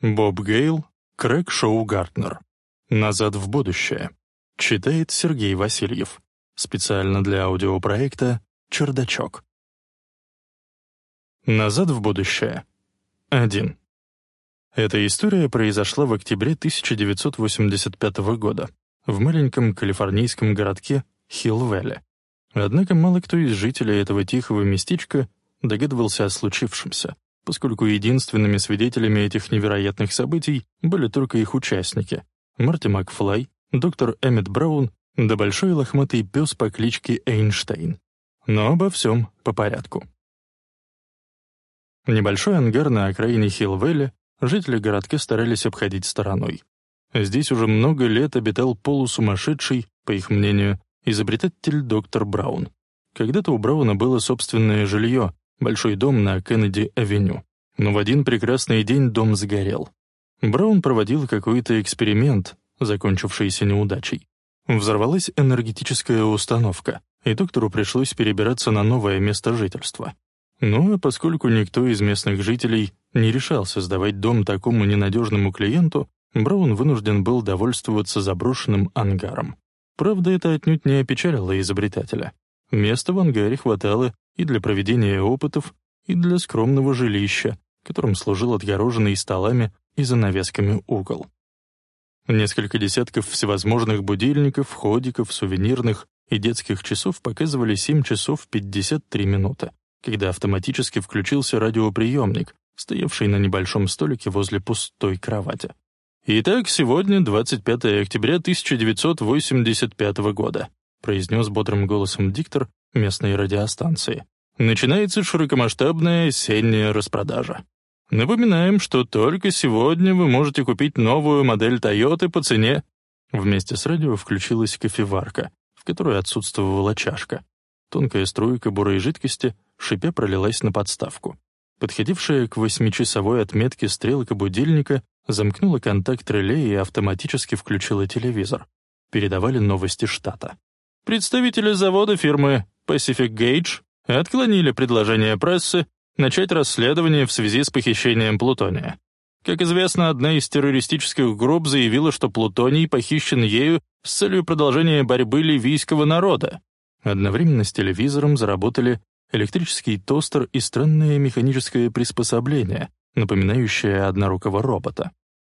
Боб Гейл, Крэг Шоу Гартнер. «Назад в будущее». Читает Сергей Васильев. Специально для аудиопроекта «Чердачок». «Назад в будущее». 1. Эта история произошла в октябре 1985 года в маленьком калифорнийском городке Хиллвелле. Однако мало кто из жителей этого тихого местечка догадывался о случившемся, поскольку единственными свидетелями этих невероятных событий были только их участники — Марти Макфлай, доктор Эммет Браун да большой лохматый пес по кличке Эйнштейн. Но обо всем по порядку. Небольшой ангар на окраине Хиллвелля жители городка старались обходить стороной. Здесь уже много лет обитал полусумасшедший, по их мнению, изобретатель доктор Браун. Когда-то у Брауна было собственное жилье, большой дом на Кеннеди-авеню. Но в один прекрасный день дом сгорел. Браун проводил какой-то эксперимент, закончившийся неудачей. Взорвалась энергетическая установка, и доктору пришлось перебираться на новое место жительства. Ну а поскольку никто из местных жителей не решался сдавать дом такому ненадежному клиенту, Браун вынужден был довольствоваться заброшенным ангаром. Правда, это отнюдь не опечалило изобретателя. Места в ангаре хватало и для проведения опытов, и для скромного жилища, которым служил отгороженный столами и занавесками угол. Несколько десятков всевозможных будильников, ходиков, сувенирных и детских часов показывали 7 часов 53 минуты, когда автоматически включился радиоприемник, стоявший на небольшом столике возле пустой кровати. «Итак, сегодня 25 октября 1985 года», произнес бодрым голосом диктор местной радиостанции. «Начинается широкомасштабная осенняя распродажа. Напоминаем, что только сегодня вы можете купить новую модель Toyota по цене...» Вместе с радио включилась кофеварка, в которой отсутствовала чашка. Тонкая струйка бурой жидкости, шипя, пролилась на подставку. Подходившая к восьмичасовой отметке стрелка будильника замкнула контакт реле и автоматически включила телевизор. Передавали новости штата. Представители завода фирмы Pacific Gage отклонили предложение прессы начать расследование в связи с похищением плутония. Как известно, одна из террористических групп заявила, что плутоний похищен ею с целью продолжения борьбы ливийского народа. Одновременно с телевизором заработали электрический тостер и странное механическое приспособление, напоминающее однорукого робота.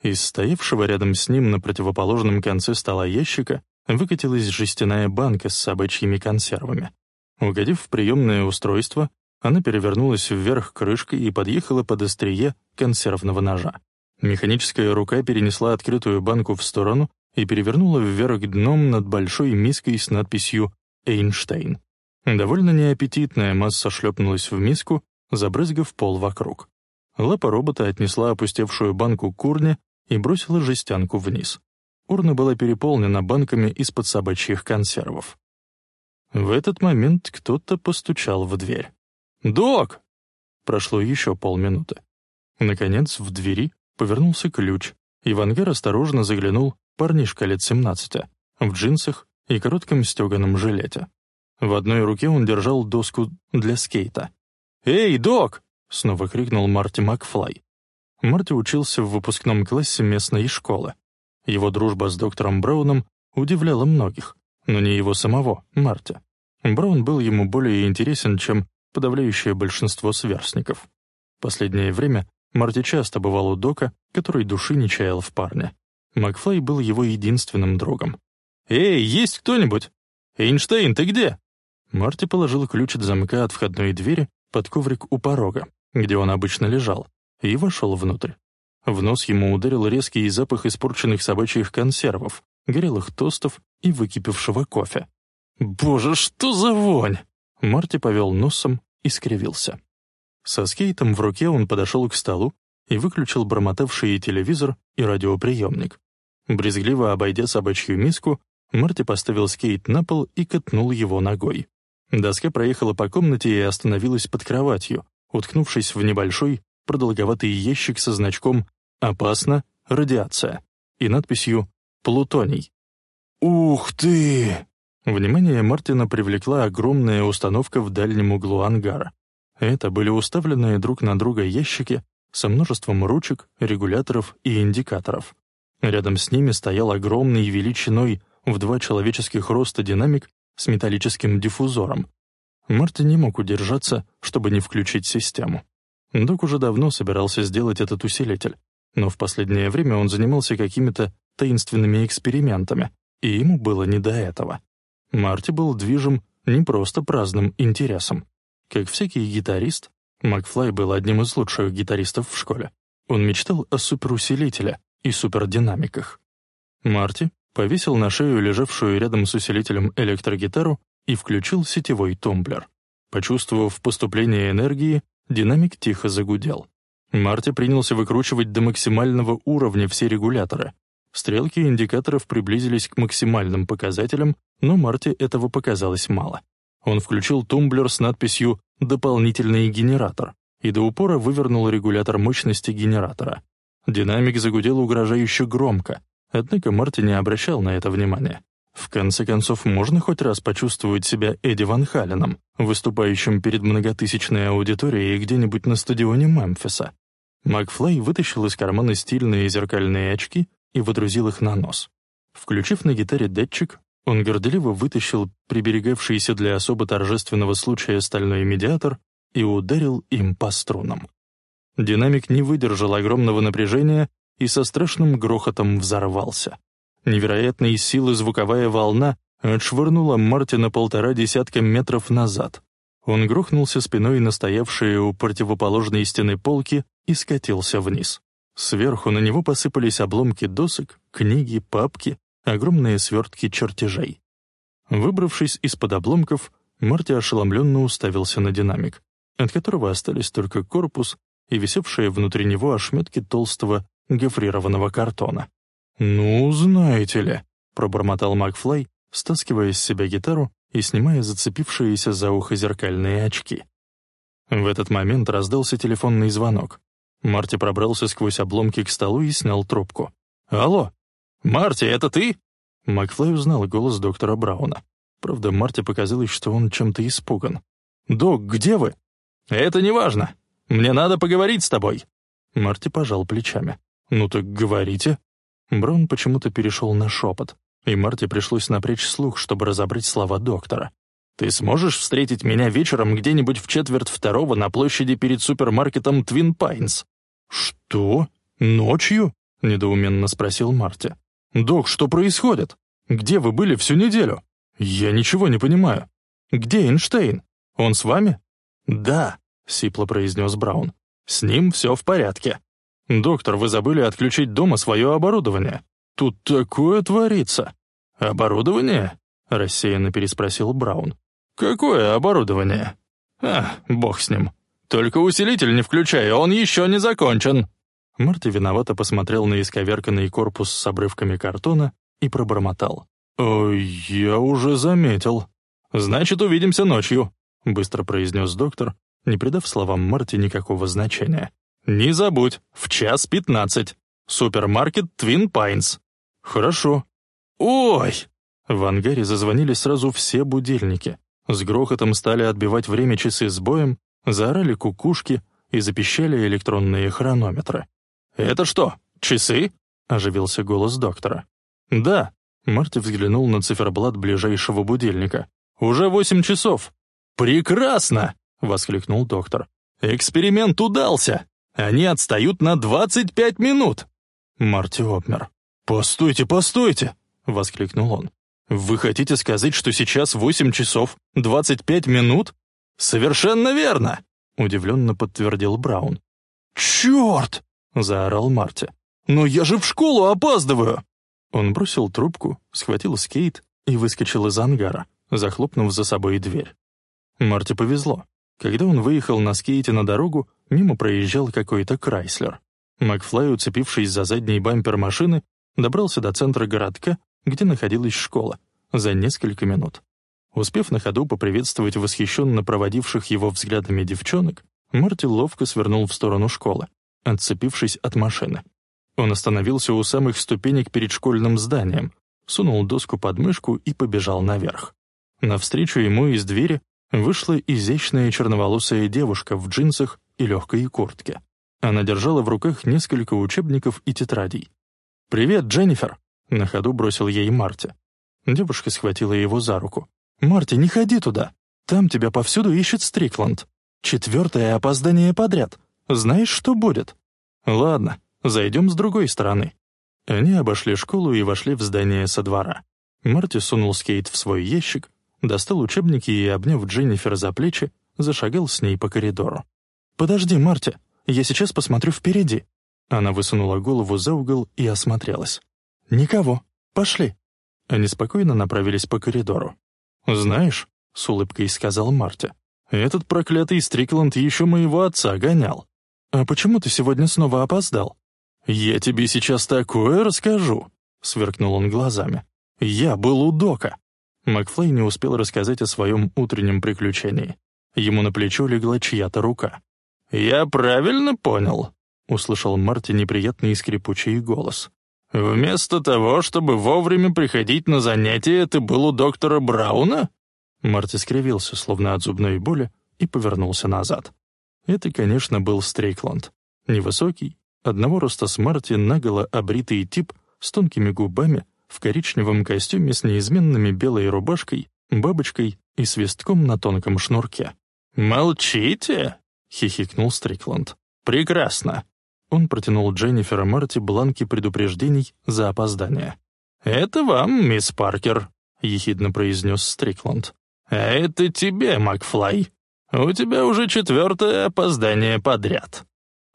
Из стоявшего рядом с ним на противоположном конце стола ящика выкатилась жестяная банка с собачьими консервами. Угодив в приемное устройство, она перевернулась вверх крышкой и подъехала под острие консервного ножа. Механическая рука перенесла открытую банку в сторону и перевернула вверх дном над большой миской с надписью «Эйнштейн». Довольно неаппетитная масса шлепнулась в миску, забрызгав пол вокруг. Лапа робота отнесла опустевшую банку к урне и бросила жестянку вниз. Урна была переполнена банками из-под собачьих консервов. В этот момент кто-то постучал в дверь. «Док!» Прошло еще полминуты. Наконец, в двери повернулся ключ, и осторожно заглянул парнишка лет 17, в джинсах и коротком стеганом жилете. В одной руке он держал доску для скейта. «Эй, док!» — снова крикнул Марти Макфлай. Марти учился в выпускном классе местной школы. Его дружба с доктором Брауном удивляла многих, но не его самого, Марти. Браун был ему более интересен, чем подавляющее большинство сверстников. Последнее время Марти часто бывал у Дока, который души не чаял в парне. Макфлай был его единственным другом. «Эй, есть кто-нибудь? Эйнштейн, ты где?» Марти положил ключ от замка от входной двери под коврик у порога, где он обычно лежал, и вошел внутрь. В нос ему ударил резкий запах испорченных собачьих консервов, горелых тостов и выкипевшего кофе. «Боже, что за вонь!» Марти повел носом и скривился. Со скейтом в руке он подошел к столу и выключил бормотавший телевизор и радиоприемник. Брезгливо обойдя собачью миску, Марти поставил скейт на пол и катнул его ногой. Доска проехала по комнате и остановилась под кроватью, уткнувшись в небольшой, продолговатый ящик со значком «Опасно, радиация» и надписью «Плутоний». «Ух ты!» Внимание Мартина привлекла огромная установка в дальнем углу ангара. Это были уставленные друг на друга ящики, со множеством ручек, регуляторов и индикаторов. Рядом с ними стоял огромный величиной в два человеческих роста динамик с металлическим диффузором. Марти не мог удержаться, чтобы не включить систему. Док уже давно собирался сделать этот усилитель, но в последнее время он занимался какими-то таинственными экспериментами, и ему было не до этого. Марти был движим не просто праздным интересом. Как всякий гитарист, Макфлай был одним из лучших гитаристов в школе. Он мечтал о суперусилителе и супердинамиках. Марти повесил на шею лежавшую рядом с усилителем электрогитару и включил сетевой тумблер. Почувствовав поступление энергии, динамик тихо загудел. Марти принялся выкручивать до максимального уровня все регуляторы. Стрелки индикаторов приблизились к максимальным показателям, но Марти этого показалось мало. Он включил тумблер с надписью «Дополнительный генератор» и до упора вывернул регулятор мощности генератора. Динамик загудел угрожающе громко, однако Марти не обращал на это внимания. В конце концов, можно хоть раз почувствовать себя Эдди Ван Халеном, выступающим перед многотысячной аудиторией где-нибудь на стадионе Мемфиса. Макфлай вытащил из кармана стильные зеркальные очки и водрузил их на нос. Включив на гитаре датчик, он горделиво вытащил приберегавшийся для особо торжественного случая стальной медиатор и ударил им по струнам. Динамик не выдержал огромного напряжения и со страшным грохотом взорвался. Невероятной силы звуковая волна отшвырнула Мартина полтора десятка метров назад. Он грохнулся спиной на стоявшие у противоположной стены полки и скатился вниз. Сверху на него посыпались обломки досок, книги, папки огромные свертки чертежей. Выбравшись из-под обломков, Марти ошеломленно уставился на динамик, от которого остались только корпус и висевшие внутри него ошметки толстого гофрированного картона. «Ну, знаете ли», — пробормотал Макфлай, стаскивая с себя гитару и снимая зацепившиеся за ухо зеркальные очки. В этот момент раздался телефонный звонок. Марти пробрался сквозь обломки к столу и снял трубку. «Алло!» «Марти, это ты?» Макфлай узнал голос доктора Брауна. Правда, Марти показалось, что он чем-то испуган. «Док, где вы?» «Это не важно. Мне надо поговорить с тобой». Марти пожал плечами. «Ну так говорите». Браун почему-то перешел на шепот, и Марти пришлось напрячь слух, чтобы разобрать слова доктора. «Ты сможешь встретить меня вечером где-нибудь в четверть второго на площади перед супермаркетом Твин Пайнс?» «Что? Ночью?» — недоуменно спросил Марти. «Док, что происходит? Где вы были всю неделю? Я ничего не понимаю. Где Эйнштейн? Он с вами?» «Да», — сипло произнес Браун. «С ним все в порядке. Доктор, вы забыли отключить дома свое оборудование. Тут такое творится». «Оборудование?» — рассеянно переспросил Браун. «Какое оборудование?» «А, бог с ним. Только усилитель не включай, он еще не закончен». Марти виновато посмотрел на исковерканный корпус с обрывками картона и пробормотал. «Ой, я уже заметил». «Значит, увидимся ночью», — быстро произнес доктор, не придав словам Марти никакого значения. «Не забудь, в час пятнадцать. Супермаркет Твин Пайнс». «Хорошо». «Ой!» В ангаре зазвонили сразу все будильники. С грохотом стали отбивать время часы с боем, заорали кукушки и запищали электронные хронометры. «Это что, часы?» — оживился голос доктора. «Да», — Марти взглянул на циферблат ближайшего будильника. «Уже восемь часов». «Прекрасно!» — воскликнул доктор. «Эксперимент удался! Они отстают на двадцать пять минут!» Марти обмер. «Постойте, постойте!» — воскликнул он. «Вы хотите сказать, что сейчас восемь часов двадцать пять минут?» «Совершенно верно!» — удивленно подтвердил Браун. «Черт!» — заорал Марти. «Но я же в школу опаздываю!» Он бросил трубку, схватил скейт и выскочил из ангара, захлопнув за собой дверь. Марти повезло. Когда он выехал на скейте на дорогу, мимо проезжал какой-то Крайслер. Макфлай, уцепившись за задний бампер машины, добрался до центра городка, где находилась школа, за несколько минут. Успев на ходу поприветствовать восхищенно проводивших его взглядами девчонок, Марти ловко свернул в сторону школы отцепившись от машины. Он остановился у самых ступенек перед школьным зданием, сунул доску под мышку и побежал наверх. Навстречу ему из двери вышла изящная черноволосая девушка в джинсах и легкой куртке. Она держала в руках несколько учебников и тетрадей. «Привет, Дженнифер!» — на ходу бросил ей Марти. Девушка схватила его за руку. «Марти, не ходи туда! Там тебя повсюду ищет Стрикланд. Четвертое опоздание подряд. Знаешь, что будет?» «Ладно, зайдем с другой стороны». Они обошли школу и вошли в здание со двора. Марти сунул скейт в свой ящик, достал учебники и, обняв Дженнифер за плечи, зашагал с ней по коридору. «Подожди, Марти, я сейчас посмотрю впереди». Она высунула голову за угол и осмотрелась. «Никого. Пошли». Они спокойно направились по коридору. «Знаешь», — с улыбкой сказал Марти, «этот проклятый Стрикланд еще моего отца гонял. А почему ты сегодня снова опоздал?» «Я тебе сейчас такое расскажу», — сверкнул он глазами. «Я был у Дока». Макфлей не успел рассказать о своем утреннем приключении. Ему на плечо легла чья-то рука. «Я правильно понял?» — услышал Марти неприятный и скрипучий голос. «Вместо того, чтобы вовремя приходить на занятия, ты был у доктора Брауна?» Марти скривился, словно от зубной боли, и повернулся назад. Это, конечно, был Стрейкланд. Невысокий, одного роста с Марти, наголо обритый тип с тонкими губами, в коричневом костюме с неизменными белой рубашкой, бабочкой и свистком на тонком шнурке. «Молчите!» — хихикнул Стрикланд. «Прекрасно!» Он протянул Дженнифер и Марти бланки предупреждений за опоздание. «Это вам, мисс Паркер», — ехидно произнес Стрикланд. «А это тебе, Макфлай. У тебя уже четвертое опоздание подряд».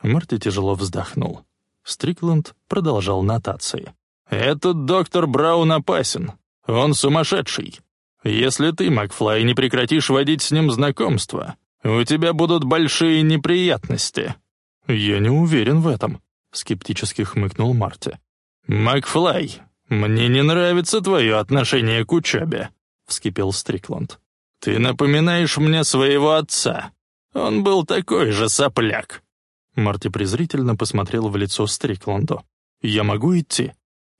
Марти тяжело вздохнул. Стрикланд продолжал нотации. «Этот доктор Браун опасен. Он сумасшедший. Если ты, Макфлай, не прекратишь водить с ним знакомство, у тебя будут большие неприятности». «Я не уверен в этом», — скептически хмыкнул Марти. «Макфлай, мне не нравится твое отношение к учебе», — вскипел Стрикланд. «Ты напоминаешь мне своего отца. Он был такой же сопляк». Марти презрительно посмотрел в лицо Стрикланду. «Я могу идти?»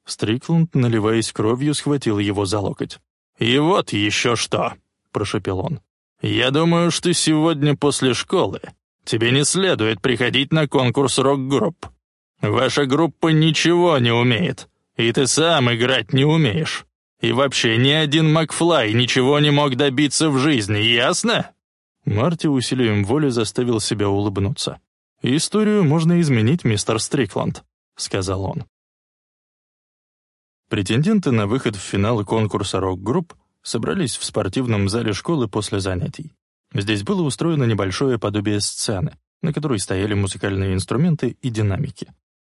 Стрикланд, наливаясь кровью, схватил его за локоть. «И вот еще что!» — прошепел он. «Я думаю, что сегодня после школы тебе не следует приходить на конкурс рок-групп. Ваша группа ничего не умеет, и ты сам играть не умеешь. И вообще ни один Макфлай ничего не мог добиться в жизни, ясно?» Марти усилием воли заставил себя улыбнуться. «Историю можно изменить, мистер Стрикланд», — сказал он. Претенденты на выход в финал конкурса рок-групп собрались в спортивном зале школы после занятий. Здесь было устроено небольшое подобие сцены, на которой стояли музыкальные инструменты и динамики.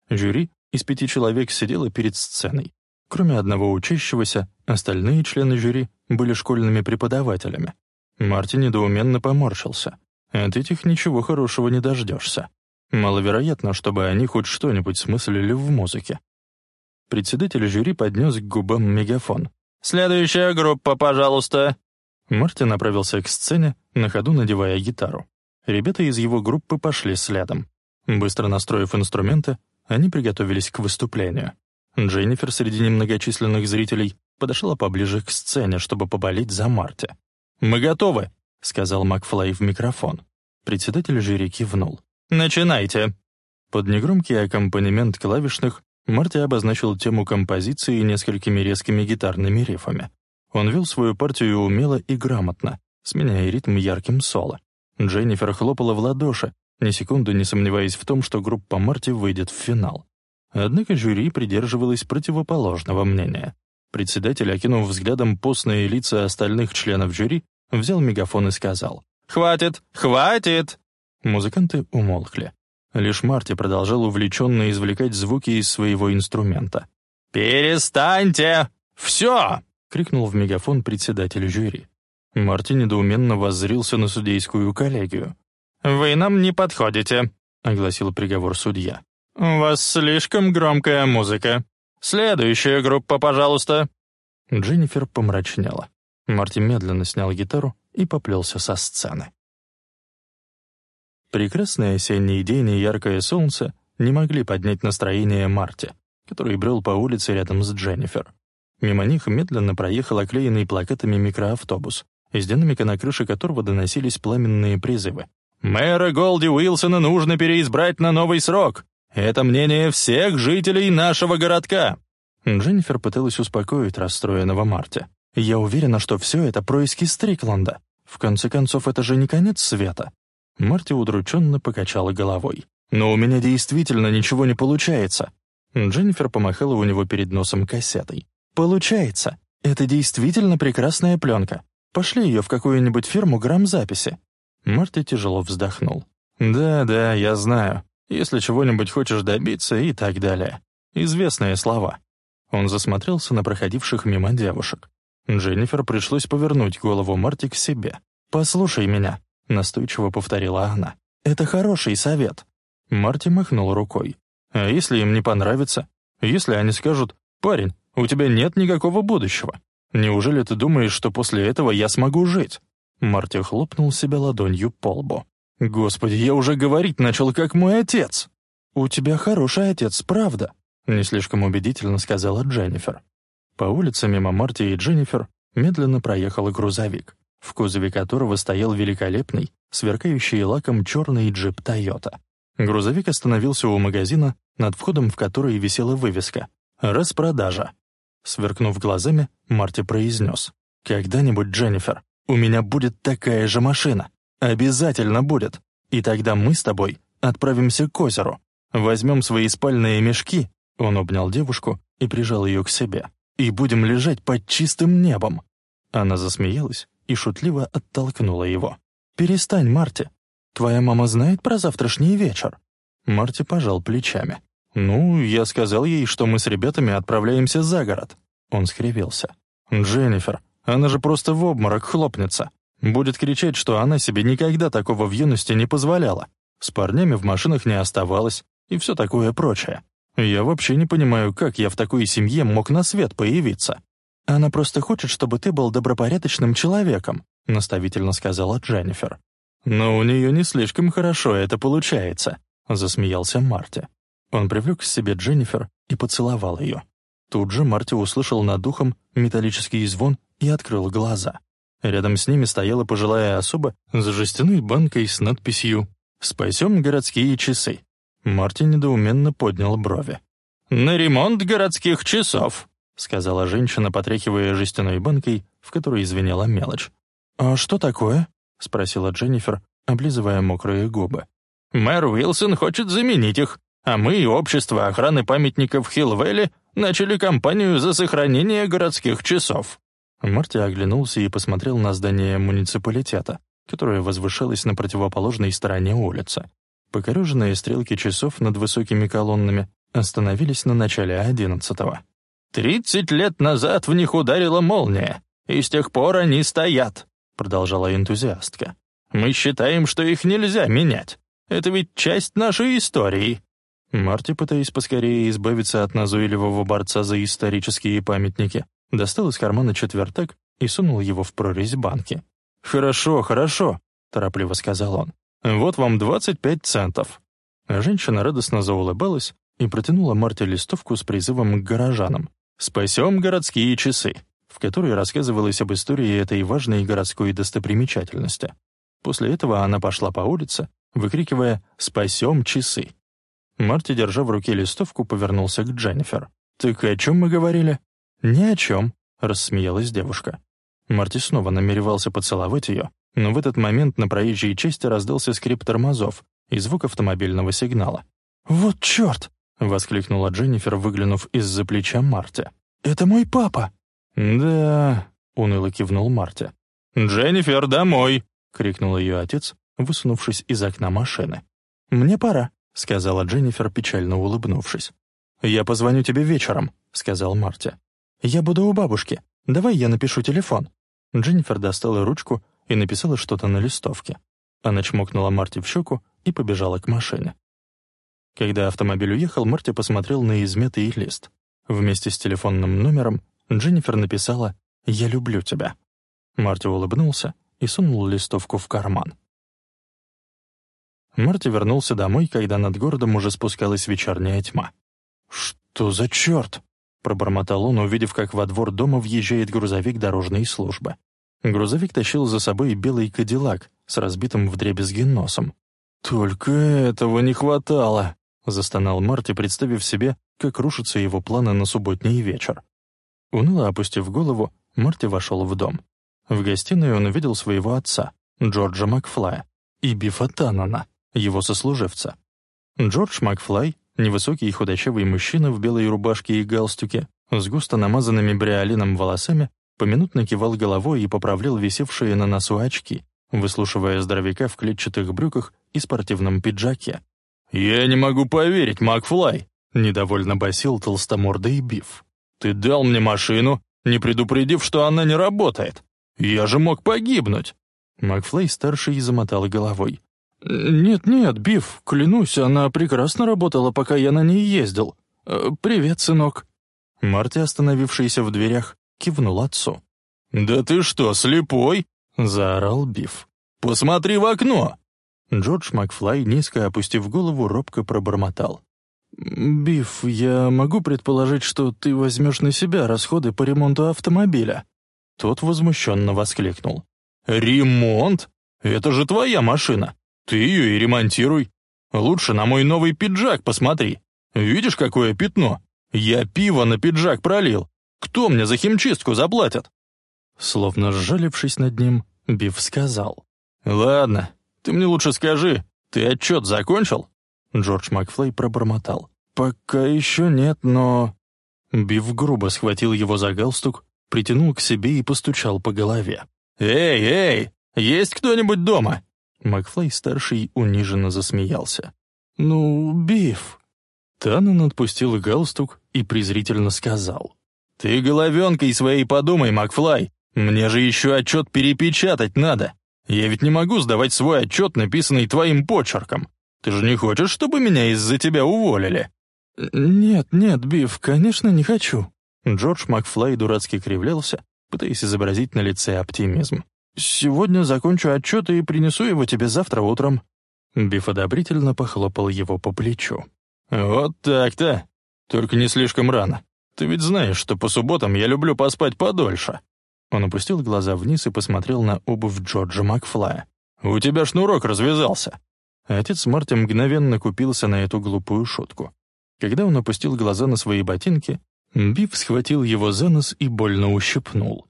Жюри из пяти человек сидело перед сценой. Кроме одного учащегося, остальные члены жюри были школьными преподавателями. Марти недоуменно поморщился. От этих ничего хорошего не дождешься. Маловероятно, чтобы они хоть что-нибудь смыслили в музыке. Председатель жюри поднес к губам мегафон. «Следующая группа, пожалуйста!» Мартин направился к сцене, на ходу надевая гитару. Ребята из его группы пошли следом. Быстро настроив инструменты, они приготовились к выступлению. Дженнифер среди немногочисленных зрителей подошла поближе к сцене, чтобы поболеть за Марти. «Мы готовы», — сказал Макфлай в микрофон. Председатель жюри кивнул. «Начинайте». Под негромкий аккомпанемент клавишных Марти обозначил тему композиции несколькими резкими гитарными рифами. Он вел свою партию умело и грамотно, сменяя ритм ярким соло. Дженнифер хлопала в ладоши, ни секунды не сомневаясь в том, что группа Марти выйдет в финал. Однако жюри придерживалось противоположного мнения. Председатель, окинув взглядом постные лица остальных членов жюри, взял мегафон и сказал «Хватит! Хватит!» Музыканты умолкли. Лишь Марти продолжал увлеченно извлекать звуки из своего инструмента. «Перестаньте! Все!» — крикнул в мегафон председатель жюри. Марти недоуменно воззрился на судейскую коллегию. «Вы нам не подходите», — огласил приговор судья. «У вас слишком громкая музыка. Следующая группа, пожалуйста». Дженнифер помрачнела. Марти медленно снял гитару и поплелся со сцены. Прекрасный осенний день и яркое солнце не могли поднять настроение Марти, который брел по улице рядом с Дженнифер. Мимо них медленно проехал оклеенный плакатами микроавтобус, из динамика на крыше которого доносились пламенные призывы. Мэра Голди Уилсона нужно переизбрать на новый срок. Это мнение всех жителей нашего городка». Дженнифер пыталась успокоить расстроенного Марти. «Я уверена, что все это происки Стрикланда. В конце концов, это же не конец света». Марти удрученно покачала головой. «Но у меня действительно ничего не получается». Дженнифер помахала у него перед носом кассетой. «Получается. Это действительно прекрасная пленка. Пошли ее в какую-нибудь фирму грамзаписи». Марти тяжело вздохнул. «Да-да, я знаю. Если чего-нибудь хочешь добиться и так далее. Известные слова». Он засмотрелся на проходивших мимо девушек. Дженнифер пришлось повернуть голову Марти к себе. «Послушай меня», — настойчиво повторила она. «Это хороший совет». Марти махнул рукой. «А если им не понравится? Если они скажут, «Парень, у тебя нет никакого будущего. Неужели ты думаешь, что после этого я смогу жить?» Марти хлопнул себя ладонью по лбу. «Господи, я уже говорить начал, как мой отец!» «У тебя хороший отец, правда?» Не слишком убедительно сказала Дженнифер. По улице мимо Марти и Дженнифер медленно проехал грузовик, в кузове которого стоял великолепный, сверкающий лаком черный джип «Тойота». Грузовик остановился у магазина, над входом в который висела вывеска «Распродажа». Сверкнув глазами, Марти произнес. «Когда-нибудь, Дженнифер, у меня будет такая же машина. Обязательно будет. И тогда мы с тобой отправимся к озеру. Возьмем свои спальные мешки». Он обнял девушку и прижал ее к себе. «И будем лежать под чистым небом». Она засмеялась и шутливо оттолкнула его. «Перестань, Марти. Твоя мама знает про завтрашний вечер?» Марти пожал плечами. «Ну, я сказал ей, что мы с ребятами отправляемся за город». Он скривился. «Дженнифер, она же просто в обморок хлопнется. Будет кричать, что она себе никогда такого в юности не позволяла. С парнями в машинах не оставалось и все такое прочее. Я вообще не понимаю, как я в такой семье мог на свет появиться. Она просто хочет, чтобы ты был добропорядочным человеком», наставительно сказала Дженнифер. «Но у нее не слишком хорошо это получается», засмеялся Марти. Он привлек к себе Дженнифер и поцеловал ее. Тут же Марти услышал над духом металлический звон и открыл глаза. Рядом с ними стояла пожилая особа за жестяной банкой с надписью «Спасем городские часы». Марти недоуменно поднял брови. «На ремонт городских часов», — сказала женщина, потряхивая жестяной банкой, в которой извиняла мелочь. «А что такое?» — спросила Дженнифер, облизывая мокрые губы. «Мэр Уилсон хочет заменить их а мы и Общество охраны памятников Хиллвелли начали кампанию за сохранение городских часов». Марти оглянулся и посмотрел на здание муниципалитета, которое возвышалось на противоположной стороне улицы. Покореженные стрелки часов над высокими колоннами остановились на начале одиннадцатого. «Тридцать лет назад в них ударила молния, и с тех пор они стоят», — продолжала энтузиастка. «Мы считаем, что их нельзя менять. Это ведь часть нашей истории. Марти, пытаясь поскорее избавиться от назойливого борца за исторические памятники, достал из кармана четвертак и сунул его в прорезь банки. «Хорошо, хорошо», — торопливо сказал он. «Вот вам 25 центов». Женщина радостно заулыбалась и протянула Марте листовку с призывом к горожанам. «Спасем городские часы», в которой рассказывалось об истории этой важной городской достопримечательности. После этого она пошла по улице, выкрикивая «Спасем часы!». Марти, держа в руке листовку, повернулся к Дженнифер. «Так о чем мы говорили?» «Ни о чем», — рассмеялась девушка. Марти снова намеревался поцеловать ее, но в этот момент на проезжей части раздался скрип тормозов и звук автомобильного сигнала. «Вот черт!» — воскликнула Дженнифер, выглянув из-за плеча Марти. «Это мой папа!» «Да...» — уныло кивнул Марти. «Дженнифер, домой!» — крикнул ее отец, высунувшись из окна машины. «Мне пора», — сказала Дженнифер, печально улыбнувшись. «Я позвоню тебе вечером», — сказал Марти. «Я буду у бабушки. Давай я напишу телефон». Дженнифер достала ручку и написала что-то на листовке. Она чмокнула Марти в щеку и побежала к машине. Когда автомобиль уехал, Марти посмотрел на измятый лист. Вместе с телефонным номером Дженнифер написала «Я люблю тебя». Марти улыбнулся и сунул листовку в карман. Марти вернулся домой, когда над городом уже спускалась вечерняя тьма. «Что за черт?» — пробормотал он, увидев, как во двор дома въезжает грузовик дорожной службы. Грузовик тащил за собой белый кадиллак с разбитым вдребезги носом. «Только этого не хватало», — застонал Марти, представив себе, как рушатся его планы на субботний вечер. Уныло опустив голову, Марти вошел в дом. В гостиной он увидел своего отца, Джорджа Макфлая, и Бифа Таннона, его сослуживца. Джордж Макфлай, невысокий и худощавый мужчина в белой рубашке и галстуке, с густо намазанными бриолином волосами, поминутно кивал головой и поправлял висевшие на носу очки, выслушивая здоровяка в клетчатых брюках и спортивном пиджаке. «Я не могу поверить, Макфлай!» — недовольно басил толстомордый Биф. «Ты дал мне машину, не предупредив, что она не работает. Я же мог погибнуть!» Макфлей-старший замотал головой. «Нет-нет, Биф, клянусь, она прекрасно работала, пока я на ней ездил. Э, привет, сынок». Марти, остановившийся в дверях, кивнул отцу. «Да ты что, слепой?» — заорал Биф. «Посмотри в окно!» Джордж Макфлай, низко опустив голову, робко пробормотал. «Биф, я могу предположить, что ты возьмешь на себя расходы по ремонту автомобиля?» Тот возмущенно воскликнул. «Ремонт? Это же твоя машина. Ты ее и ремонтируй. Лучше на мой новый пиджак посмотри. Видишь, какое пятно? Я пиво на пиджак пролил. Кто мне за химчистку заплатит?» Словно сжалившись над ним, Биф сказал. «Ладно, ты мне лучше скажи, ты отчет закончил?» Джордж Макфлей пробормотал. «Пока еще нет, но...» Биф грубо схватил его за галстук, притянул к себе и постучал по голове. «Эй, эй, есть кто-нибудь дома?» Макфлей-старший униженно засмеялся. «Ну, Биф...» Таннен отпустил галстук и презрительно сказал. «Ты головенкой своей подумай, Макфлай, мне же еще отчет перепечатать надо. Я ведь не могу сдавать свой отчет, написанный твоим почерком. Ты же не хочешь, чтобы меня из-за тебя уволили?» «Нет, нет, Биф, конечно, не хочу». Джордж Макфлай дурацки кривлялся, пытаясь изобразить на лице оптимизм. «Сегодня закончу отчет и принесу его тебе завтра утром». Биф одобрительно похлопал его по плечу. «Вот так-то. Только не слишком рано. Ты ведь знаешь, что по субботам я люблю поспать подольше». Он опустил глаза вниз и посмотрел на обувь Джорджа Макфлая. «У тебя шнурок развязался». Отец Марти мгновенно купился на эту глупую шутку. Когда он опустил глаза на свои ботинки, Биф схватил его за нос и больно ущипнул.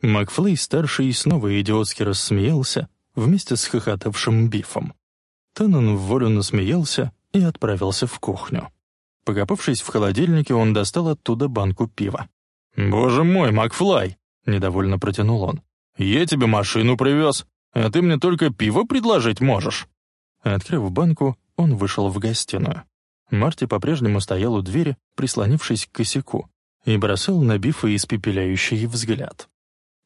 Макфлей-старший снова идиотски рассмеялся вместе с хохотавшим Бифом. Таннен в волю насмеялся и отправился в кухню. Покопавшись в холодильнике, он достал оттуда банку пива. «Боже мой, Макфлай!» — недовольно протянул он. «Я тебе машину привез, а ты мне только пиво предложить можешь». Открыв банку, он вышел в гостиную. Марти по-прежнему стоял у двери, прислонившись к косяку, и бросал на Бифа испепеляющий взгляд.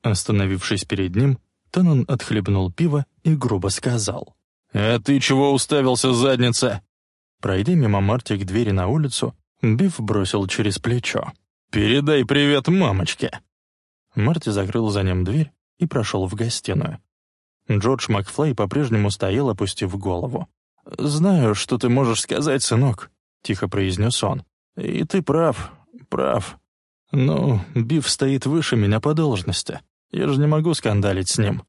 Остановившись перед ним, Таннон отхлебнул пиво и грубо сказал. «А ты чего уставился, задница?» Пройдя мимо Марти к двери на улицу, Биф бросил через плечо. «Передай привет мамочке!» Марти закрыл за ним дверь и прошел в гостиную. Джордж Макфлей по-прежнему стоял, опустив голову. «Знаю, что ты можешь сказать, сынок», — тихо произнес он. «И ты прав, прав. Но Биф стоит выше меня по должности. Я же не могу скандалить с ним».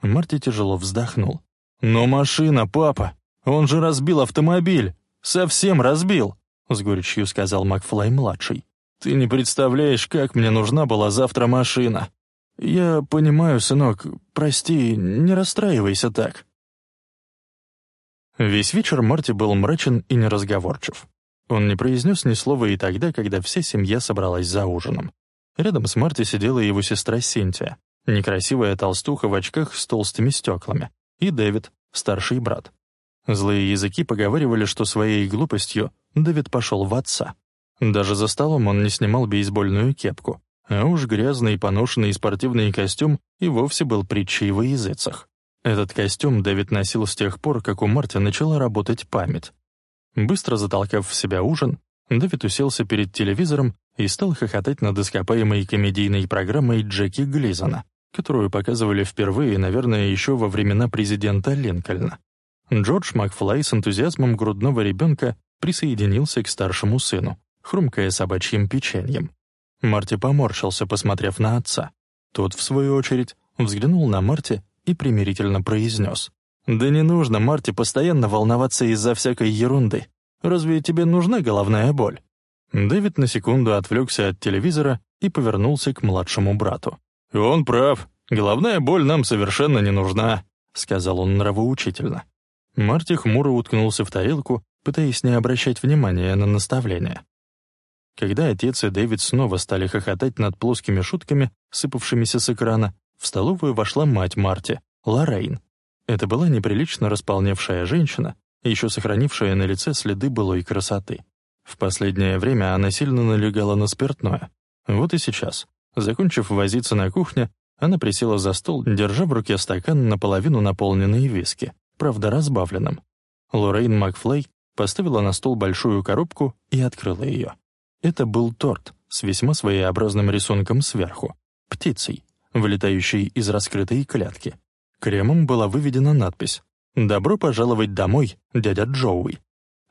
Марти тяжело вздохнул. «Но машина, папа! Он же разбил автомобиль! Совсем разбил!» С горечью сказал Макфлай-младший. «Ты не представляешь, как мне нужна была завтра машина. Я понимаю, сынок, прости, не расстраивайся так». Весь вечер Марти был мрачен и неразговорчив. Он не произнес ни слова и тогда, когда вся семья собралась за ужином. Рядом с Марти сидела его сестра Синтия, некрасивая толстуха в очках с толстыми стеклами, и Дэвид, старший брат. Злые языки поговаривали, что своей глупостью Дэвид пошел в отца. Даже за столом он не снимал бейсбольную кепку, а уж грязный поношенный спортивный костюм и вовсе был притчей во языцах. Этот костюм Дэвид носил с тех пор, как у Марти начала работать память. Быстро затолкав в себя ужин, Дэвид уселся перед телевизором и стал хохотать над ископаемой комедийной программой Джеки Глизона, которую показывали впервые, наверное, еще во времена президента Линкольна. Джордж Макфлай с энтузиазмом грудного ребенка присоединился к старшему сыну, хрумкая собачьим печеньем. Марти поморщился, посмотрев на отца. Тот, в свою очередь, взглянул на Марти и примирительно произнес. «Да не нужно Марти постоянно волноваться из-за всякой ерунды. Разве тебе нужна головная боль?» Дэвид на секунду отвлекся от телевизора и повернулся к младшему брату. «Он прав. Головная боль нам совершенно не нужна», — сказал он нравоучительно. Марти хмуро уткнулся в тарелку, пытаясь не обращать внимания на наставления. Когда отец и Дэвид снова стали хохотать над плоскими шутками, сыпавшимися с экрана, в столовую вошла мать Марти, Лоррейн. Это была неприлично располневшая женщина, еще сохранившая на лице следы былой красоты. В последнее время она сильно налегала на спиртное. Вот и сейчас, закончив возиться на кухне, она присела за стол, держа в руке стакан наполовину наполненный виски, правда разбавленным. Лоррейн Макфлей поставила на стол большую коробку и открыла ее. Это был торт с весьма своеобразным рисунком сверху, птицей, вылетающей из раскрытой клетки. Кремом была выведена надпись «Добро пожаловать домой, дядя Джоуи».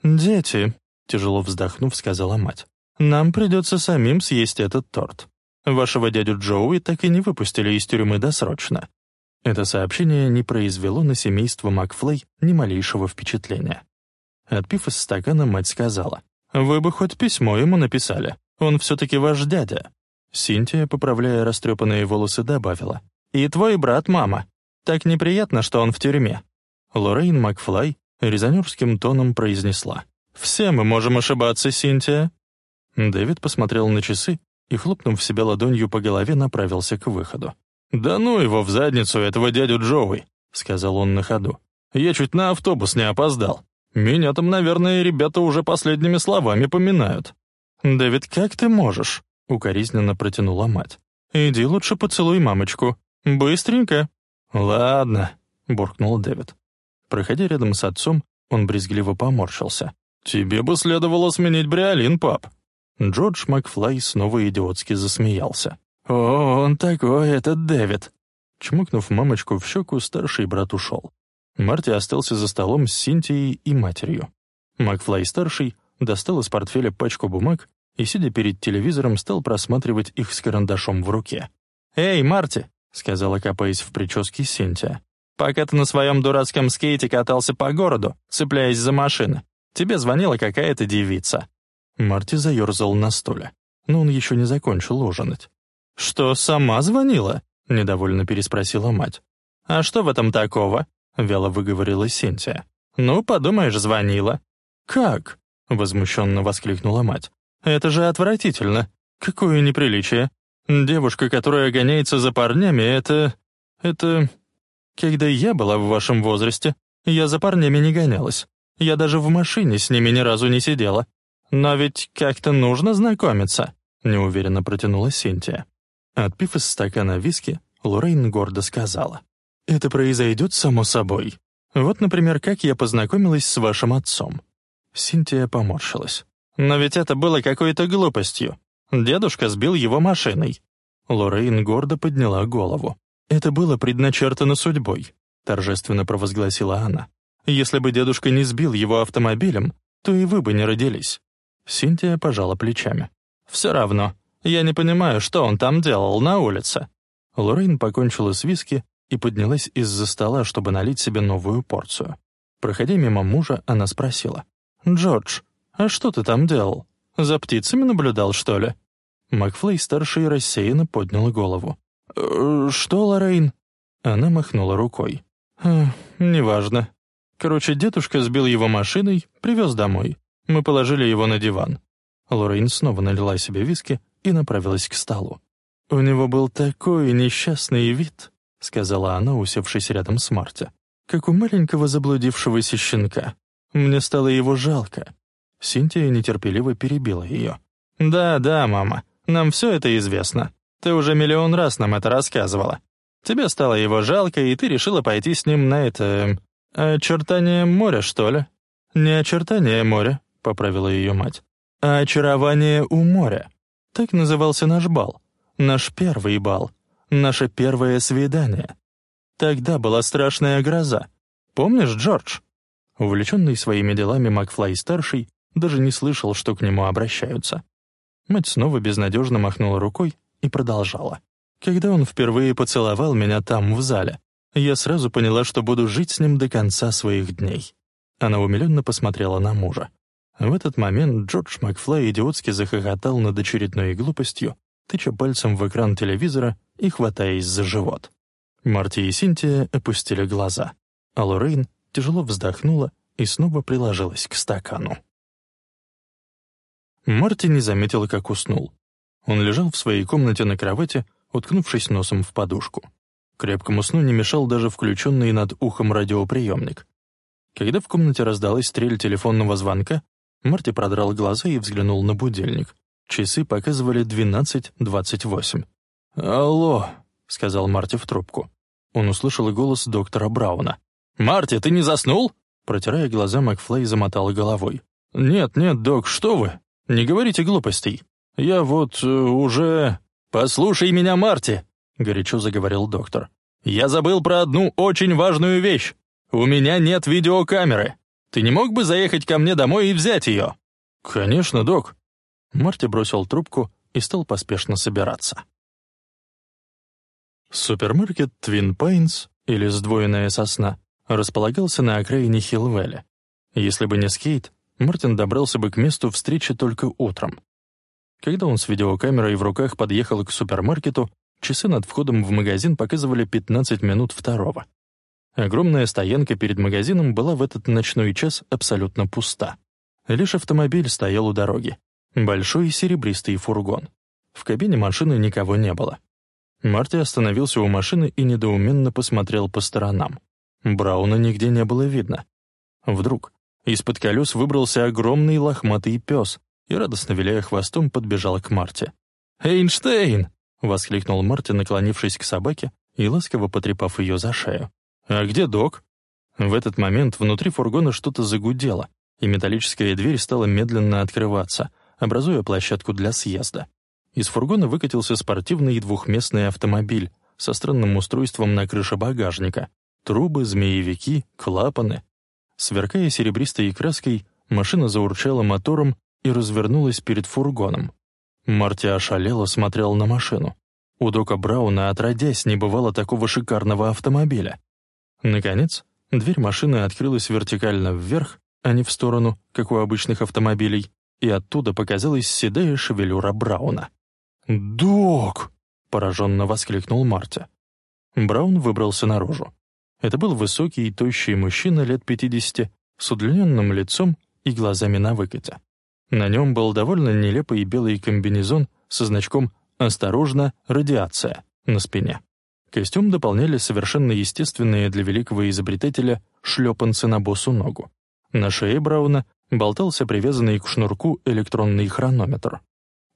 «Дети», Тяжело вздохнув, сказала мать. «Нам придется самим съесть этот торт. Вашего дядю Джоуи так и не выпустили из тюрьмы досрочно». Это сообщение не произвело на семейство Макфлей ни малейшего впечатления. Отпив из стакана, мать сказала, «Вы бы хоть письмо ему написали. Он все-таки ваш дядя». Синтия, поправляя растрепанные волосы, добавила, «И твой брат, мама. Так неприятно, что он в тюрьме». Лоррейн Макфлай резонерским тоном произнесла, «Все мы можем ошибаться, Синтия». Дэвид посмотрел на часы и, хлопнув себя ладонью по голове, направился к выходу. «Да ну его в задницу, этого дядю Джоуи», — сказал он на ходу. «Я чуть на автобус не опоздал. Меня там, наверное, ребята уже последними словами поминают». «Дэвид, как ты можешь?» — укоризненно протянула мать. «Иди лучше поцелуй мамочку. Быстренько». «Ладно», — буркнул Дэвид. Проходя рядом с отцом, он брезгливо поморщился. «Тебе бы следовало сменить бриолин, пап». Джордж Макфлай снова идиотски засмеялся. «О, он такой, этот Дэвид!» Чмокнув мамочку в щеку, старший брат ушел. Марти остался за столом с Синтией и матерью. Макфлай-старший достал из портфеля пачку бумаг и, сидя перед телевизором, стал просматривать их с карандашом в руке. «Эй, Марти!» — сказала, копаясь в прическе Синтия. «Пока ты на своем дурацком скейте катался по городу, цепляясь за машины, Тебе звонила какая-то девица». Марти заерзал на стуле, но он еще не закончил ужинать. «Что, сама звонила?» — недовольно переспросила мать. «А что в этом такого?» — вяло выговорила Синтия. «Ну, подумаешь, звонила». «Как?» — возмущенно воскликнула мать. «Это же отвратительно. Какое неприличие. Девушка, которая гоняется за парнями, это... это... Когда я была в вашем возрасте, я за парнями не гонялась. Я даже в машине с ними ни разу не сидела. Но ведь как-то нужно знакомиться», — неуверенно протянула Синтия. Отпив из стакана виски, Лоррейн гордо сказала. «Это произойдет само собой. Вот, например, как я познакомилась с вашим отцом». Синтия поморщилась. «Но ведь это было какой-то глупостью. Дедушка сбил его машиной». Лоррейн гордо подняла голову. «Это было предначертано судьбой», — торжественно провозгласила она. Если бы дедушка не сбил его автомобилем, то и вы бы не родились». Синтия пожала плечами. «Все равно. Я не понимаю, что он там делал на улице». Лоррейн покончила с виски и поднялась из-за стола, чтобы налить себе новую порцию. Проходя мимо мужа, она спросила. «Джордж, а что ты там делал? За птицами наблюдал, что ли?» Макфлей-старший рассеянно поднял голову. «Э, «Что, Лоррейн?» Она махнула рукой. «Э, «Неважно. Короче, дедушка сбил его машиной, привез домой. Мы положили его на диван. Лоррейн снова налила себе виски и направилась к столу. «У него был такой несчастный вид», — сказала она, усевшись рядом с Марти, «как у маленького заблудившегося щенка. Мне стало его жалко». Синтия нетерпеливо перебила ее. «Да, да, мама, нам все это известно. Ты уже миллион раз нам это рассказывала. Тебе стало его жалко, и ты решила пойти с ним на это... «Очертание моря, что ли?» «Не очертание моря», — поправила ее мать, «а очарование у моря. Так назывался наш бал. Наш первый бал. Наше первое свидание. Тогда была страшная гроза. Помнишь, Джордж?» Увлеченный своими делами Макфлай-старший даже не слышал, что к нему обращаются. Мать снова безнадежно махнула рукой и продолжала. «Когда он впервые поцеловал меня там, в зале, я сразу поняла, что буду жить с ним до конца своих дней». Она умиленно посмотрела на мужа. В этот момент Джордж Макфлай идиотски захохотал над очередной глупостью, тыча пальцем в экран телевизора и хватаясь за живот. Марти и Синтия опустили глаза, а Лоррейн тяжело вздохнула и снова приложилась к стакану. Марти не заметил, как уснул. Он лежал в своей комнате на кровати, уткнувшись носом в подушку. Крепкому сну не мешал даже включенный над ухом радиоприемник. Когда в комнате раздалась стрель телефонного звонка, Марти продрал глаза и взглянул на будильник. Часы показывали 12.28. «Алло», — сказал Марти в трубку. Он услышал голос доктора Брауна. «Марти, ты не заснул?» Протирая глаза, Макфлей замотал головой. «Нет, нет, док, что вы? Не говорите глупостей. Я вот э, уже...» «Послушай меня, Марти!» — горячо заговорил доктор. «Я забыл про одну очень важную вещь. У меня нет видеокамеры. Ты не мог бы заехать ко мне домой и взять ее?» «Конечно, док». Марти бросил трубку и стал поспешно собираться. Супермаркет Твин Пайнс, или сдвоенная сосна, располагался на окраине Хилвелля. Если бы не скейт, Мартин добрался бы к месту встречи только утром. Когда он с видеокамерой в руках подъехал к супермаркету, часы над входом в магазин показывали 15 минут второго. Огромная стоянка перед магазином была в этот ночной час абсолютно пуста. Лишь автомобиль стоял у дороги. Большой серебристый фургон. В кабине машины никого не было. Марти остановился у машины и недоуменно посмотрел по сторонам. Брауна нигде не было видно. Вдруг из-под колес выбрался огромный лохматый пес и, радостно виляя хвостом, подбежал к Марте. «Эйнштейн!» — воскликнул Марти, наклонившись к собаке и ласково потрепав ее за шею. «А где док?» В этот момент внутри фургона что-то загудело, и металлическая дверь стала медленно открываться, образуя площадку для съезда. Из фургона выкатился спортивный двухместный автомобиль со странным устройством на крыше багажника. Трубы, змеевики, клапаны. Сверкая серебристой краской, машина заурчала мотором и развернулась перед фургоном. Марти ошалело смотрел на машину. У Дока Брауна отродясь не бывало такого шикарного автомобиля. Наконец, дверь машины открылась вертикально вверх, а не в сторону, как у обычных автомобилей, и оттуда показалась седая шевелюра Брауна. «Док!» — пораженно воскликнул Марти. Браун выбрался наружу. Это был высокий и тощий мужчина лет пятидесяти, с удлиненным лицом и глазами на выкате. На нем был довольно нелепый белый комбинезон со значком «Осторожно, радиация» на спине. Костюм дополняли совершенно естественные для великого изобретателя шлепанцы на босу ногу. На шее Брауна болтался привязанный к шнурку электронный хронометр.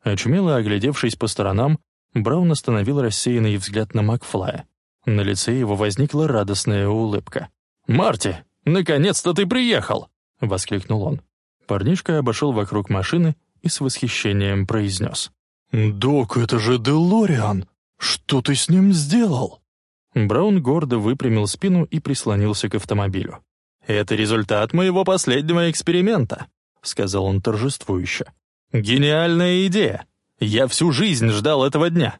Очумело оглядевшись по сторонам, Браун остановил рассеянный взгляд на Макфлая. На лице его возникла радостная улыбка. «Марти, наконец-то ты приехал!» — воскликнул он. Парнишка обошел вокруг машины и с восхищением произнес. «Док, это же Делориан! Что ты с ним сделал?» Браун гордо выпрямил спину и прислонился к автомобилю. «Это результат моего последнего эксперимента», — сказал он торжествующе. «Гениальная идея! Я всю жизнь ждал этого дня.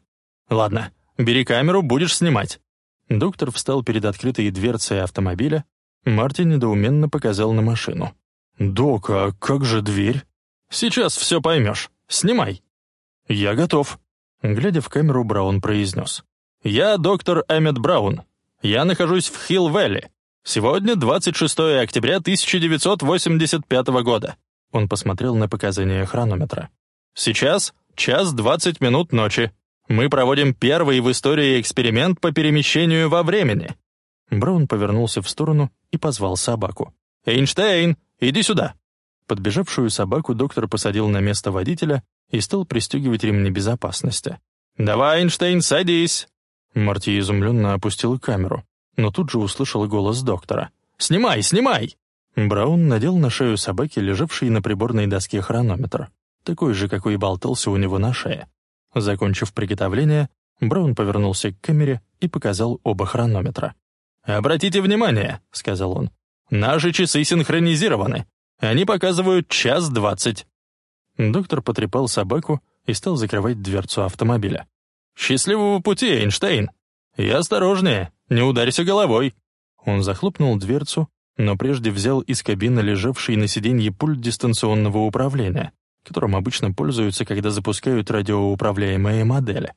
Ладно, бери камеру, будешь снимать». Доктор встал перед открытой дверцей автомобиля. Мартин недоуменно показал на машину. «Док, а как же дверь?» «Сейчас все поймешь. Снимай». «Я готов», — глядя в камеру, Браун произнес. «Я доктор Эммет Браун. Я нахожусь в Хилл-Вэлли. Сегодня 26 октября 1985 года. Он посмотрел на показания хронометра. «Сейчас час двадцать минут ночи. Мы проводим первый в истории эксперимент по перемещению во времени». Браун повернулся в сторону и позвал собаку. «Эйнштейн, иди сюда!» Подбежавшую собаку доктор посадил на место водителя и стал пристегивать ремни безопасности. «Давай, Эйнштейн, садись!» Марти изумленно опустил камеру, но тут же услышал голос доктора. «Снимай, снимай!» Браун надел на шею собаки, лежавший на приборной доске хронометр, такой же, какой болтался у него на шее. Закончив приготовление, Браун повернулся к камере и показал оба хронометра. «Обратите внимание», — сказал он, — «наши часы синхронизированы. Они показывают час двадцать». Доктор потрепал собаку и стал закрывать дверцу автомобиля. «Счастливого пути, Эйнштейн! И осторожнее, Не ударься головой!» Он захлопнул дверцу, но прежде взял из кабины лежавший на сиденье пульт дистанционного управления, которым обычно пользуются, когда запускают радиоуправляемые модели.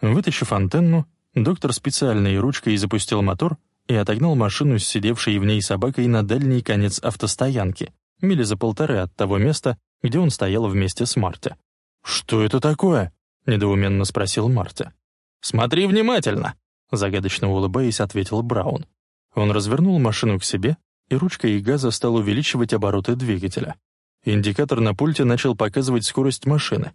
Вытащив антенну, доктор специальной ручкой запустил мотор и отогнал машину с сидевшей в ней собакой на дальний конец автостоянки, мили за полторы от того места, где он стоял вместе с Марти. «Что это такое?» — недоуменно спросил Марти. «Смотри внимательно!» — загадочно улыбаясь, ответил Браун. Он развернул машину к себе, и ручкой газа стал увеличивать обороты двигателя. Индикатор на пульте начал показывать скорость машины.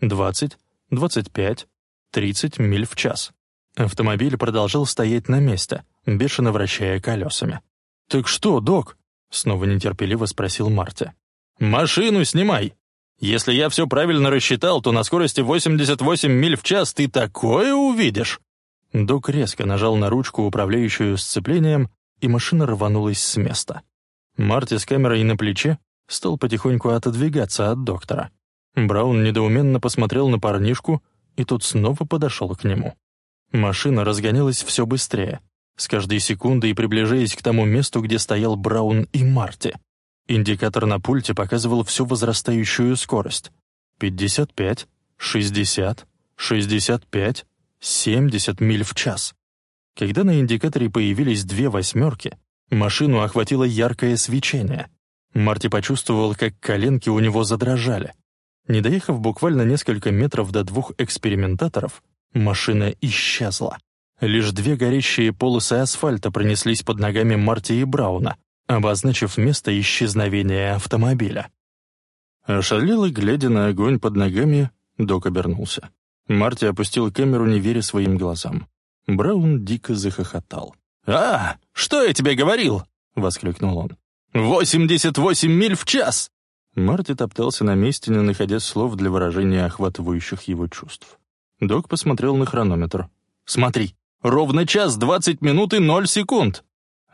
20, 25, 30 миль в час. Автомобиль продолжал стоять на месте, бешено вращая колесами. «Так что, док?» — снова нетерпеливо спросил Марти. «Машину снимай! Если я все правильно рассчитал, то на скорости 88 миль в час ты такое увидишь!» Док резко нажал на ручку, управляющую сцеплением, и машина рванулась с места. Марти с камерой на плече стал потихоньку отодвигаться от доктора. Браун недоуменно посмотрел на парнишку, и тот снова подошел к нему. Машина разгонялась все быстрее, с каждой секундой приближаясь к тому месту, где стоял Браун и Марти. Индикатор на пульте показывал всю возрастающую скорость. 55, 60, 65, 70 миль в час. Когда на индикаторе появились две восьмерки, машину охватило яркое свечение. Марти почувствовал, как коленки у него задрожали. Не доехав буквально несколько метров до двух экспериментаторов, машина исчезла. Лишь две горящие полосы асфальта пронеслись под ногами Марти и Брауна, обозначив место исчезновения автомобиля. Ошалело, глядя на огонь под ногами, Док обернулся. Марти опустил камеру, не веря своим глазам. Браун дико захохотал. «А, что я тебе говорил?» — воскликнул он. «Восемьдесят восемь миль в час!» Марти топтался на месте, не находя слов для выражения охватывающих его чувств. Док посмотрел на хронометр. «Смотри, ровно час двадцать минут и ноль секунд!»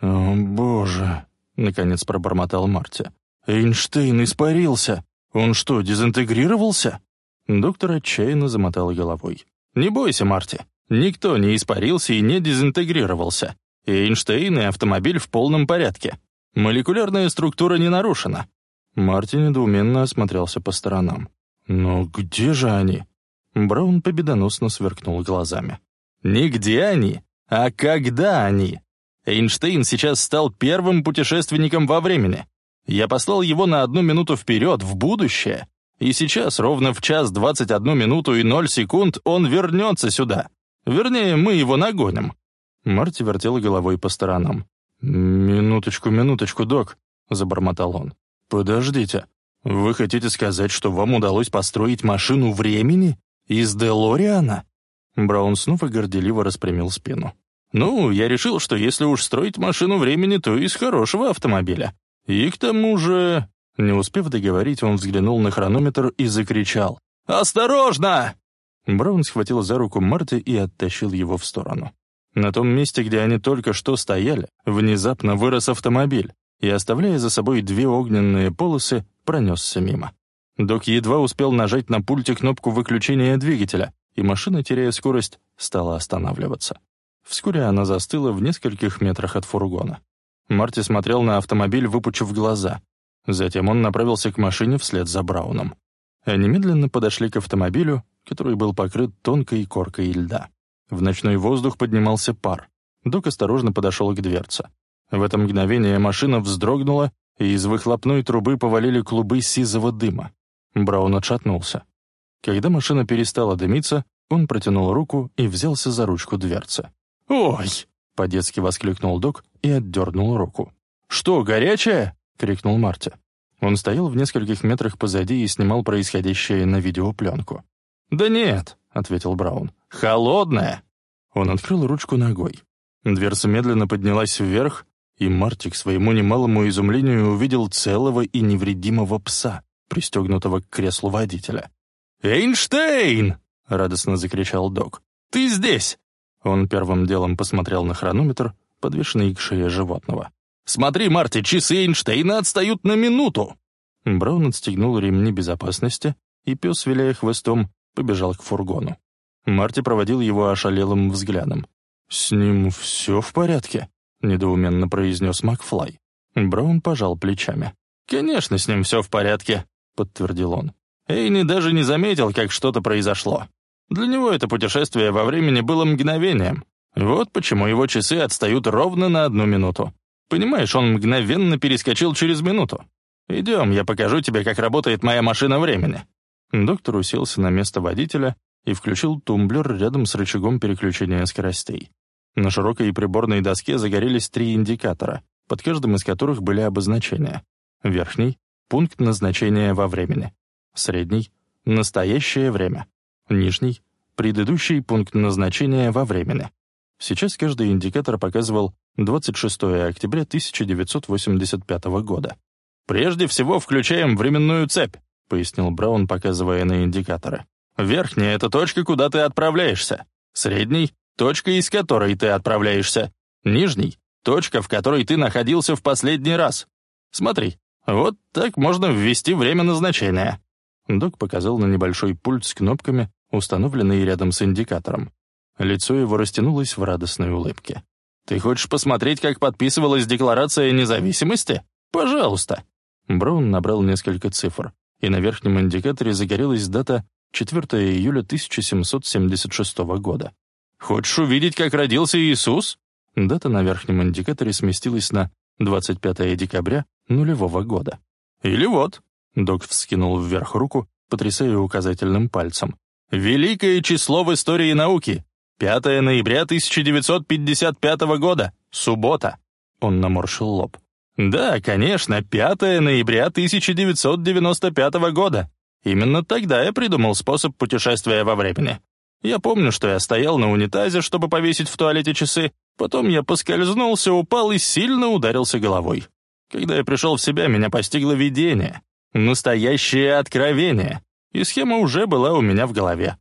«О, боже!» — наконец пробормотал Марти. «Эйнштейн испарился! Он что, дезинтегрировался?» Доктор отчаянно замотал головой. «Не бойся, Марти. Никто не испарился и не дезинтегрировался. Эйнштейн и автомобиль в полном порядке. Молекулярная структура не нарушена». Марти недоуменно осмотрелся по сторонам. «Но где же они?» Браун победоносно сверкнул глазами. «Не где они, а когда они. Эйнштейн сейчас стал первым путешественником во времени. Я послал его на одну минуту вперед, в будущее, и сейчас, ровно в час двадцать одну минуту и ноль секунд, он вернется сюда. Вернее, мы его нагоним». Марти вертел головой по сторонам. «Минуточку, минуточку, док», — забормотал он. «Подождите, вы хотите сказать, что вам удалось построить машину времени из Делориана?» Браун снова горделиво распрямил спину. «Ну, я решил, что если уж строить машину времени, то из хорошего автомобиля. И к тому же...» Не успев договорить, он взглянул на хронометр и закричал. «Осторожно!» Браун схватил за руку Марти и оттащил его в сторону. На том месте, где они только что стояли, внезапно вырос автомобиль и, оставляя за собой две огненные полосы, пронесся мимо. Док едва успел нажать на пульте кнопку выключения двигателя, и машина, теряя скорость, стала останавливаться. Вскоре она застыла в нескольких метрах от фургона. Марти смотрел на автомобиль, выпучив глаза. Затем он направился к машине вслед за Брауном. Они медленно подошли к автомобилю, который был покрыт тонкой коркой льда. В ночной воздух поднимался пар. Док осторожно подошел к дверце. В это мгновение машина вздрогнула, и из выхлопной трубы повалили клубы сизого дыма. Браун отшатнулся. Когда машина перестала дымиться, он протянул руку и взялся за ручку дверцы. «Ой!» — по-детски воскликнул док и отдернул руку. «Что, горячая?» — крикнул Марти. Он стоял в нескольких метрах позади и снимал происходящее на видеопленку. «Да нет», — ответил Браун, — «холодная». Он открыл ручку ногой. Дверца медленно поднялась вверх, и Марти, к своему немалому изумлению, увидел целого и невредимого пса, пристегнутого к креслу водителя. «Эйнштейн!» — радостно закричал док. «Ты здесь!» Он первым делом посмотрел на хронометр, подвешенный к шее животного. «Смотри, Марти, часы Эйнштейна отстают на минуту!» Браун отстегнул ремни безопасности, и пес, виляя хвостом, побежал к фургону. Марти проводил его ошалелым взглядом. «С ним все в порядке?» — недоуменно произнес Макфлай. Браун пожал плечами. «Конечно, с ним все в порядке», — подтвердил он. Эйни даже не заметил, как что-то произошло. Для него это путешествие во времени было мгновением. Вот почему его часы отстают ровно на одну минуту. Понимаешь, он мгновенно перескочил через минуту. Идем, я покажу тебе, как работает моя машина времени». Доктор уселся на место водителя и включил тумблер рядом с рычагом переключения скоростей. На широкой приборной доске загорелись три индикатора, под каждым из которых были обозначения. Верхний — пункт назначения во времени. Средний — настоящее время. Нижний — предыдущий пункт назначения во времени. Сейчас каждый индикатор показывал 26 октября 1985 года. «Прежде всего включаем временную цепь», — пояснил Браун, показывая на индикаторы. «Верхняя — это точка, куда ты отправляешься. Средний — точка, из которой ты отправляешься. Нижний — точка, в которой ты находился в последний раз. Смотри, вот так можно ввести время назначения». Док показал на небольшой пульт с кнопками, установленный рядом с индикатором. Лицо его растянулось в радостной улыбке. «Ты хочешь посмотреть, как подписывалась Декларация независимости? Пожалуйста!» Браун набрал несколько цифр, и на верхнем индикаторе загорелась дата 4 июля 1776 года. «Хочешь увидеть, как родился Иисус?» Дата на верхнем индикаторе сместилась на 25 декабря нулевого года. «Или вот», — док вскинул вверх руку, потрясая указательным пальцем. «Великое число в истории науки! 5 ноября 1955 года, суббота!» Он наморщил лоб. «Да, конечно, 5 ноября 1995 года. Именно тогда я придумал способ путешествия во времени. Я помню, что я стоял на унитазе, чтобы повесить в туалете часы, потом я поскользнулся, упал и сильно ударился головой. Когда я пришел в себя, меня постигло видение. Настоящее откровение. И схема уже была у меня в голове.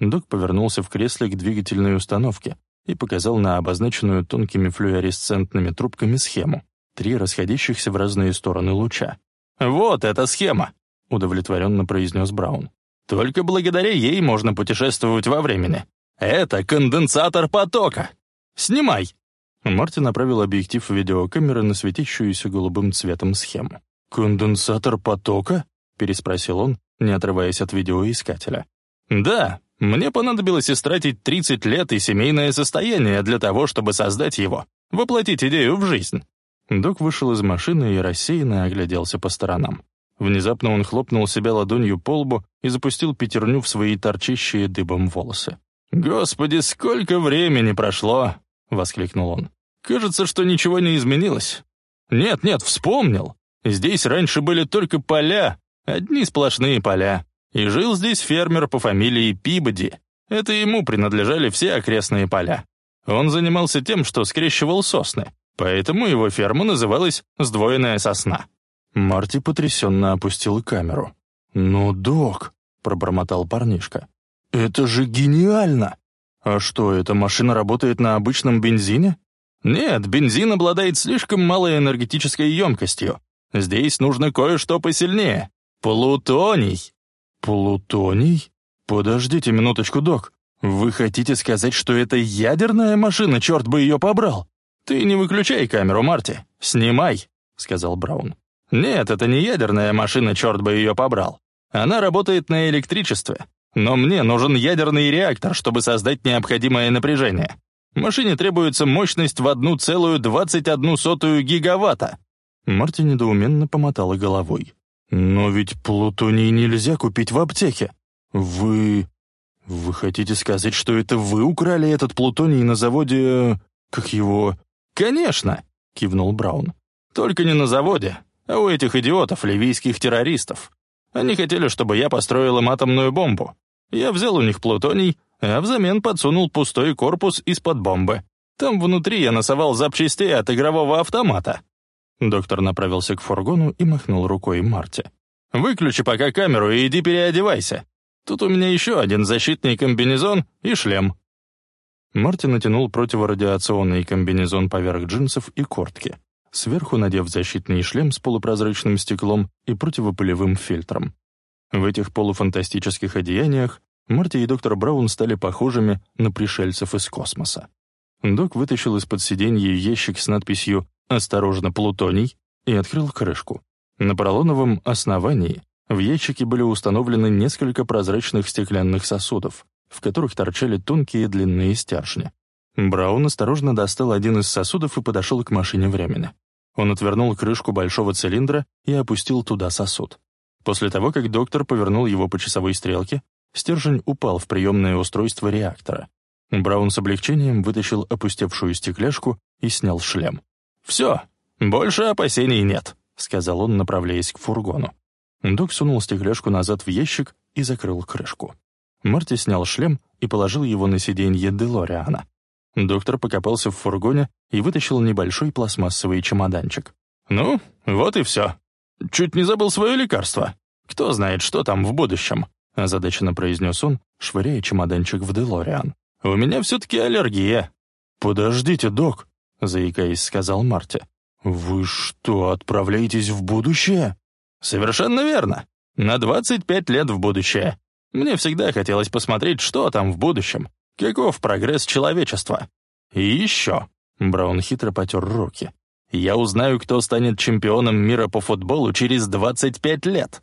Док повернулся в кресле к двигательной установке и показал на обозначенную тонкими флуоресцентными трубками схему. Три расходящихся в разные стороны луча. «Вот эта схема!» — удовлетворенно произнес Браун. «Только благодаря ей можно путешествовать во времени. Это конденсатор потока! Снимай!» Мартин направил объектив видеокамеры на светящуюся голубым цветом схему. «Конденсатор потока?» — переспросил он, не отрываясь от видеоискателя. «Да, мне понадобилось истратить 30 лет и семейное состояние для того, чтобы создать его, воплотить идею в жизнь». Док вышел из машины и рассеянно огляделся по сторонам. Внезапно он хлопнул себя ладонью по лбу и запустил пятерню в свои торчащие дыбом волосы. «Господи, сколько времени прошло!» — воскликнул он. «Кажется, что ничего не изменилось. Нет-нет, вспомнил. Здесь раньше были только поля, одни сплошные поля. И жил здесь фермер по фамилии Пибоди. Это ему принадлежали все окрестные поля. Он занимался тем, что скрещивал сосны, поэтому его ферма называлась «Сдвоенная сосна». Марти потрясенно опустил камеру. «Ну, док», — пробормотал парнишка, — «это же гениально! А что, эта машина работает на обычном бензине?» «Нет, бензин обладает слишком малой энергетической емкостью. Здесь нужно кое-что посильнее. Плутоний!» «Плутоний? Подождите минуточку, док. Вы хотите сказать, что это ядерная машина, черт бы ее побрал?» «Ты не выключай камеру, Марти. Снимай», — сказал Браун. «Нет, это не ядерная машина, черт бы ее побрал. Она работает на электричестве. Но мне нужен ядерный реактор, чтобы создать необходимое напряжение. Машине требуется мощность в 1,21 гигаватта». Марти недоуменно помотала головой. «Но ведь плутоний нельзя купить в аптеке. Вы... Вы хотите сказать, что это вы украли этот плутоний на заводе... Как его...» «Конечно!» — кивнул Браун. «Только не на заводе, а у этих идиотов, ливийских террористов. Они хотели, чтобы я построил им атомную бомбу. Я взял у них плутоний, а взамен подсунул пустой корпус из-под бомбы. Там внутри я носовал запчастей от игрового автомата. Доктор направился к фургону и махнул рукой Марте. «Выключи пока камеру и иди переодевайся. Тут у меня еще один защитный комбинезон и шлем». Марти натянул противорадиационный комбинезон поверх джинсов и куртки, сверху надев защитный шлем с полупрозрачным стеклом и противопылевым фильтром. В этих полуфантастических одеяниях Марти и доктор Браун стали похожими на пришельцев из космоса. Док вытащил из-под сиденья ящик с надписью «Осторожно, плутоний» и открыл крышку. На поролоновом основании в ящике были установлены несколько прозрачных стеклянных сосудов, в которых торчали тонкие длинные стержни. Браун осторожно достал один из сосудов и подошел к машине времени. Он отвернул крышку большого цилиндра и опустил туда сосуд. После того, как доктор повернул его по часовой стрелке, стержень упал в приемное устройство реактора. Браун с облегчением вытащил опустевшую стекляшку и снял шлем. «Все, больше опасений нет», — сказал он, направляясь к фургону. Док сунул стекляшку назад в ящик и закрыл крышку. Марти снял шлем и положил его на сиденье Делориана. Доктор покопался в фургоне и вытащил небольшой пластмассовый чемоданчик. «Ну, вот и все. Чуть не забыл свое лекарство. Кто знает, что там в будущем», — озадаченно произнес он, швыряя чемоданчик в Делориан. «У меня все-таки аллергия». «Подождите, док», — заикаясь, сказал Марти. «Вы что, отправляетесь в будущее?» «Совершенно верно. На 25 лет в будущее. Мне всегда хотелось посмотреть, что там в будущем. Каков прогресс человечества? И еще...» Браун хитро потер руки. «Я узнаю, кто станет чемпионом мира по футболу через 25 лет».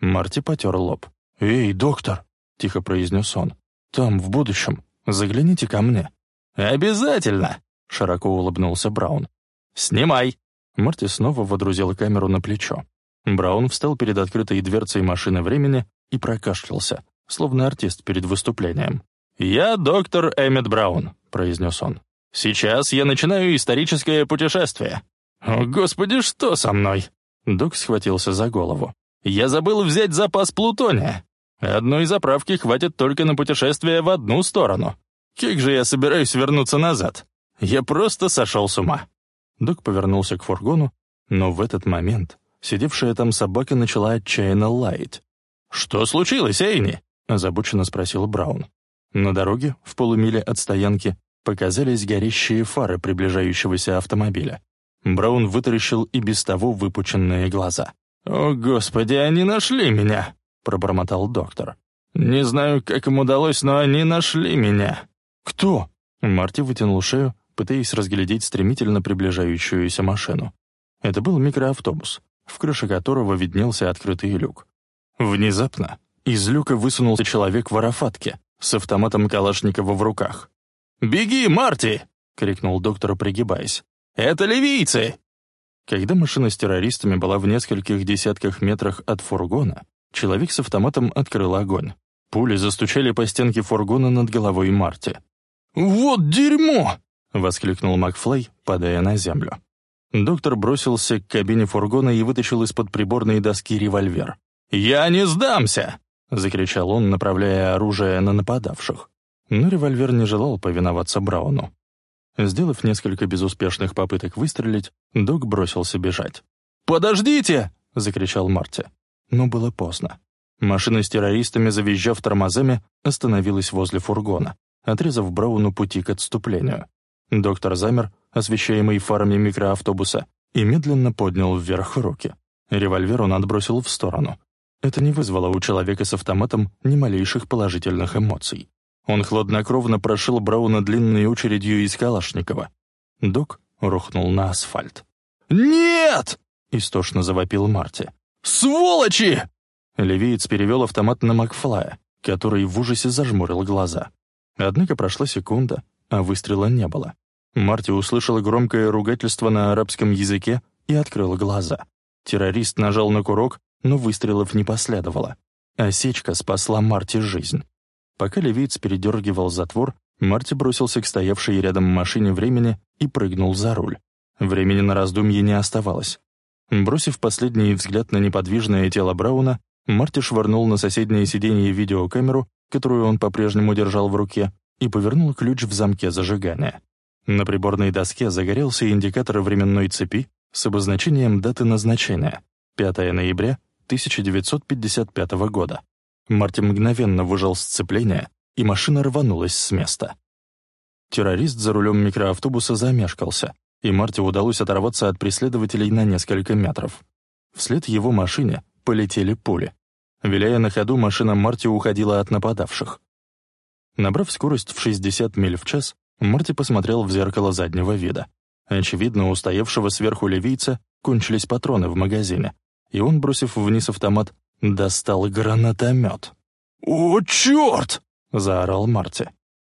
Марти потер лоб. «Эй, доктор!» — тихо произнес он. «Там, в будущем, загляните ко мне». «Обязательно!» — широко улыбнулся Браун. «Снимай!» Марти снова водрузил камеру на плечо. Браун встал перед открытой дверцей машины времени и прокашлялся, словно артист перед выступлением. «Я доктор Эммет Браун», — произнес он. «Сейчас я начинаю историческое путешествие». «О, Господи, что со мной?» Док схватился за голову. «Я забыл взять запас плутония. Одной заправки хватит только на путешествие в одну сторону. Как же я собираюсь вернуться назад? Я просто сошел с ума». Док повернулся к фургону, но в этот момент сидевшая там собака начала отчаянно лаять. «Что случилось, Эйни?» — озабоченно спросил Браун. На дороге, в полумиле от стоянки, показались горящие фары приближающегося автомобиля. Браун вытаращил и без того выпученные глаза. «О, Господи, они нашли меня!» — пробормотал доктор. «Не знаю, как им удалось, но они нашли меня». «Кто?» Марти вытянул шею, пытаясь разглядеть стремительно приближающуюся машину. Это был микроавтобус, в крыше которого виднелся открытый люк. Внезапно из люка высунулся человек в арафатке, с автоматом Калашникова в руках. «Беги, Марти!» — крикнул доктор, пригибаясь. «Это ливийцы!» Когда машина с террористами была в нескольких десятках метрах от фургона, человек с автоматом открыл огонь. Пули застучали по стенке фургона над головой Марти. «Вот дерьмо!» — воскликнул Макфлей, падая на землю. Доктор бросился к кабине фургона и вытащил из-под приборной доски револьвер. «Я не сдамся!» — закричал он, направляя оружие на нападавших. Но револьвер не желал повиноваться Брауну. Сделав несколько безуспешных попыток выстрелить, Док бросился бежать. «Подождите!» — закричал Марти. Но было поздно. Машина с террористами, завизжав тормозами, остановилась возле фургона, отрезав Брауну пути к отступлению. Доктор замер, освещаемый фарами микроавтобуса, и медленно поднял вверх руки. Револьвер он отбросил в сторону. Это не вызвало у человека с автоматом ни малейших положительных эмоций. Он хладнокровно прошил Брауна длинной очередью из Калашникова. Док рухнул на асфальт. «Нет!» — истошно завопил Марти. «Сволочи!» Левиец перевел автомат на Макфлая, который в ужасе зажмурил глаза. Однако прошла секунда, а выстрела не было. Марти услышал громкое ругательство на арабском языке и открыл глаза. Террорист нажал на курок, но выстрелов не последовало. Осечка спасла Марти жизнь. Пока левиец передергивал затвор, Марти бросился к стоявшей рядом машине времени и прыгнул за руль. Времени на раздумье не оставалось. Бросив последний взгляд на неподвижное тело Брауна, Марти швырнул на соседнее сиденье видеокамеру, которую он по-прежнему держал в руке, и повернул ключ в замке зажигания. На приборной доске загорелся индикатор временной цепи с обозначением даты назначения — 5 ноября 1955 года. Марти мгновенно выжал сцепление, и машина рванулась с места. Террорист за рулем микроавтобуса замешкался, и Марти удалось оторваться от преследователей на несколько метров. Вслед его машине полетели пули. Виляя на ходу, машина Марти уходила от нападавших. Набрав скорость в 60 миль в час, Марти посмотрел в зеркало заднего вида. Очевидно, у стоявшего сверху ливийца кончились патроны в магазине, и он, бросив вниз автомат, достал гранатомет. «О, черт!» — заорал Марти.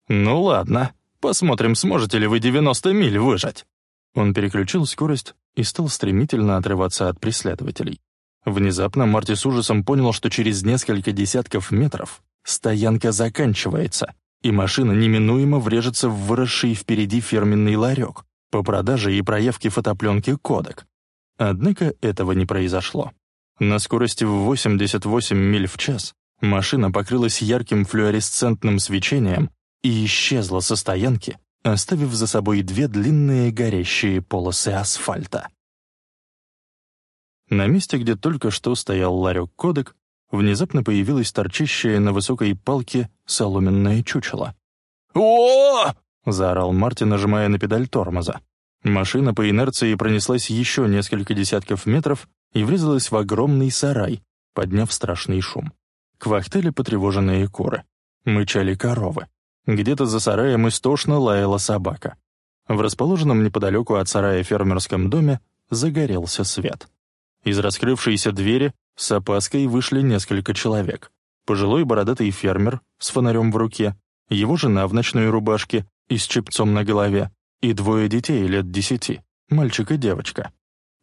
«Ну ладно, посмотрим, сможете ли вы 90 миль выжать». Он переключил скорость и стал стремительно отрываться от преследователей. Внезапно Марти с ужасом понял, что через несколько десятков метров стоянка заканчивается, и машина неминуемо врежется в выросший впереди фирменный ларек по продаже и проявке фотопленки «Кодек». Однако этого не произошло. На скорости в 88 миль в час машина покрылась ярким флуоресцентным свечением и исчезла со стоянки, оставив за собой две длинные горящие полосы асфальта. На месте, где только что стоял ларек «Кодек», внезапно появилась торчащая на высокой палке соломенное чучело. о заорал Мартин, нажимая на педаль тормоза. Машина по инерции пронеслась еще несколько десятков метров и врезалась в огромный сарай, подняв страшный шум. Квахтели потревоженные куры. Мычали коровы. Где-то за сараем истошно лаяла собака. В расположенном неподалеку от сарая фермерском доме загорелся свет. Из раскрывшейся двери с опаской вышли несколько человек. Пожилой бородатый фермер с фонарем в руке, его жена в ночной рубашке и с чепцом на голове, и двое детей лет десяти, мальчик и девочка.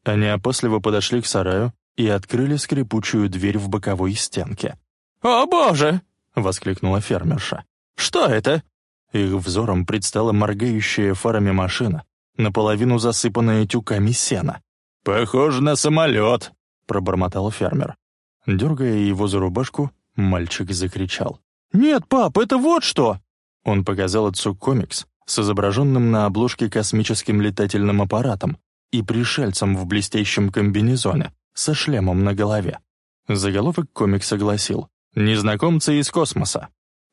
Они опасливо подошли к сараю и открыли скрипучую дверь в боковой стенке. «О, боже!» — воскликнула фермерша. «Что это?» Их взором предстала моргающая фарами машина, наполовину засыпанная тюками сена. «Похоже на самолет», — пробормотал фермер. Дергая его за рубашку, мальчик закричал. «Нет, пап, это вот что!» Он показал отцу комикс с изображенным на обложке космическим летательным аппаратом и пришельцем в блестящем комбинезоне со шлемом на голове. Заголовок комикса гласил «Незнакомцы из космоса».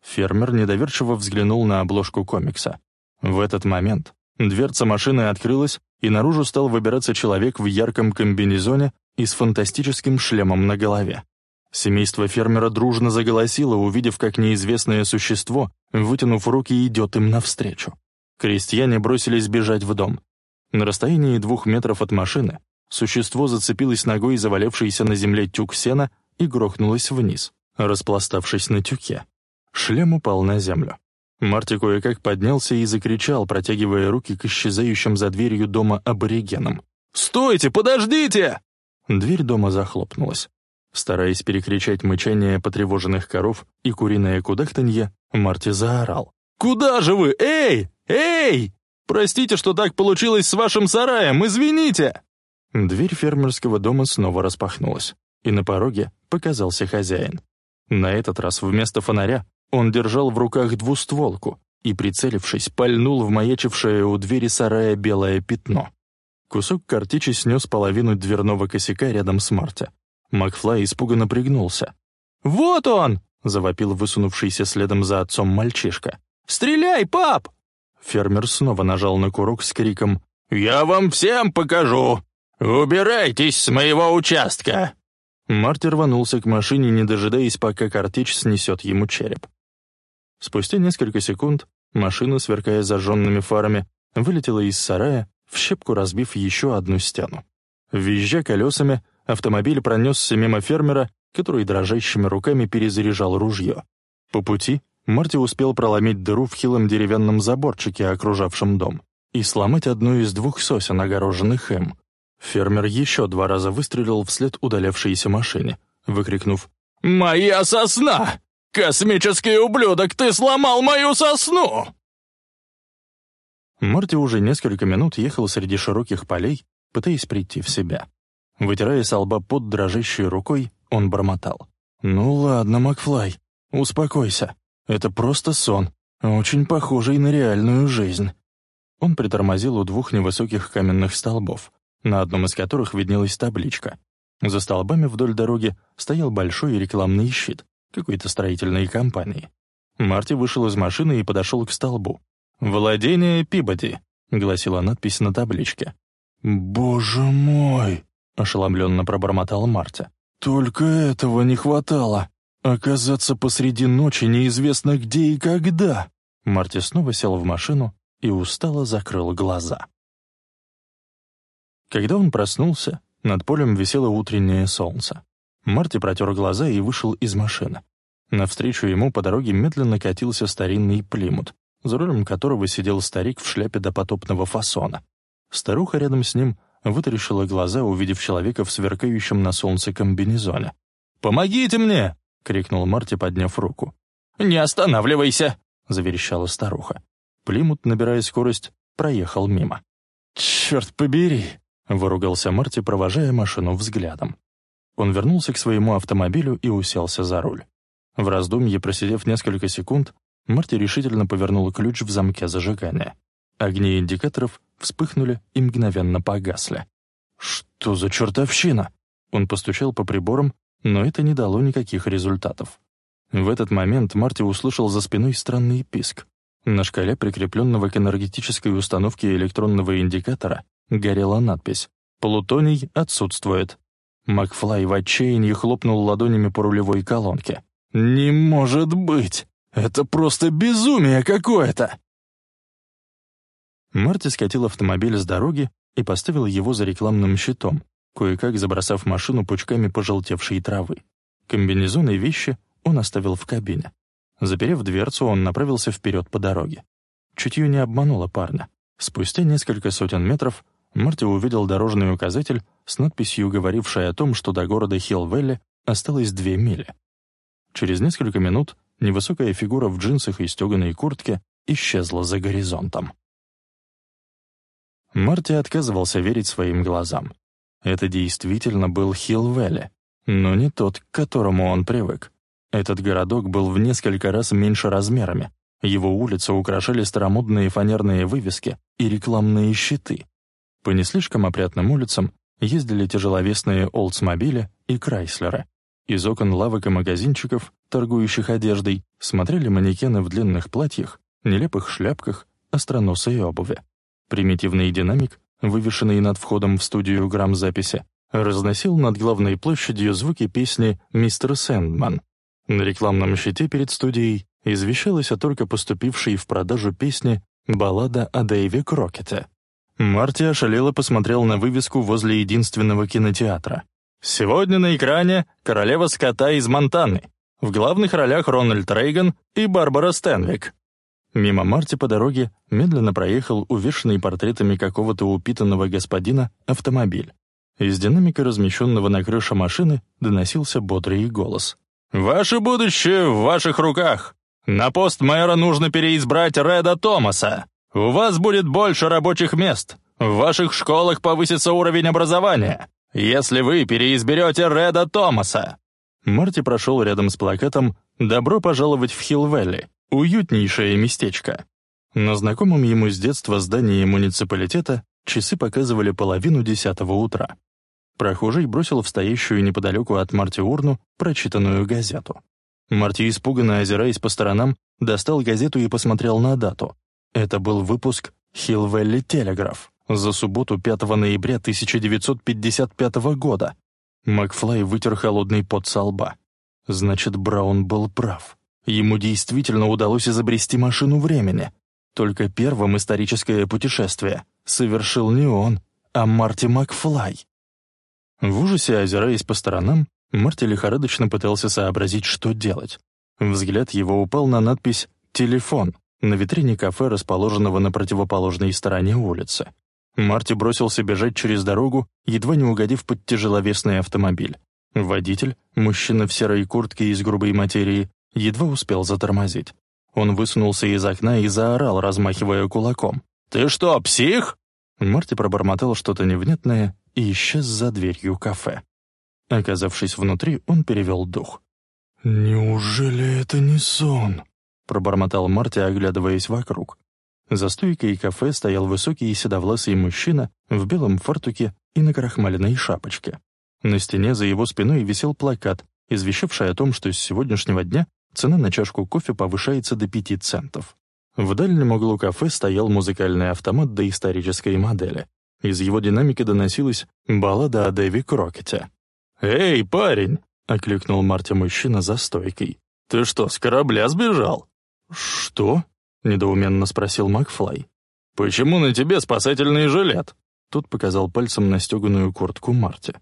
Фермер недоверчиво взглянул на обложку комикса. В этот момент дверца машины открылась, и наружу стал выбираться человек в ярком комбинезоне и с фантастическим шлемом на голове. Семейство фермера дружно заголосило, увидев, как неизвестное существо, вытянув руки, идет им навстречу. Крестьяне бросились бежать в дом. На расстоянии двух метров от машины существо зацепилось ногой завалявшийся на земле тюк сена и грохнулось вниз, распластавшись на тюке. Шлем упал на землю. Марти кое-как поднялся и закричал, протягивая руки к исчезающим за дверью дома аборигенам. «Стойте, подождите!» Дверь дома захлопнулась. Стараясь перекричать мычание потревоженных коров и куриное кудахтанье, Марти заорал. «Куда же вы? Эй! Эй! Простите, что так получилось с вашим сараем, извините!» Дверь фермерского дома снова распахнулась, и на пороге показался хозяин. На этот раз вместо фонаря он держал в руках двустволку и, прицелившись, пальнул в маячившее у двери сарая белое пятно. Кусок картечи снес половину дверного косяка рядом с Марти. Макфлай испуганно пригнулся. «Вот он!» — завопил высунувшийся следом за отцом мальчишка. «Стреляй, пап!» Фермер снова нажал на курок с криком «Я вам всем покажу! Убирайтесь с моего участка!» Марти рванулся к машине, не дожидаясь, пока картечь снесет ему череп. Спустя несколько секунд машина, сверкая зажженными фарами, вылетела из сарая, в щепку разбив еще одну стену. Визжа колесами, автомобиль пронесся мимо фермера, который дрожащими руками перезаряжал ружье. По пути Марти успел проломить дыру в хилом деревянном заборчике, окружавшем дом, и сломать одну из двух сосен, огороженных им. Фермер еще два раза выстрелил вслед удалявшейся машине, выкрикнув «Моя сосна!» «Космический ублюдок, ты сломал мою сосну!» Марти уже несколько минут ехал среди широких полей, пытаясь прийти в себя. Вытирая с лба под дрожащей рукой, он бормотал. «Ну ладно, Макфлай, успокойся. Это просто сон, очень похожий на реальную жизнь». Он притормозил у двух невысоких каменных столбов, на одном из которых виднелась табличка. За столбами вдоль дороги стоял большой рекламный щит, какой-то строительной компании. Марти вышел из машины и подошел к столбу. «Владение Пибоди», — гласила надпись на табличке. «Боже мой!» — ошеломленно пробормотал Марти. «Только этого не хватало. Оказаться посреди ночи неизвестно где и когда». Марти снова сел в машину и устало закрыл глаза. Когда он проснулся, над полем висело утреннее солнце. Марти протер глаза и вышел из машины. Навстречу ему по дороге медленно катился старинный плимут, за рулем которого сидел старик в шляпе допотопного фасона. Старуха рядом с ним вытаращила глаза, увидев человека в сверкающем на солнце комбинезоне. «Помогите мне!» — крикнул Марти, подняв руку. «Не останавливайся!» — заверещала старуха. Плимут, набирая скорость, проехал мимо. «Черт побери!» — выругался Марти, провожая машину взглядом. Он вернулся к своему автомобилю и уселся за руль. В раздумье, просидев несколько секунд, Марти решительно повернул ключ в замке зажигания. Огни индикаторов вспыхнули и мгновенно погасли. «Что за чертовщина?» Он постучал по приборам, но это не дало никаких результатов. В этот момент Марти услышал за спиной странный писк. На шкале, прикрепленного к энергетической установке электронного индикатора, горела надпись «Плутоний отсутствует». Макфлай в отчаянии хлопнул ладонями по рулевой колонке. «Не может быть! Это просто безумие какое-то!» Марти скатил автомобиль с дороги и поставил его за рекламным щитом, кое-как забросав машину пучками пожелтевшей травы. Комбинезон и вещи он оставил в кабине. Заперев дверцу, он направился вперед по дороге. Чутье не обмануло парня. Спустя несколько сотен метров Марти увидел дорожный указатель с надписью, говорившей о том, что до города Хилл-Вэлли осталось две мили. Через несколько минут невысокая фигура в джинсах и стеганой куртке исчезла за горизонтом. Марти отказывался верить своим глазам. Это действительно был Хилл-Вэлли, но не тот, к которому он привык. Этот городок был в несколько раз меньше размерами. Его улицы украшали старомодные фанерные вывески и рекламные щиты. По не слишком опрятным улицам ездили тяжеловесные Олдсмобили и Крайслеры. Из окон лавок и магазинчиков, торгующих одеждой, смотрели манекены в длинных платьях, нелепых шляпках, остроносой обуви. Примитивный динамик, вывешенный над входом в студию грамзаписи, разносил над главной площадью звуки песни «Мистер Сэндман», на рекламном щите перед студией извещалось о только поступившей в продажу песне «Баллада о Дэйве Крокете». Марти ошалело посмотрел на вывеску возле единственного кинотеатра. «Сегодня на экране королева скота из Монтаны. В главных ролях Рональд Рейган и Барбара Стэнвик». Мимо Марти по дороге медленно проехал увешанный портретами какого-то упитанного господина автомобиль. Из динамика, размещенного на крыше машины, доносился бодрый голос. «Ваше будущее в ваших руках. На пост мэра нужно переизбрать Реда Томаса. У вас будет больше рабочих мест. В ваших школах повысится уровень образования. Если вы переизберете Реда Томаса». Марти прошел рядом с плакатом «Добро пожаловать в Хилл-Вэлли. Уютнейшее местечко». На знакомом ему с детства здании муниципалитета часы показывали половину десятого утра. Прохожий бросил в стоящую неподалеку от Марти урну прочитанную газету. Марти, испуганно озираясь по сторонам, достал газету и посмотрел на дату. Это был выпуск «Хилл Вэлли Телеграф» за субботу 5 ноября 1955 года. Макфлай вытер холодный пот со лба. Значит, Браун был прав. Ему действительно удалось изобрести машину времени. Только первым историческое путешествие совершил не он, а Марти Макфлай. В ужасе, озираясь по сторонам, Марти лихорадочно пытался сообразить, что делать. Взгляд его упал на надпись «Телефон» на витрине кафе, расположенного на противоположной стороне улицы. Марти бросился бежать через дорогу, едва не угодив под тяжеловесный автомобиль. Водитель, мужчина в серой куртке из грубой материи, едва успел затормозить. Он высунулся из окна и заорал, размахивая кулаком. «Ты что, псих?» Марти пробормотал что-то невнятное и исчез за дверью кафе. Оказавшись внутри, он перевел дух. «Неужели это не сон?» — пробормотал Марти, оглядываясь вокруг. За стойкой кафе стоял высокий и седовласый мужчина в белом фартуке и на крахмаленной шапочке. На стене за его спиной висел плакат, извещавший о том, что с сегодняшнего дня цена на чашку кофе повышается до пяти центов. В дальнем углу кафе стоял музыкальный автомат доисторической модели. Из его динамики доносилась баллада о Дэви Крокете. «Эй, парень!» — окликнул Марти мужчина за стойкой. «Ты что, с корабля сбежал?» «Что?» — недоуменно спросил Макфлай. «Почему на тебе спасательный жилет?» Тот показал пальцем на стеганую куртку Марти.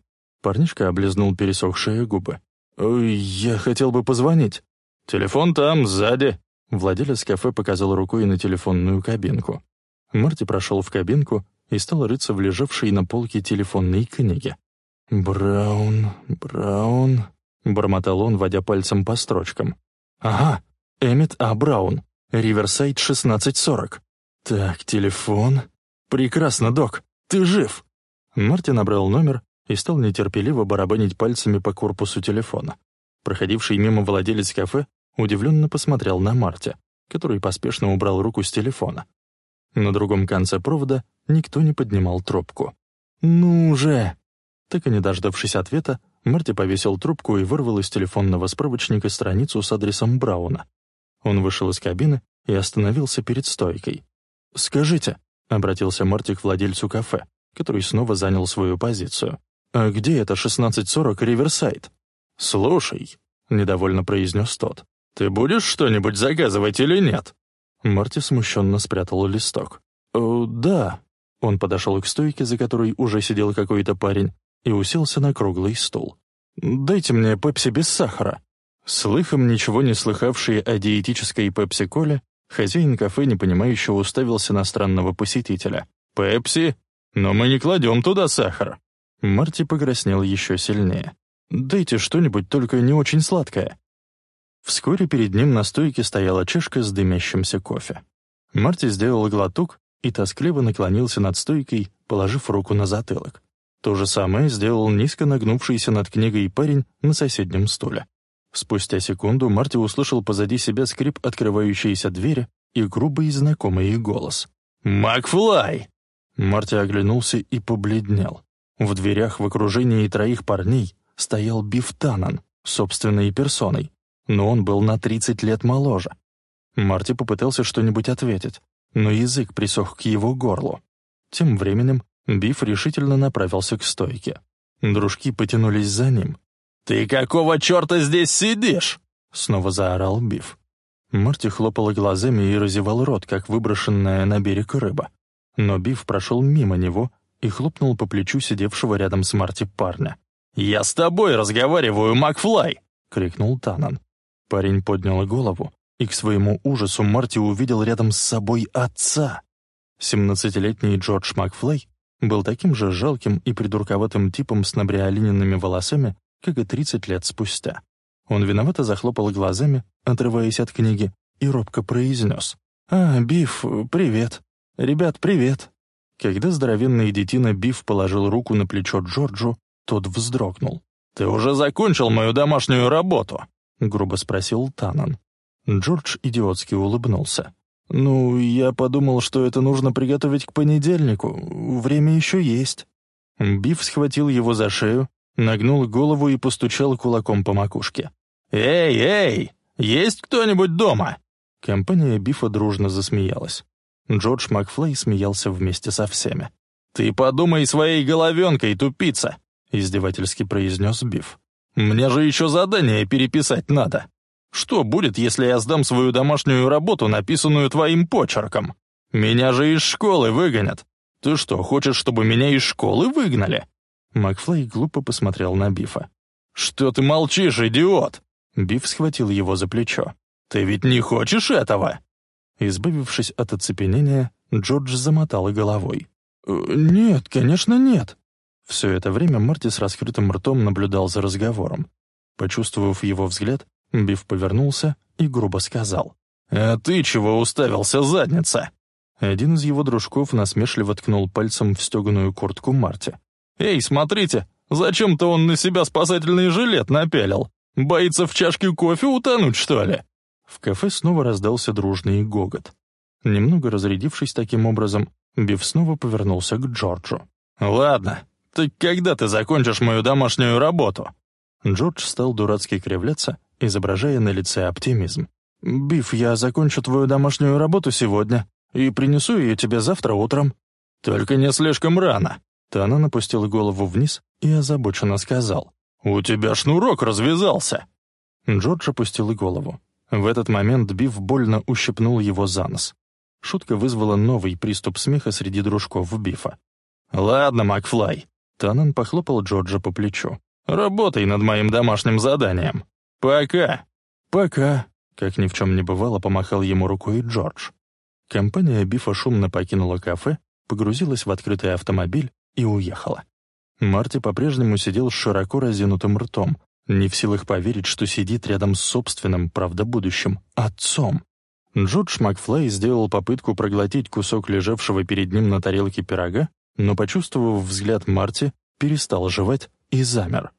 Парнишка облизнул пересохшие губы. «Я хотел бы позвонить». «Телефон там, сзади». Владелец кафе показал рукой на телефонную кабинку. Марти прошел в кабинку и стал рыться в лежавшей на полке телефонной книге. «Браун, Браун...» — бормотал он, водя пальцем по строчкам. «Ага, Эммет А. Браун, Риверсайд 1640. Так, телефон. Прекрасно, док, ты жив!» Марти набрал номер и стал нетерпеливо барабанить пальцами по корпусу телефона. Проходивший мимо владелец кафе удивленно посмотрел на Марти, который поспешно убрал руку с телефона. На другом конце провода никто не поднимал трубку. «Ну же!» Так и не дождавшись ответа, Марти повесил трубку и вырвал из телефонного справочника страницу с адресом Брауна. Он вышел из кабины и остановился перед стойкой. «Скажите», — обратился Марти к владельцу кафе, который снова занял свою позицию. «А где это 1640 Риверсайд?» «Слушай», — недовольно произнес тот, «ты будешь что-нибудь заказывать или нет?» Марти смущенно спрятал листок. «Э, «Да». Он подошел к стойке, за которой уже сидел какой-то парень, и уселся на круглый стул. «Дайте мне пепси без сахара». Слыхом ничего не слыхавший о диетической пепси-коле, хозяин кафе непонимающе уставился на странного посетителя. «Пепси? Но мы не кладем туда сахар». Марти покраснел еще сильнее. «Дайте что-нибудь, только не очень сладкое». Вскоре перед ним на стойке стояла чашка с дымящимся кофе. Марти сделал глоток и тоскливо наклонился над стойкой, положив руку на затылок. То же самое сделал низко нагнувшийся над книгой парень на соседнем стуле. Спустя секунду Марти услышал позади себя скрип открывающейся двери и грубый знакомый голос. «Макфлай!» Марти оглянулся и побледнел. В дверях в окружении троих парней стоял Биф Танан, собственной персоной, но он был на 30 лет моложе. Марти попытался что-нибудь ответить, но язык присох к его горлу. Тем временем Биф решительно направился к стойке. Дружки потянулись за ним. «Ты какого черта здесь сидишь?» — снова заорал Биф. Марти хлопал глазами и разевал рот, как выброшенная на берег рыба. Но Биф прошел мимо него и хлопнул по плечу сидевшего рядом с Марти парня. «Я с тобой разговариваю, Макфлай!» — крикнул Танан. Парень поднял голову, и к своему ужасу Марти увидел рядом с собой отца. Семнадцатилетний Джордж Макфлай был таким же жалким и придурковатым типом с набриолиненными волосами, как и 30 лет спустя. Он виновато захлопал глазами, отрываясь от книги, и робко произнес. «А, Биф, привет. Ребят, привет. Когда здоровенный детина Биф положил руку на плечо Джорджу, тот вздрогнул. «Ты уже закончил мою домашнюю работу?» — грубо спросил Танан. Джордж идиотски улыбнулся. «Ну, я подумал, что это нужно приготовить к понедельнику. Время еще есть». Биф схватил его за шею, нагнул голову и постучал кулаком по макушке. «Эй, эй! Есть кто-нибудь дома?» Компания Бифа дружно засмеялась. Джордж Макфлей смеялся вместе со всеми. «Ты подумай своей головенкой, тупица!» — издевательски произнес Биф. «Мне же еще задание переписать надо. Что будет, если я сдам свою домашнюю работу, написанную твоим почерком? Меня же из школы выгонят. Ты что, хочешь, чтобы меня из школы выгнали?» Макфлей глупо посмотрел на Бифа. «Что ты молчишь, идиот?» Биф схватил его за плечо. «Ты ведь не хочешь этого?» Избавившись от оцепенения, Джордж замотал головой. «Э, «Нет, конечно, нет». Все это время Марти с раскрытым ртом наблюдал за разговором. Почувствовав его взгляд, Биф повернулся и грубо сказал. «А ты чего уставился, задница?» Один из его дружков насмешливо ткнул пальцем в стеганую куртку Марти. «Эй, смотрите, зачем-то он на себя спасательный жилет напялил. Боится в чашке кофе утонуть, что ли?» В кафе снова раздался дружный гогот. Немного разрядившись таким образом, Биф снова повернулся к Джорджу. «Ладно, так когда ты закончишь мою домашнюю работу?» Джордж стал дурацки кривляться, изображая на лице оптимизм. «Биф, я закончу твою домашнюю работу сегодня и принесу ее тебе завтра утром». «Только не слишком рано». Тана напустил голову вниз и озабоченно сказал. «У тебя шнурок развязался». Джордж опустил голову. В этот момент Биф больно ущипнул его за нос. Шутка вызвала новый приступ смеха среди дружков Бифа. «Ладно, Макфлай». Танан похлопал Джорджа по плечу. «Работай над моим домашним заданием. Пока». «Пока», — как ни в чем не бывало, помахал ему рукой Джордж. Компания Бифа шумно покинула кафе, погрузилась в открытый автомобиль и уехала. Марти по-прежнему сидел с широко разинутым ртом, не в силах поверить, что сидит рядом с собственным, правда будущим, отцом. Джордж Макфлай сделал попытку проглотить кусок лежавшего перед ним на тарелке пирога, но, почувствовав взгляд Марти, перестал жевать и замер.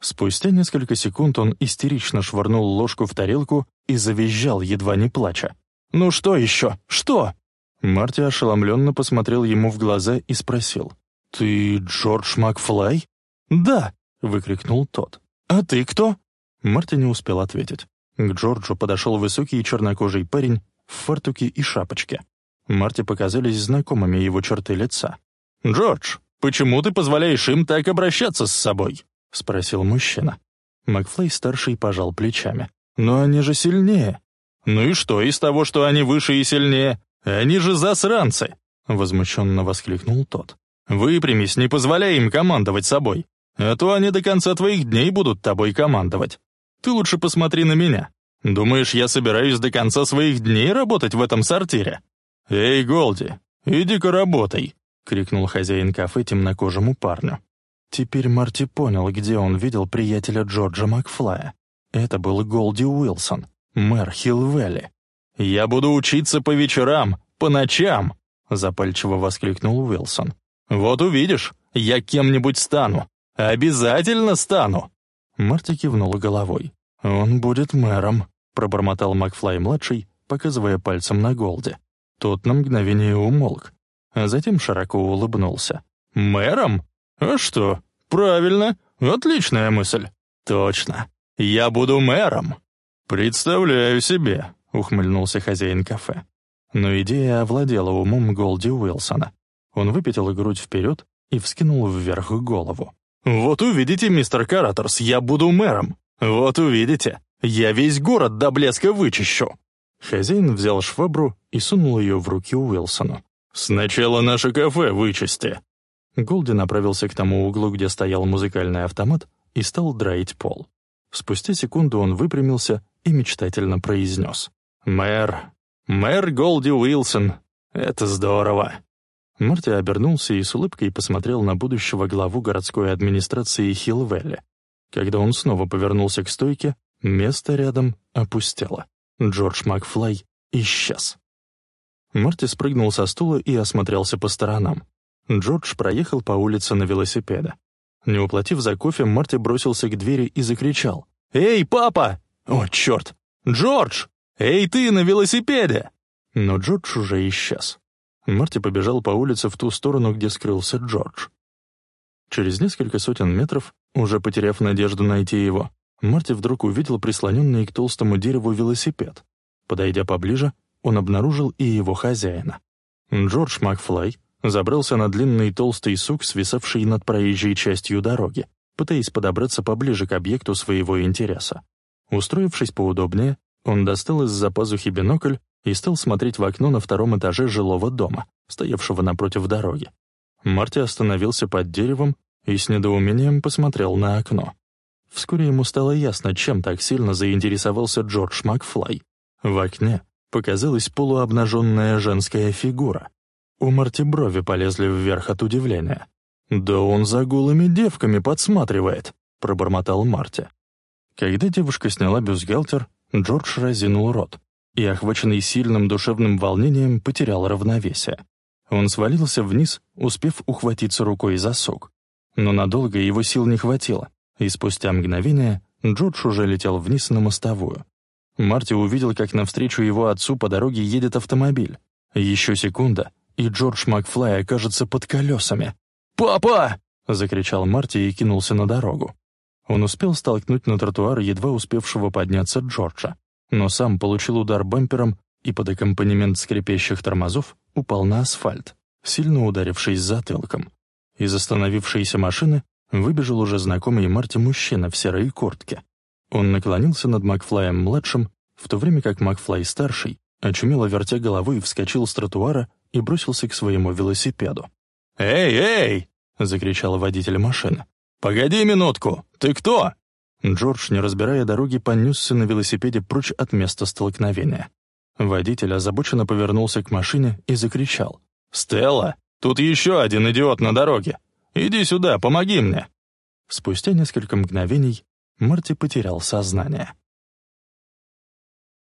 Спустя несколько секунд он истерично швырнул ложку в тарелку и завизжал, едва не плача. «Ну что еще? Что?» Марти ошеломленно посмотрел ему в глаза и спросил. «Ты Джордж Макфлай?» «Да!» — выкрикнул тот. «А ты кто?» Марти не успел ответить. К Джорджу подошел высокий чернокожий парень в фартуке и шапочке. Марти показались знакомыми его черты лица. «Джордж, почему ты позволяешь им так обращаться с собой?» — спросил мужчина. Макфлей-старший пожал плечами. «Но они же сильнее». «Ну и что из того, что они выше и сильнее? Они же засранцы!» — возмущенно воскликнул тот. «Выпрямись, не позволяй им командовать собой, а то они до конца твоих дней будут тобой командовать. Ты лучше посмотри на меня. Думаешь, я собираюсь до конца своих дней работать в этом сортире? Эй, Голди, иди-ка работай!» — крикнул хозяин кафе темнокожему парню. Теперь Марти понял, где он видел приятеля Джорджа Макфлая. Это был Голди Уилсон, мэр Хиллвелли. «Я буду учиться по вечерам, по ночам!» — запальчиво воскликнул Уилсон. «Вот увидишь, я кем-нибудь стану. Обязательно стану!» Марти кивнула головой. «Он будет мэром», — пробормотал Макфлай-младший, показывая пальцем на Голди. Тот на мгновение умолк, а затем широко улыбнулся. «Мэром? А что? Правильно, отличная мысль. Точно, я буду мэром». «Представляю себе», — ухмыльнулся хозяин кафе. Но идея овладела умом Голди Уилсона. Он выпятил грудь вперед и вскинул вверх голову. «Вот увидите, мистер Караторс, я буду мэром. Вот увидите, я весь город до блеска вычищу». Хозяин взял швабру и сунул ее в руки Уилсону. «Сначала наше кафе вычисти». Голди направился к тому углу, где стоял музыкальный автомат, и стал драить пол. Спустя секунду он выпрямился и мечтательно произнес. «Мэр, мэр Голди Уилсон, это здорово!» Марти обернулся и с улыбкой посмотрел на будущего главу городской администрации Хиллвелли. Когда он снова повернулся к стойке, место рядом опустело. Джордж Макфлай исчез. Марти спрыгнул со стула и осмотрелся по сторонам. Джордж проехал по улице на велосипеде. Не уплатив за кофе, Марти бросился к двери и закричал. «Эй, папа! О, черт! Джордж! Эй, ты на велосипеде!» Но Джордж уже исчез. Марти побежал по улице в ту сторону, где скрылся Джордж. Через несколько сотен метров, уже потеряв надежду найти его, Марти вдруг увидел прислоненный к толстому дереву велосипед. Подойдя поближе, он обнаружил и его хозяина. Джордж Макфлай забрался на длинный толстый сук, свисавший над проезжей частью дороги пытаясь подобраться поближе к объекту своего интереса. Устроившись поудобнее, он достал из-за пазухи бинокль и стал смотреть в окно на втором этаже жилого дома, стоявшего напротив дороги. Марти остановился под деревом и с недоумением посмотрел на окно. Вскоре ему стало ясно, чем так сильно заинтересовался Джордж Макфлай. В окне показалась полуобнаженная женская фигура. У Марти брови полезли вверх от удивления. «Да он за голыми девками подсматривает», — пробормотал Марти. Когда девушка сняла бюстгальтер, Джордж разинул рот и, охваченный сильным душевным волнением, потерял равновесие. Он свалился вниз, успев ухватиться рукой за сок. Но надолго его сил не хватило, и спустя мгновение Джордж уже летел вниз на мостовую. Марти увидел, как навстречу его отцу по дороге едет автомобиль. Еще секунда, и Джордж Макфлай окажется под колесами. «Папа!» — закричал Марти и кинулся на дорогу. Он успел столкнуть на тротуар едва успевшего подняться Джорджа, но сам получил удар бампером и под аккомпанемент скрипящих тормозов упал на асфальт, сильно ударившись затылком. Из остановившейся машины выбежал уже знакомый Марти мужчина в серой куртке. Он наклонился над Макфлаем-младшим, в то время как Макфлай-старший очумело вертя головой, вскочил с тротуара и бросился к своему велосипеду. «Эй, эй!» — закричал водитель машины. «Погоди минутку! Ты кто?» Джордж, не разбирая дороги, понесся на велосипеде прочь от места столкновения. Водитель озабоченно повернулся к машине и закричал. «Стелла, тут еще один идиот на дороге! Иди сюда, помоги мне!» Спустя несколько мгновений Марти потерял сознание.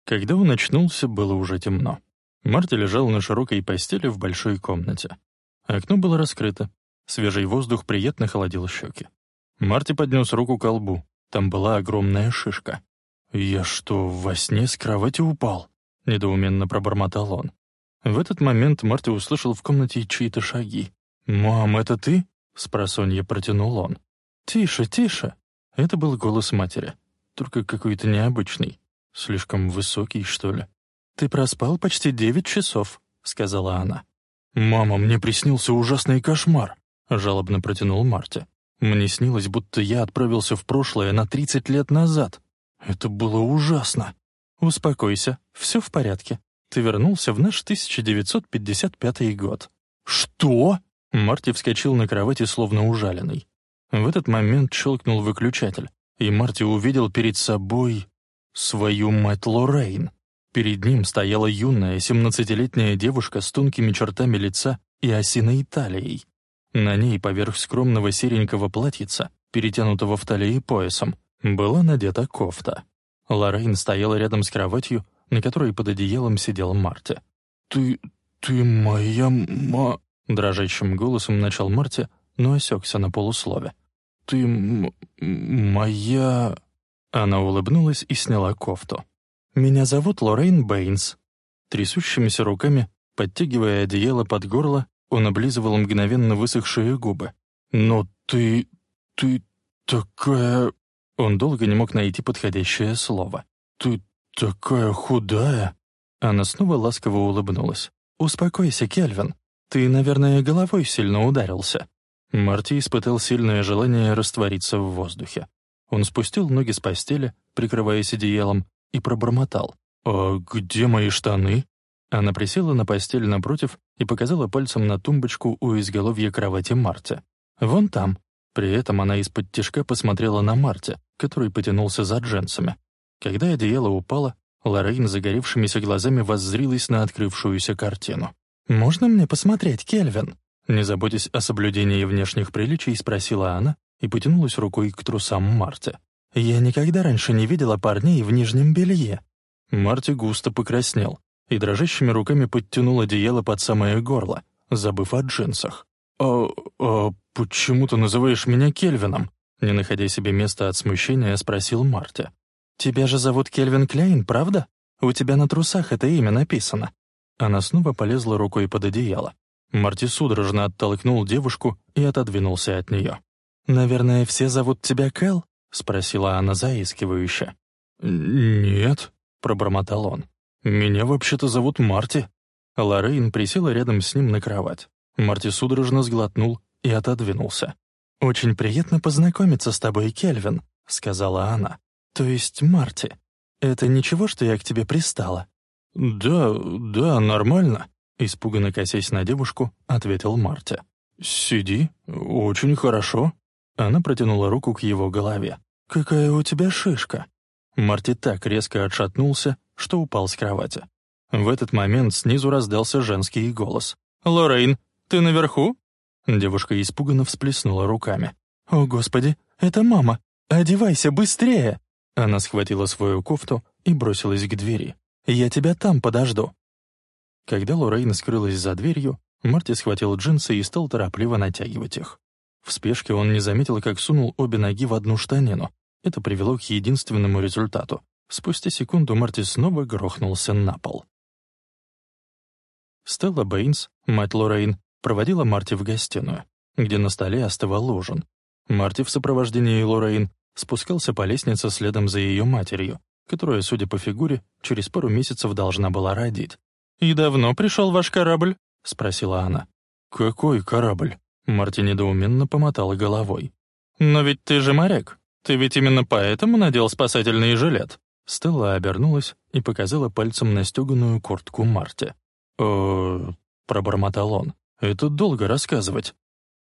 Когда он очнулся, было уже темно. Марти лежал на широкой постели в большой комнате. Окно было раскрыто. Свежий воздух приятно холодил щеки. Марти поднес руку к колбу. Там была огромная шишка. «Я что, во сне с кровати упал?» — недоуменно пробормотал он. В этот момент Марти услышал в комнате чьи-то шаги. «Мам, это ты?» — спросонья протянул он. «Тише, тише!» Это был голос матери, только какой-то необычный. Слишком высокий, что ли. «Ты проспал почти девять часов», — сказала она. «Мама, мне приснился ужасный кошмар», — жалобно протянул Марти. «Мне снилось, будто я отправился в прошлое на тридцать лет назад. Это было ужасно». «Успокойся, все в порядке. Ты вернулся в наш 1955 год». «Что?» Марти вскочил на кровати, словно ужаленный. В этот момент щелкнул выключатель, и Марти увидел перед собой свою мать Лоррейн. Перед ним стояла юная, семнадцатилетняя девушка с тонкими чертами лица и осиной талией. На ней, поверх скромного серенького платьица, перетянутого в талии поясом, была надета кофта. Лоррейн стояла рядом с кроватью, на которой под одеялом сидел Марти. «Ты... ты моя ма...» Дрожащим голосом начал Марти, но осекся на полуслове. «Ты... моя...» Она улыбнулась и сняла кофту. «Меня зовут Лоррейн Бэйнс». Трясущимися руками, подтягивая одеяло под горло, он облизывал мгновенно высохшие губы. «Но ты... ты такая...» Он долго не мог найти подходящее слово. «Ты такая худая...» Она снова ласково улыбнулась. «Успокойся, Кельвин. Ты, наверное, головой сильно ударился». Марти испытал сильное желание раствориться в воздухе. Он спустил ноги с постели, прикрываясь одеялом, и пробормотал. «А где мои штаны?» Она присела на постель напротив и показала пальцем на тумбочку у изголовья кровати Марти. «Вон там». При этом она из-под тишка посмотрела на Марти, который потянулся за джинсами. Когда одеяло упало, Лоррейн загоревшимися глазами воззрилась на открывшуюся картину. «Можно мне посмотреть, Кельвин?» Не заботясь о соблюдении внешних приличий, спросила она, и потянулась рукой к трусам Марти. «Я никогда раньше не видела парней в нижнем белье». Марти густо покраснел и дрожащими руками подтянул одеяло под самое горло, забыв о джинсах. «А, а почему ты называешь меня Кельвином?» Не находя себе места от смущения, спросил Марти. «Тебя же зовут Кельвин Кляйн, правда? У тебя на трусах это имя написано». Она снова полезла рукой под одеяло. Марти судорожно оттолкнул девушку и отодвинулся от нее. «Наверное, все зовут тебя Кэл?» — спросила она заискивающе. «Нет», — пробормотал он. «Меня вообще-то зовут Марти». Лоррейн присела рядом с ним на кровать. Марти судорожно сглотнул и отодвинулся. «Очень приятно познакомиться с тобой, Кельвин», — сказала она. «То есть Марти. Это ничего, что я к тебе пристала?» «Да, да, нормально», — испуганно косясь на девушку, ответил Марти. «Сиди, очень хорошо». Она протянула руку к его голове. «Какая у тебя шишка!» Марти так резко отшатнулся, что упал с кровати. В этот момент снизу раздался женский голос. «Лоррейн, ты наверху?» Девушка испуганно всплеснула руками. «О, Господи, это мама! Одевайся быстрее!» Она схватила свою кофту и бросилась к двери. «Я тебя там подожду!» Когда Лоррейн скрылась за дверью, Марти схватил джинсы и стал торопливо натягивать их. В спешке он не заметил, как сунул обе ноги в одну штанину. Это привело к единственному результату. Спустя секунду Марти снова грохнулся на пол. Стелла Бэйнс, мать Лоррейн, проводила Марти в гостиную, где на столе остывал ужин. Марти в сопровождении Лоррейн спускался по лестнице следом за ее матерью, которая, судя по фигуре, через пару месяцев должна была родить. «И давно пришел ваш корабль?» — спросила она. «Какой корабль?» Марти недоуменно помотала головой. «Но ведь ты же моряк. Ты ведь именно поэтому надел спасательный жилет?» — Стелла обернулась и показала пальцем на стеганую куртку Марти. «О...» — пробормотал он. «Это долго рассказывать».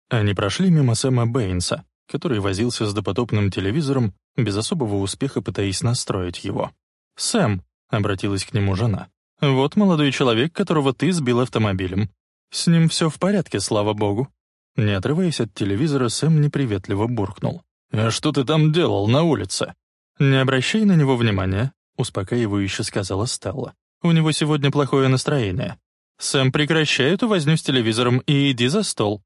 Они прошли мимо Сэма Бэйнса, который возился с допотопным телевизором, без особого успеха пытаясь настроить его. «Сэм», — обратилась к нему жена, — «вот молодой человек, которого ты сбил автомобилем. С ним все в порядке, слава богу». Не отрываясь от телевизора, Сэм неприветливо буркнул. «А что ты там делал на улице?» «Не обращай на него внимания», — успокаивающе сказала Стелла. «У него сегодня плохое настроение. Сэм, прекращай эту возню с телевизором и иди за стол».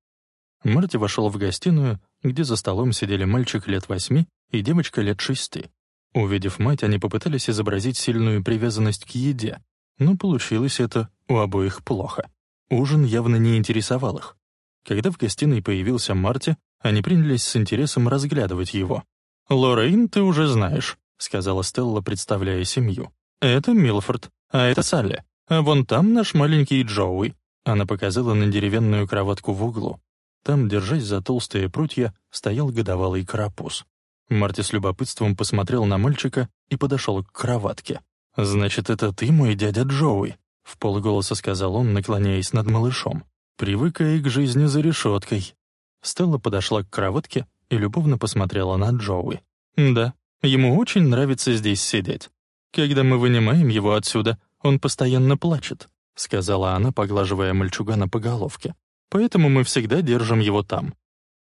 Марти вошел в гостиную, где за столом сидели мальчик лет восьми и девочка лет шести. Увидев мать, они попытались изобразить сильную привязанность к еде, но получилось это у обоих плохо. Ужин явно не интересовал их. Когда в гостиной появился Марти, они принялись с интересом разглядывать его. «Лоррейн ты уже знаешь», — сказала Стелла, представляя семью. «Это Милфорд, а это Салли. А вон там наш маленький Джоуи». Она показала на деревянную кроватку в углу. Там, держась за толстые прутья, стоял годовалый карапуз. Марти с любопытством посмотрел на мальчика и подошел к кроватке. «Значит, это ты мой дядя Джоуи?» — в полголоса сказал он, наклоняясь над малышом. «Привыкай к жизни за решеткой». Стелла подошла к кроватке и любовно посмотрела на Джоуи. «Да, ему очень нравится здесь сидеть. Когда мы вынимаем его отсюда, он постоянно плачет», — сказала она, поглаживая мальчугана по головке. «Поэтому мы всегда держим его там.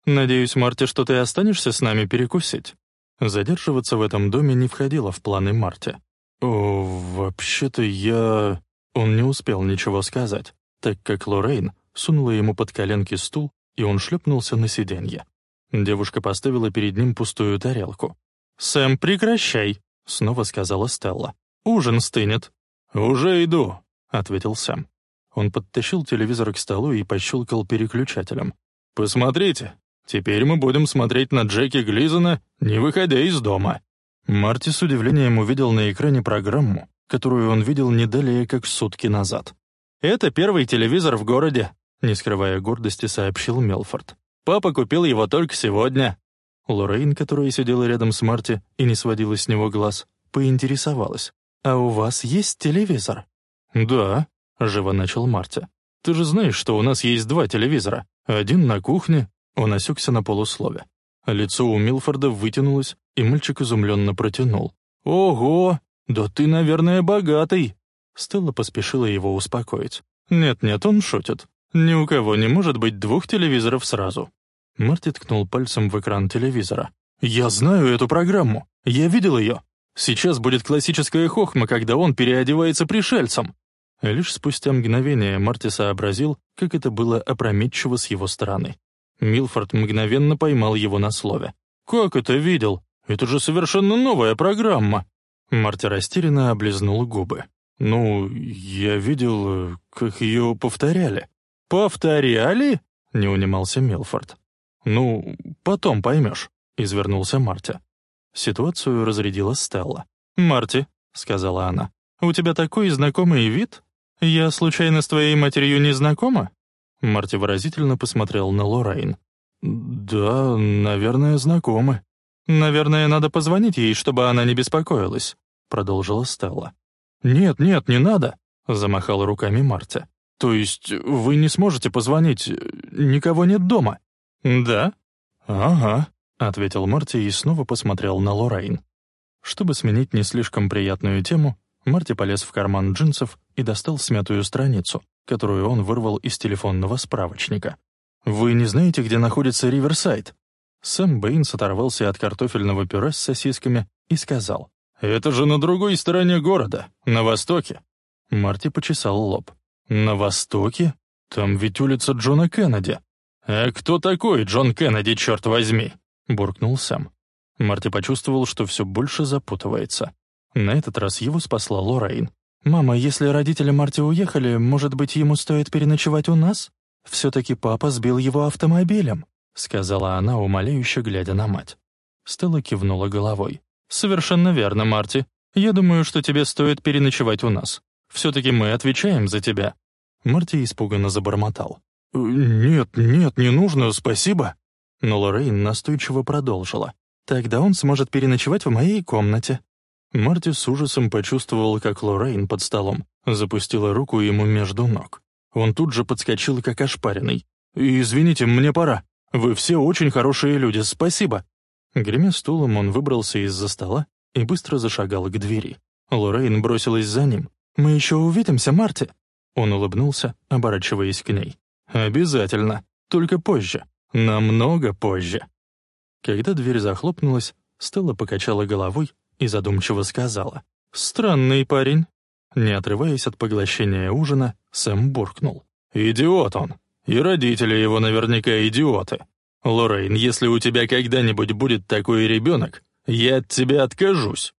Надеюсь, Марти, что ты останешься с нами перекусить». Задерживаться в этом доме не входило в планы Марти. «О, вообще-то я...» Он не успел ничего сказать, так как Лоррейн сунула ему под коленки стул, и он шлепнулся на сиденье. Девушка поставила перед ним пустую тарелку. «Сэм, прекращай!» — снова сказала Стелла. «Ужин стынет». «Уже иду», — ответил Сэм. Он подтащил телевизор к столу и пощелкал переключателем. «Посмотрите, теперь мы будем смотреть на Джеки Глизона, не выходя из дома». Марти с удивлением увидел на экране программу, которую он видел не далее, как сутки назад. «Это первый телевизор в городе», — не скрывая гордости, сообщил Мелфорд. Папа купил его только сегодня». Лоррейн, которая сидела рядом с Марти и не сводила с него глаз, поинтересовалась. «А у вас есть телевизор?» «Да», — живо начал Марти. «Ты же знаешь, что у нас есть два телевизора. Один на кухне». Он осекся на полуслове. Лицо у Милфорда вытянулось, и мальчик изумленно протянул. «Ого! Да ты, наверное, богатый!» Стелла поспешила его успокоить. «Нет-нет, он шутит. Ни у кого не может быть двух телевизоров сразу». Марти ткнул пальцем в экран телевизора. «Я знаю эту программу. Я видел ее. Сейчас будет классическая хохма, когда он переодевается пришельцем». Лишь спустя мгновение Марти сообразил, как это было опрометчиво с его стороны. Милфорд мгновенно поймал его на слове. «Как это видел? Это же совершенно новая программа!» Марти растерянно облизнул губы. «Ну, я видел, как ее повторяли». «Повторяли?» — не унимался Милфорд. «Ну, потом поймешь», — извернулся Марти. Ситуацию разрядила Стелла. «Марти», — сказала она, — «у тебя такой знакомый вид? Я случайно с твоей матерью не знакома?» Марти выразительно посмотрел на Лоррейн. «Да, наверное, знакомы». «Наверное, надо позвонить ей, чтобы она не беспокоилась», — продолжила Стелла. «Нет, нет, не надо», — замахал руками Марти. «То есть вы не сможете позвонить? Никого нет дома?» «Да?» «Ага», — ответил Марти и снова посмотрел на Лоррейн. Чтобы сменить не слишком приятную тему, Марти полез в карман джинсов и достал смятую страницу, которую он вырвал из телефонного справочника. «Вы не знаете, где находится Риверсайд?» Сэм Бэйнс оторвался от картофельного пюре с сосисками и сказал, «Это же на другой стороне города, на востоке». Марти почесал лоб. «На востоке? Там ведь улица Джона Кеннеди». «А кто такой Джон Кеннеди, черт возьми?» — буркнул Сэм. Марти почувствовал, что все больше запутывается. На этот раз его спасла Лоррейн. «Мама, если родители Марти уехали, может быть, ему стоит переночевать у нас? Все-таки папа сбил его автомобилем», — сказала она, умоляюще глядя на мать. Стелла кивнула головой. «Совершенно верно, Марти. Я думаю, что тебе стоит переночевать у нас. Все-таки мы отвечаем за тебя». Марти испуганно забормотал. «Э, «Нет, нет, не нужно, спасибо». Но Лоррейн настойчиво продолжила. «Тогда он сможет переночевать в моей комнате». Марти с ужасом почувствовал, как Лоррейн под столом запустила руку ему между ног. Он тут же подскочил, как ошпаренный. «Извините, мне пора. Вы все очень хорошие люди, спасибо». Гремя стулом, он выбрался из-за стола и быстро зашагал к двери. Лоррейн бросилась за ним. «Мы еще увидимся, Марти?» Он улыбнулся, оборачиваясь к ней. «Обязательно. Только позже. Намного позже». Когда дверь захлопнулась, Стелла покачала головой и задумчиво сказала. «Странный парень». Не отрываясь от поглощения ужина, Сэм буркнул. «Идиот он. И родители его наверняка идиоты. Лоррейн, если у тебя когда-нибудь будет такой ребенок, я от тебя откажусь».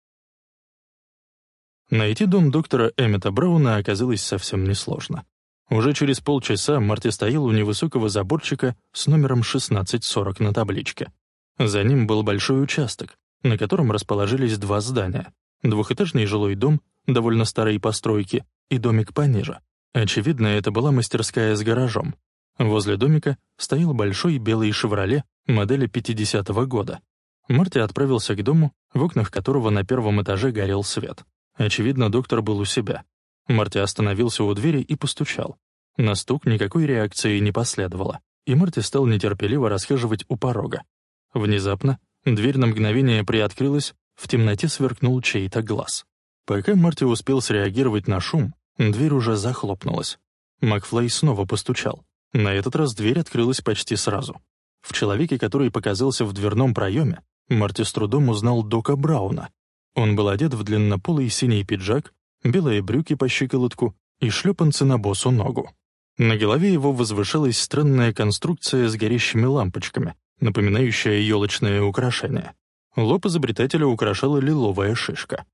Найти дом доктора Эммета Брауна оказалось совсем несложно. Уже через полчаса Марти стоял у невысокого заборчика с номером 1640 на табличке. За ним был большой участок, на котором расположились два здания. Двухэтажный жилой дом, довольно старой постройки, и домик пониже. Очевидно, это была мастерская с гаражом. Возле домика стоял большой белый «Шевроле» модели 50-го года. Марти отправился к дому, в окнах которого на первом этаже горел свет. Очевидно, доктор был у себя. Марти остановился у двери и постучал. На стук никакой реакции не последовало, и Марти стал нетерпеливо расхаживать у порога. Внезапно дверь на мгновение приоткрылась, в темноте сверкнул чей-то глаз. Пока Марти успел среагировать на шум, дверь уже захлопнулась. Макфлей снова постучал. На этот раз дверь открылась почти сразу. В человеке, который показался в дверном проеме, Марти с трудом узнал Дока Брауна. Он был одет в длиннополый синий пиджак, белые брюки по щиколотку и шлепанцы на босу ногу. На голове его возвышалась странная конструкция с горящими лампочками, напоминающая елочное украшение. Лоб изобретателя украшала лиловая шишка.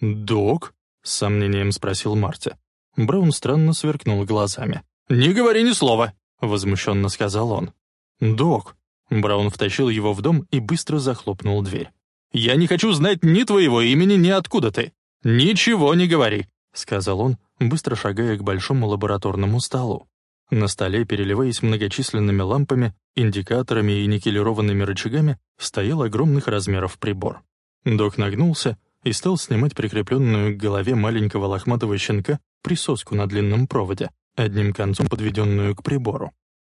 «Док?» — с сомнением спросил Марти. Браун странно сверкнул глазами. «Не говори ни слова!» — возмущенно сказал он. «Док!» Браун втащил его в дом и быстро захлопнул дверь. «Я не хочу знать ни твоего имени, ни откуда ты. Ничего не говори!» — сказал он, быстро шагая к большому лабораторному столу. На столе, переливаясь многочисленными лампами, индикаторами и никелированными рычагами, стоял огромных размеров прибор. Док нагнулся и стал снимать прикрепленную к голове маленького лохматого щенка присоску на длинном проводе, одним концом подведенную к прибору.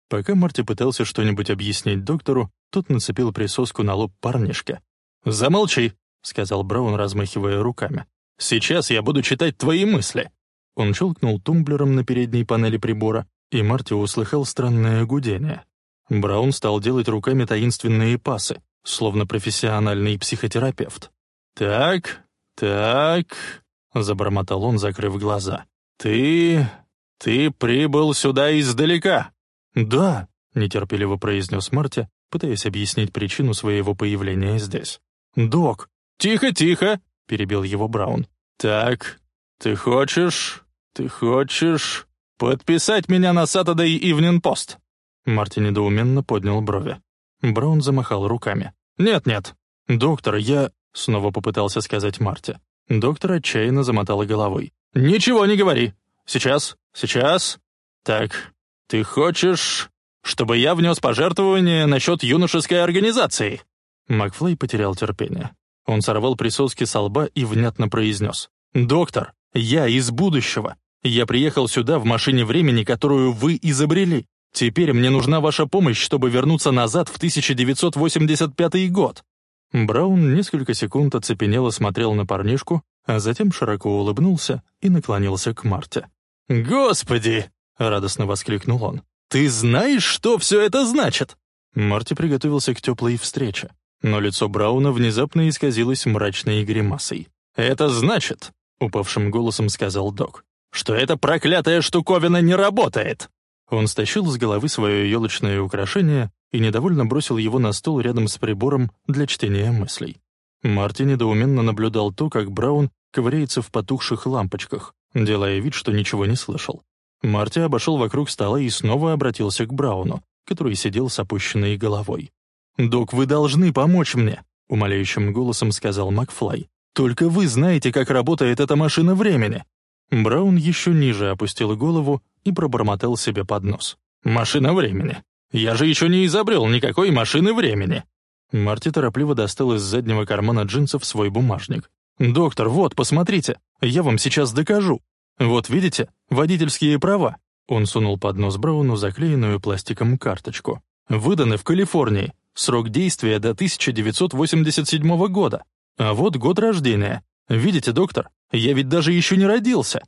Пока Марти пытался что-нибудь объяснить доктору, тот нацепил присоску на лоб парнишка. «Замолчи», — сказал Браун, размахивая руками. «Сейчас я буду читать твои мысли». Он щелкнул тумблером на передней панели прибора, и Марти услыхал странное гудение. Браун стал делать руками таинственные пасы, словно профессиональный психотерапевт. «Так, так», — забормотал он, закрыв глаза. «Ты... ты прибыл сюда издалека?» «Да», — нетерпеливо произнес Марти, пытаясь объяснить причину своего появления здесь. «Док!» «Тихо, тихо!» — перебил его Браун. «Так, ты хочешь... ты хочешь... подписать меня на Saturday Evening Post?» Марти недоуменно поднял брови. Браун замахал руками. «Нет-нет, доктор, я...» — снова попытался сказать Марти. Доктор отчаянно замотал головой. «Ничего не говори. Сейчас, сейчас. Так, ты хочешь, чтобы я внес пожертвование насчет юношеской организации?» Макфлей потерял терпение. Он сорвал присоски со лба и внятно произнес. «Доктор, я из будущего. Я приехал сюда в машине времени, которую вы изобрели. Теперь мне нужна ваша помощь, чтобы вернуться назад в 1985 год». Браун несколько секунд оцепенело смотрел на парнишку, а затем широко улыбнулся и наклонился к Марте. «Господи!» — радостно воскликнул он. «Ты знаешь, что все это значит?» Марти приготовился к теплой встрече, но лицо Брауна внезапно исказилось мрачной гримасой. «Это значит», — упавшим голосом сказал док, «что эта проклятая штуковина не работает!» Он стащил с головы свое елочное украшение и недовольно бросил его на стол рядом с прибором для чтения мыслей. Марти недоуменно наблюдал то, как Браун ковыряется в потухших лампочках, делая вид, что ничего не слышал. Марти обошел вокруг стола и снова обратился к Брауну, который сидел с опущенной головой. «Док, вы должны помочь мне», — умоляющим голосом сказал Макфлай. «Только вы знаете, как работает эта машина времени». Браун еще ниже опустил голову и пробормотал себе под нос. «Машина времени. Я же еще не изобрел никакой машины времени». Марти торопливо достал из заднего кармана джинсов свой бумажник «Доктор, вот, посмотрите, я вам сейчас докажу. Вот видите, водительские права». Он сунул под нос Брауну заклеенную пластиком карточку. «Выданы в Калифорнии. Срок действия до 1987 года. А вот год рождения. Видите, доктор, я ведь даже еще не родился».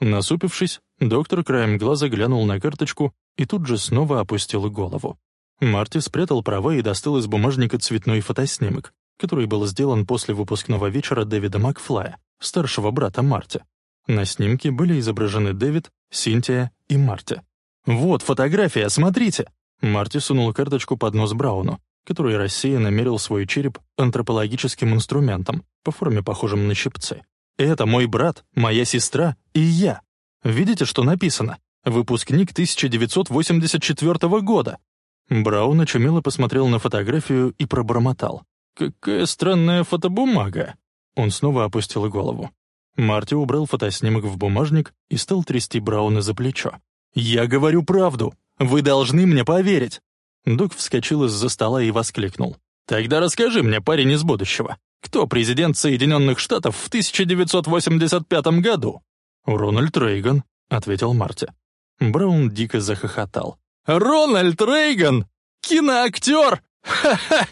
Насупившись, доктор краем глаза глянул на карточку и тут же снова опустил голову. Марти спрятал права и достал из бумажника цветной фотоснимок, который был сделан после выпускного вечера Дэвида Макфлая, старшего брата Марти. На снимке были изображены Дэвид, Синтия и Марти. «Вот фотография, смотрите!» Марти сунул карточку под нос Брауну, который рассеянно мерил свой череп антропологическим инструментом, по форме похожим на щипцы. «Это мой брат, моя сестра и я. Видите, что написано? Выпускник 1984 года. Браун очумело посмотрел на фотографию и пробормотал. «Какая странная фотобумага!» Он снова опустил голову. Марти убрал фотоснимок в бумажник и стал трясти Брауна за плечо. «Я говорю правду! Вы должны мне поверить!» Док вскочил из-за стола и воскликнул. «Тогда расскажи мне, парень из будущего, кто президент Соединенных Штатов в 1985 году?» «Рональд Рейган», — ответил Марти. Браун дико захохотал. Рональд Рейган! Киноактер! Ха-ха!»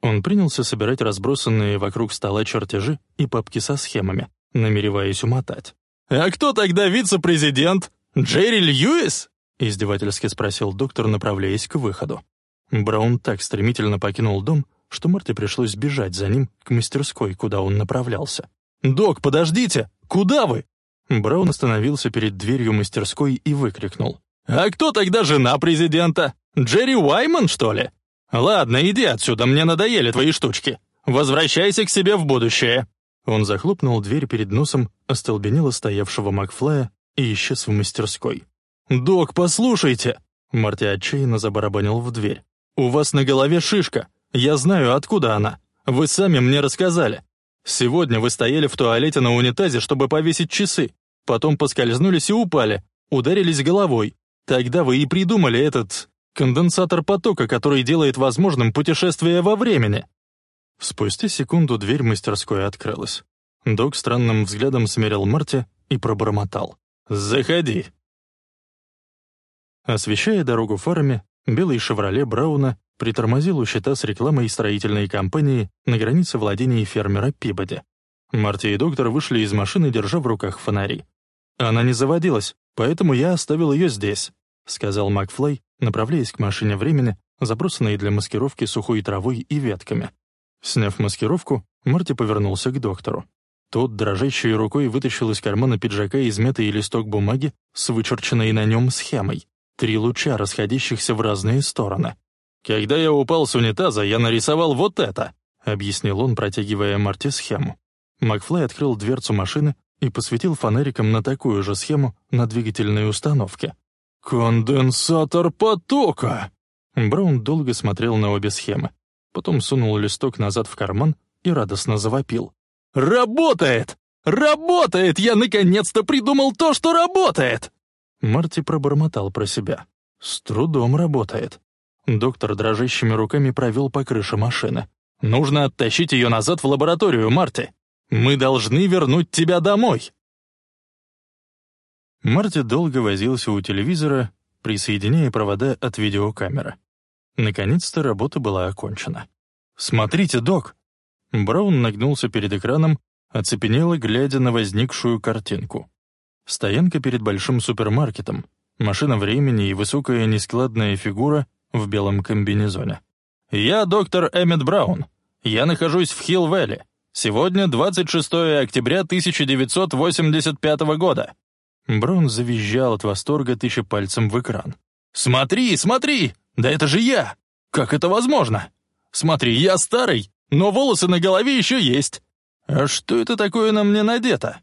Он принялся собирать разбросанные вокруг стола чертежи и папки со схемами, намереваясь умотать. «А кто тогда вице-президент? Джерри Льюис?» — издевательски спросил доктор, направляясь к выходу. Браун так стремительно покинул дом, что Марте пришлось бежать за ним к мастерской, куда он направлялся. «Док, подождите! Куда вы?» Браун остановился перед дверью мастерской и выкрикнул. «А кто тогда жена президента? Джерри Уайман, что ли? Ладно, иди отсюда, мне надоели твои штучки. Возвращайся к себе в будущее». Он захлопнул дверь перед носом остолбенело стоявшего Макфлая и исчез в мастерской. «Док, послушайте!» Марти отчаянно забарабанил в дверь. «У вас на голове шишка. Я знаю, откуда она. Вы сами мне рассказали. Сегодня вы стояли в туалете на унитазе, чтобы повесить часы. Потом поскользнулись и упали. Ударились головой. Тогда вы и придумали этот конденсатор потока, который делает возможным путешествие во времени». Спустя секунду дверь мастерской открылась. Док странным взглядом смерил Марти и пробормотал. «Заходи». Освещая дорогу фарами, белый «Шевроле» Брауна притормозил у щита с рекламой строительной компании на границе владений фермера Пибоди. Марти и доктор вышли из машины, держа в руках фонари. Она не заводилась, поэтому я оставил ее здесь», — сказал Макфлей, направляясь к машине времени, забросанной для маскировки сухой травой и ветками. Сняв маскировку, Марти повернулся к доктору. Тот, дрожащей рукой, вытащил из кармана пиджака измятый листок бумаги с вычерченной на нем схемой. Три луча, расходящихся в разные стороны. «Когда я упал с унитаза, я нарисовал вот это», — объяснил он, протягивая Марти схему. Макфлей открыл дверцу машины и посветил фонариком на такую же схему на двигательной установке. «Конденсатор потока!» Браун долго смотрел на обе схемы, потом сунул листок назад в карман и радостно завопил. «Работает! Работает! Я наконец-то придумал то, что работает!» Марти пробормотал про себя. «С трудом работает». Доктор дрожащими руками провел по крыше машины. «Нужно оттащить ее назад в лабораторию, Марти. Мы должны вернуть тебя домой!» Марти долго возился у телевизора, присоединяя провода от видеокамеры. Наконец-то работа была окончена. «Смотрите, док!» Браун нагнулся перед экраном, оцепенело, глядя на возникшую картинку. Стоянка перед большим супермаркетом, машина времени и высокая нескладная фигура в белом комбинезоне. «Я доктор Эммет Браун. Я нахожусь в Хилл-Вэлли. Сегодня 26 октября 1985 года». Брон завизжал от восторга, тыча пальцем в экран. «Смотри, смотри! Да это же я! Как это возможно? Смотри, я старый, но волосы на голове еще есть. А что это такое на мне надето?»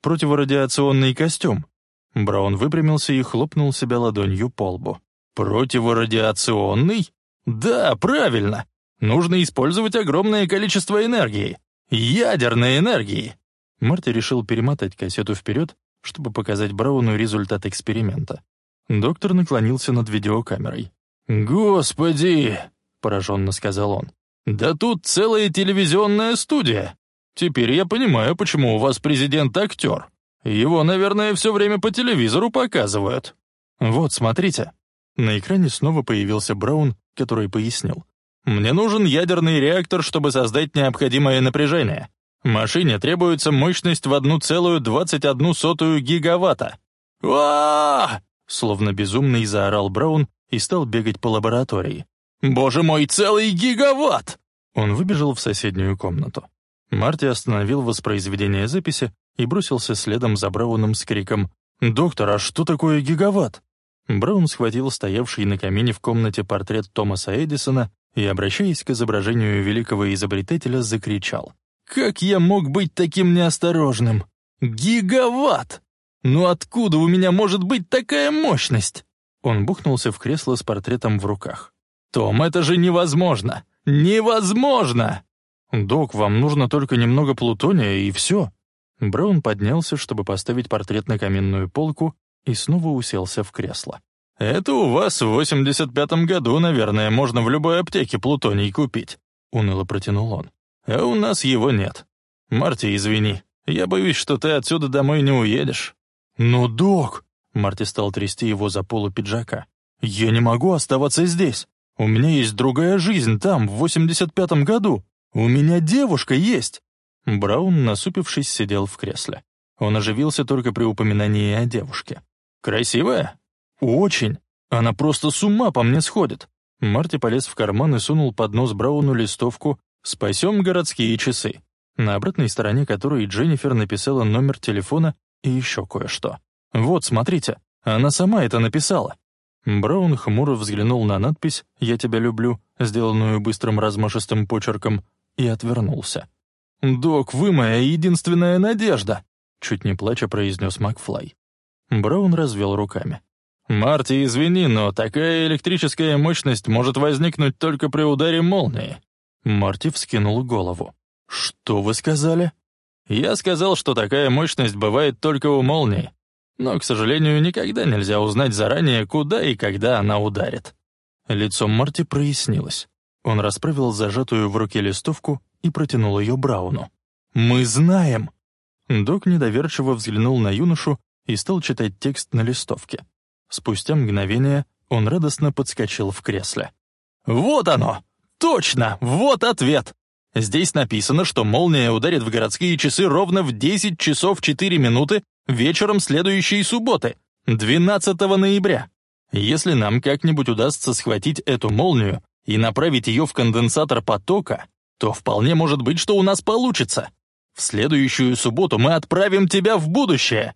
«Противорадиационный костюм». Браун выпрямился и хлопнул себя ладонью по лбу. «Противорадиационный? Да, правильно. Нужно использовать огромное количество энергии. Ядерной энергии!» Марти решил перемотать кассету вперед, чтобы показать Брауну результат эксперимента. Доктор наклонился над видеокамерой. «Господи!» — пораженно сказал он. «Да тут целая телевизионная студия! Теперь я понимаю, почему у вас президент актер. Его, наверное, все время по телевизору показывают. Вот, смотрите». На экране снова появился Браун, который пояснил. «Мне нужен ядерный реактор, чтобы создать необходимое напряжение. Машине требуется мощность в 1,21 гигаватта. а Словно безумный заорал Браун и стал бегать по лаборатории. «Боже мой, целый гигаватт!» Он выбежал в соседнюю комнату. Марти остановил воспроизведение записи и бросился следом за Брауном с криком «Доктор, а что такое гигаватт?» Браун схватил стоявший на камине в комнате портрет Томаса Эдисона и, обращаясь к изображению великого изобретателя, закричал. «Как я мог быть таким неосторожным? Гигаватт! Ну откуда у меня может быть такая мощность?» Он бухнулся в кресло с портретом в руках. «Том, это же невозможно! Невозможно!» «Док, вам нужно только немного плутония, и все». Браун поднялся, чтобы поставить портрет на каменную полку, и снова уселся в кресло. «Это у вас в 85-м году, наверное, можно в любой аптеке плутоний купить», — уныло протянул он. «А у нас его нет. Марти, извини, я боюсь, что ты отсюда домой не уедешь». «Но, док!» — Марти стал трясти его за полу пиджака. «Я не могу оставаться здесь. У меня есть другая жизнь там, в 85-м году. У меня девушка есть!» Браун, насупившись, сидел в кресле. Он оживился только при упоминании о девушке. «Красивая?» «Очень. Она просто с ума по мне сходит». Марти полез в карман и сунул под нос Брауну листовку «Спасем городские часы», на обратной стороне которой Дженнифер написала номер телефона и еще кое-что. «Вот, смотрите, она сама это написала». Браун хмуро взглянул на надпись «Я тебя люблю», сделанную быстрым размашистым почерком, и отвернулся. «Док, вы моя единственная надежда!» чуть не плача произнес Макфлай. Браун развел руками. «Марти, извини, но такая электрическая мощность может возникнуть только при ударе молнии». Марти вскинул голову. «Что вы сказали?» «Я сказал, что такая мощность бывает только у молнии. Но, к сожалению, никогда нельзя узнать заранее, куда и когда она ударит». Лицо Марти прояснилось. Он расправил зажатую в руке листовку и протянул ее Брауну. «Мы знаем!» Док недоверчиво взглянул на юношу и стал читать текст на листовке. Спустя мгновение он радостно подскочил в кресле. «Вот оно! Точно! Вот ответ! Здесь написано, что молния ударит в городские часы ровно в 10 часов 4 минуты вечером следующей субботы, 12 ноября. Если нам как-нибудь удастся схватить эту молнию и направить ее в конденсатор потока, то вполне может быть, что у нас получится. В следующую субботу мы отправим тебя в будущее!»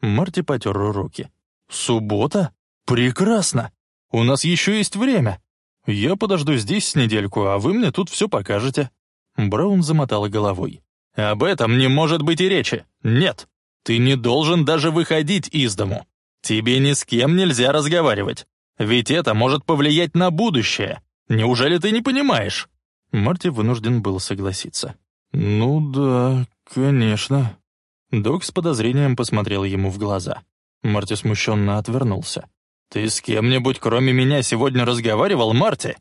Марти потер руки. «Суббота? Прекрасно! У нас еще есть время. Я подожду здесь с недельку, а вы мне тут все покажете». Браун замотал головой. «Об этом не может быть и речи. Нет, ты не должен даже выходить из дому. Тебе ни с кем нельзя разговаривать. Ведь это может повлиять на будущее. Неужели ты не понимаешь?» Марти вынужден был согласиться. «Ну да, конечно». Док с подозрением посмотрел ему в глаза. Марти смущенно отвернулся. «Ты с кем-нибудь, кроме меня, сегодня разговаривал, Марти?»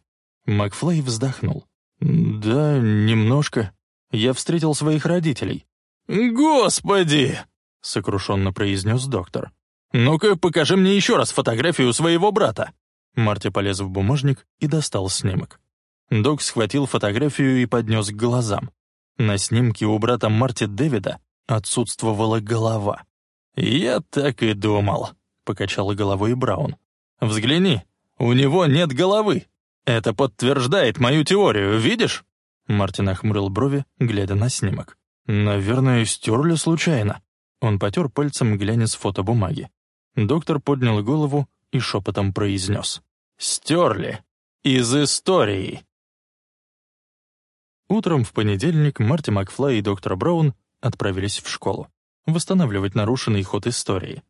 Макфлей вздохнул. «Да, немножко. Я встретил своих родителей». «Господи!» — сокрушенно произнес доктор. «Ну-ка, покажи мне еще раз фотографию своего брата». Марти полез в бумажник и достал снимок. Док схватил фотографию и поднес к глазам. На снимке у брата Марти Дэвида отсутствовала голова. «Я так и думал», — покачал головой Браун. «Взгляни, у него нет головы. Это подтверждает мою теорию, видишь?» Мартин охмурил брови, глядя на снимок. «Наверное, стерли случайно». Он потер пальцем, глядя с фотобумаги. Доктор поднял голову и шепотом произнес. «Стерли. Из истории». Утром в понедельник Марти Макфлай и доктор Браун отправились в школу, восстанавливать нарушенный ход истории.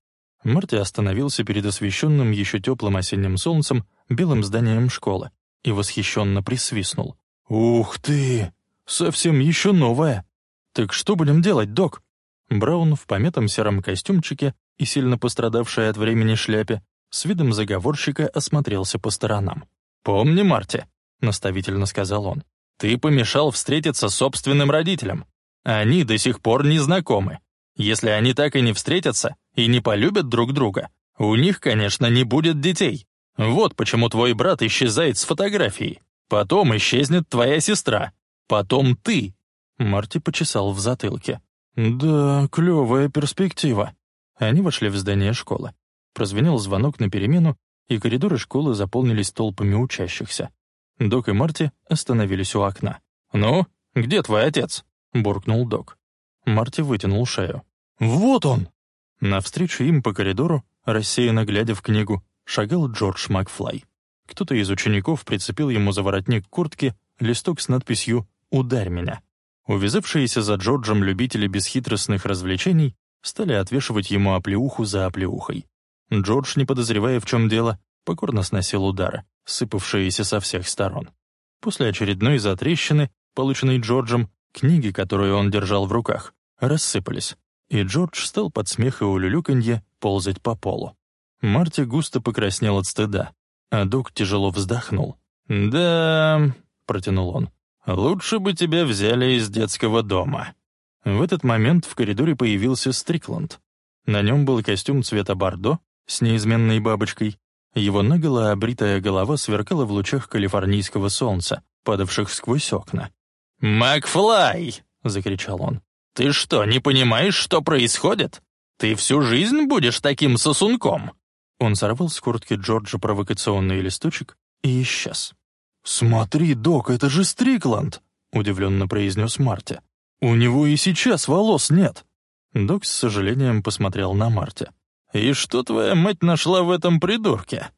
Марти остановился перед освещенным еще теплым осенним солнцем белым зданием школы и восхищенно присвистнул. «Ух ты! Совсем еще новое! Так что будем делать, док?» Браун в пометом сером костюмчике и сильно пострадавшей от времени шляпе с видом заговорщика осмотрелся по сторонам. «Помни, Марти», — наставительно сказал он, ты помешал встретиться собственным родителям. Они до сих пор не знакомы. Если они так и не встретятся и не полюбят друг друга, у них, конечно, не будет детей. Вот почему твой брат исчезает с фотографией. Потом исчезнет твоя сестра. Потом ты». Марти почесал в затылке. «Да, клевая перспектива». Они вошли в здание школы. Прозвенел звонок на перемену, и коридоры школы заполнились толпами учащихся. Док и Марти остановились у окна. «Ну, где твой отец?» — буркнул Док. Марти вытянул шею. «Вот он!» Навстречу им по коридору, рассеянно глядя в книгу, шагал Джордж Макфлай. Кто-то из учеников прицепил ему за воротник куртки листок с надписью «Ударь меня». Увязавшиеся за Джорджем любители бесхитростных развлечений стали отвешивать ему оплеуху за оплеухой. Джордж, не подозревая, в чем дело, покорно сносил удары, сыпавшиеся со всех сторон. После очередной затрещины, полученной Джорджем, книги, которые он держал в руках, рассыпались, и Джордж стал под смех и улюлюканье ползать по полу. Марти густо покраснел от стыда, а Дуг тяжело вздохнул. «Да...» — протянул он. «Лучше бы тебя взяли из детского дома». В этот момент в коридоре появился Стрикланд. На нем был костюм цвета бордо с неизменной бабочкой. Его наголо обритая голова сверкала в лучах калифорнийского солнца, падавших сквозь окна. «Макфлай!» — закричал он. «Ты что, не понимаешь, что происходит? Ты всю жизнь будешь таким сосунком?» Он сорвал с куртки Джорджа провокационный листочек и исчез. «Смотри, док, это же Стрикланд!» — удивленно произнес Марти. «У него и сейчас волос нет!» Док с сожалением посмотрел на Марти. «И что твоя мать нашла в этом придурке?»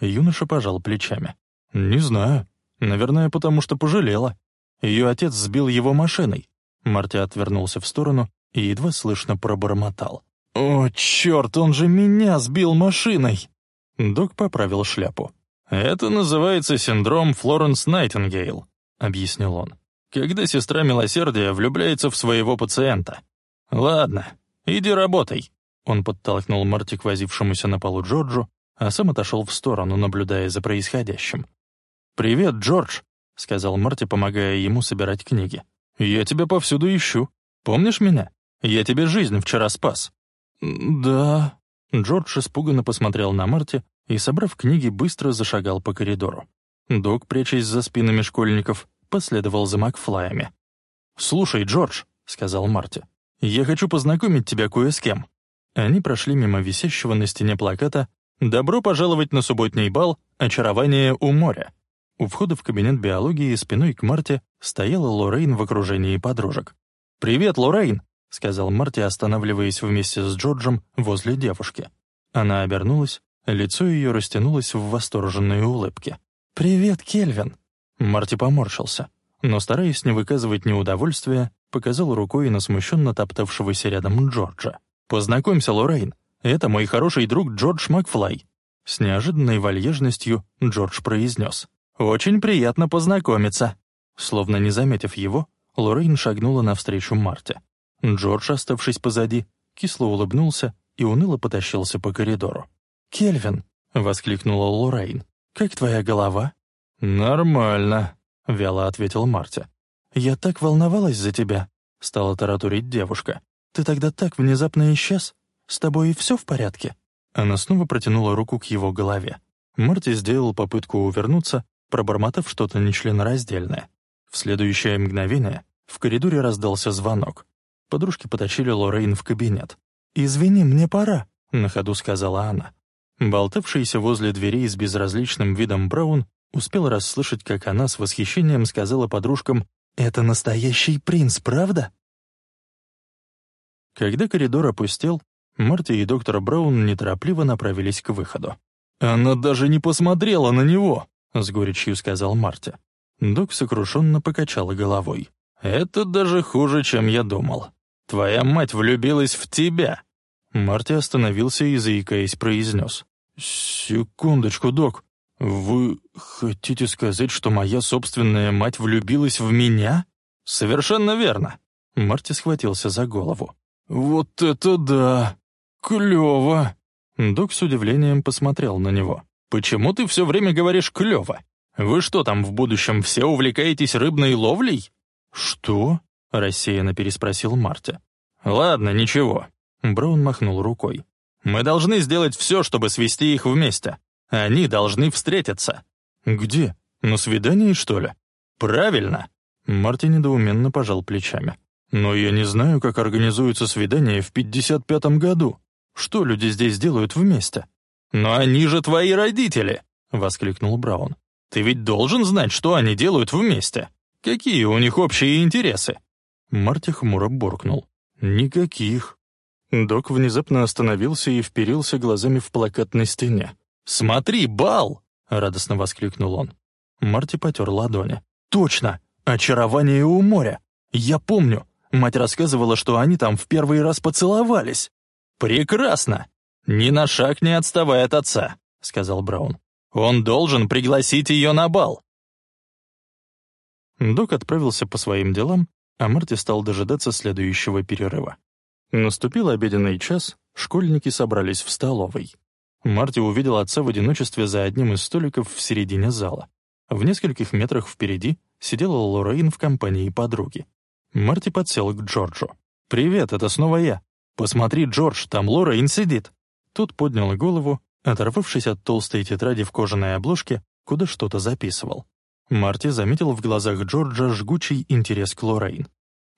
Юноша пожал плечами. «Не знаю. Наверное, потому что пожалела. Ее отец сбил его машиной». Марти отвернулся в сторону и едва слышно пробормотал. «О, черт, он же меня сбил машиной!» Док поправил шляпу. «Это называется синдром Флоренс Найтингейл», — объяснил он. «Когда сестра милосердия влюбляется в своего пациента. Ладно, иди работай». Он подтолкнул Марти к возившемуся на полу Джорджу, а сам отошел в сторону, наблюдая за происходящим. «Привет, Джордж», — сказал Марти, помогая ему собирать книги. «Я тебя повсюду ищу. Помнишь меня? Я тебе жизнь вчера спас». «Да...» Джордж испуганно посмотрел на Марти и, собрав книги, быстро зашагал по коридору. Док, прячась за спинами школьников, последовал за Макфлаями. «Слушай, Джордж», — сказал Марти, — «я хочу познакомить тебя кое с кем». Они прошли мимо висящего на стене плаката «Добро пожаловать на субботний бал! Очарование у моря!». У входа в кабинет биологии спиной к Марте стояла Лоррейн в окружении подружек. «Привет, Лоррейн!» — сказал Марти, останавливаясь вместе с Джорджем возле девушки. Она обернулась, лицо ее растянулось в восторженной улыбке. «Привет, Кельвин!» Марти поморщился, но, стараясь не выказывать неудовольствия, показал рукой на смущенно топтавшегося рядом Джорджа. «Познакомься, Лоррейн, это мой хороший друг Джордж Макфлай». С неожиданной вальежностью Джордж произнес. «Очень приятно познакомиться». Словно не заметив его, Лоррейн шагнула навстречу Марте. Джордж, оставшись позади, кисло улыбнулся и уныло потащился по коридору. «Кельвин!» — воскликнула Лоррейн. «Как твоя голова?» «Нормально», — вяло ответил Марти. «Я так волновалась за тебя», — стала таратурить девушка. «Ты тогда так внезапно исчез? С тобой и все в порядке?» Она снова протянула руку к его голове. Марти сделал попытку увернуться, пробормотав что-то нечленораздельное. В следующее мгновение в коридоре раздался звонок. Подружки потащили Лоррейн в кабинет. «Извини, мне пора», — на ходу сказала она. Болтавшийся возле дверей с безразличным видом Браун успел расслышать, как она с восхищением сказала подружкам «Это настоящий принц, правда?» Когда коридор опустел, Марти и доктор Браун неторопливо направились к выходу. «Она даже не посмотрела на него!» — с горечью сказал Марти. Док сокрушенно покачала головой. «Это даже хуже, чем я думал. Твоя мать влюбилась в тебя!» Марти остановился и, заикаясь, произнес. «Секундочку, док. Вы хотите сказать, что моя собственная мать влюбилась в меня?» «Совершенно верно!» Марти схватился за голову. «Вот это да! Клево!» Док с удивлением посмотрел на него. «Почему ты все время говоришь «клево»? Вы что там в будущем все увлекаетесь рыбной ловлей?» «Что?» — рассеянно переспросил Марти. «Ладно, ничего». Браун махнул рукой. «Мы должны сделать все, чтобы свести их вместе. Они должны встретиться». «Где? На свидании, что ли?» «Правильно!» Марти недоуменно пожал плечами. «Но я не знаю, как организуется свидание в 55-м году. Что люди здесь делают вместе?» «Но они же твои родители!» — воскликнул Браун. «Ты ведь должен знать, что они делают вместе. Какие у них общие интересы?» Марти хмуро буркнул. «Никаких». Док внезапно остановился и вперился глазами в плакат на стене. «Смотри, бал!» — радостно воскликнул он. Марти потер ладони. «Точно! Очарование у моря! Я помню! Мать рассказывала, что они там в первый раз поцеловались!» «Прекрасно! Ни на шаг не отставай от отца!» — сказал Браун. «Он должен пригласить ее на бал!» Док отправился по своим делам, а Марти стал дожидаться следующего перерыва. Наступил обеденный час, школьники собрались в столовой. Марти увидел отца в одиночестве за одним из столиков в середине зала. В нескольких метрах впереди сидела Лоррейн в компании подруги. Марти подсел к Джорджу. «Привет, это снова я. Посмотри, Джордж, там Лоррейн сидит». Тот поднял голову, оторвавшись от толстой тетради в кожаной обложке, куда что-то записывал. Марти заметил в глазах Джорджа жгучий интерес к Лоррейн.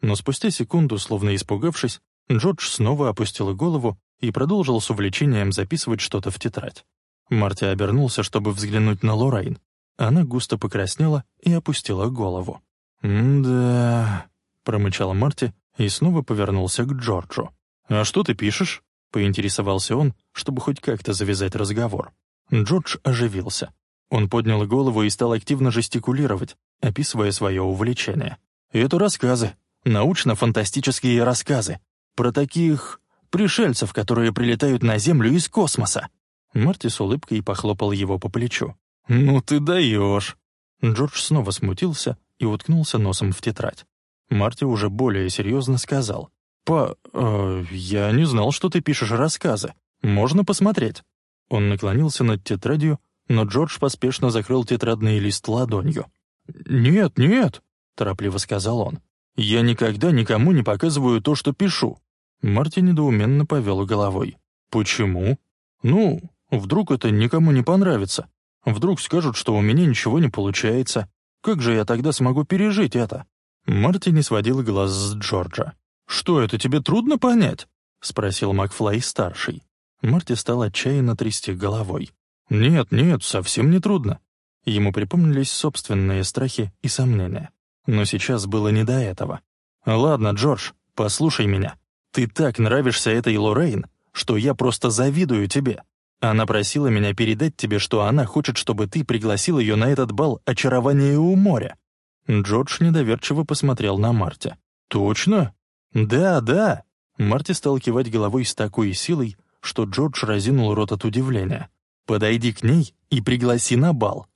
Но спустя секунду, словно испугавшись, Джордж снова опустил голову и продолжил с увлечением записывать что-то в тетрадь. Марти обернулся, чтобы взглянуть на Лоррейн. Она густо покраснела и опустила голову. «Да...» — промычал Марти и снова повернулся к Джорджу. «А что ты пишешь?» — поинтересовался он, чтобы хоть как-то завязать разговор. Джордж оживился. Он поднял голову и стал активно жестикулировать, описывая свое увлечение. «Это рассказы, научно-фантастические рассказы, про таких пришельцев, которые прилетают на Землю из космоса». Марти с улыбкой похлопал его по плечу. «Ну ты даешь!» Джордж снова смутился и уткнулся носом в тетрадь. Марти уже более серьезно сказал. «Па, э, я не знал, что ты пишешь рассказы. Можно посмотреть?» Он наклонился над тетрадью но Джордж поспешно закрыл тетрадный лист ладонью. «Нет, нет», — торопливо сказал он. «Я никогда никому не показываю то, что пишу». Марти недоуменно повел головой. «Почему?» «Ну, вдруг это никому не понравится. Вдруг скажут, что у меня ничего не получается. Как же я тогда смогу пережить это?» Марти не сводил глаз с Джорджа. «Что это, тебе трудно понять?» — спросил Макфлай-старший. Марти стал отчаянно трясти головой. Нет, нет, совсем не трудно. Ему припомнились собственные страхи и сомнения. Но сейчас было не до этого. «Ладно, Джордж, послушай меня. Ты так нравишься этой Лоррейн, что я просто завидую тебе. Она просила меня передать тебе, что она хочет, чтобы ты пригласил ее на этот бал очарования у моря». Джордж недоверчиво посмотрел на Марти. «Точно?» «Да, да». Марти стал кивать головой с такой силой, что Джордж разинул рот от удивления. Подойди к ней и пригласи на бал».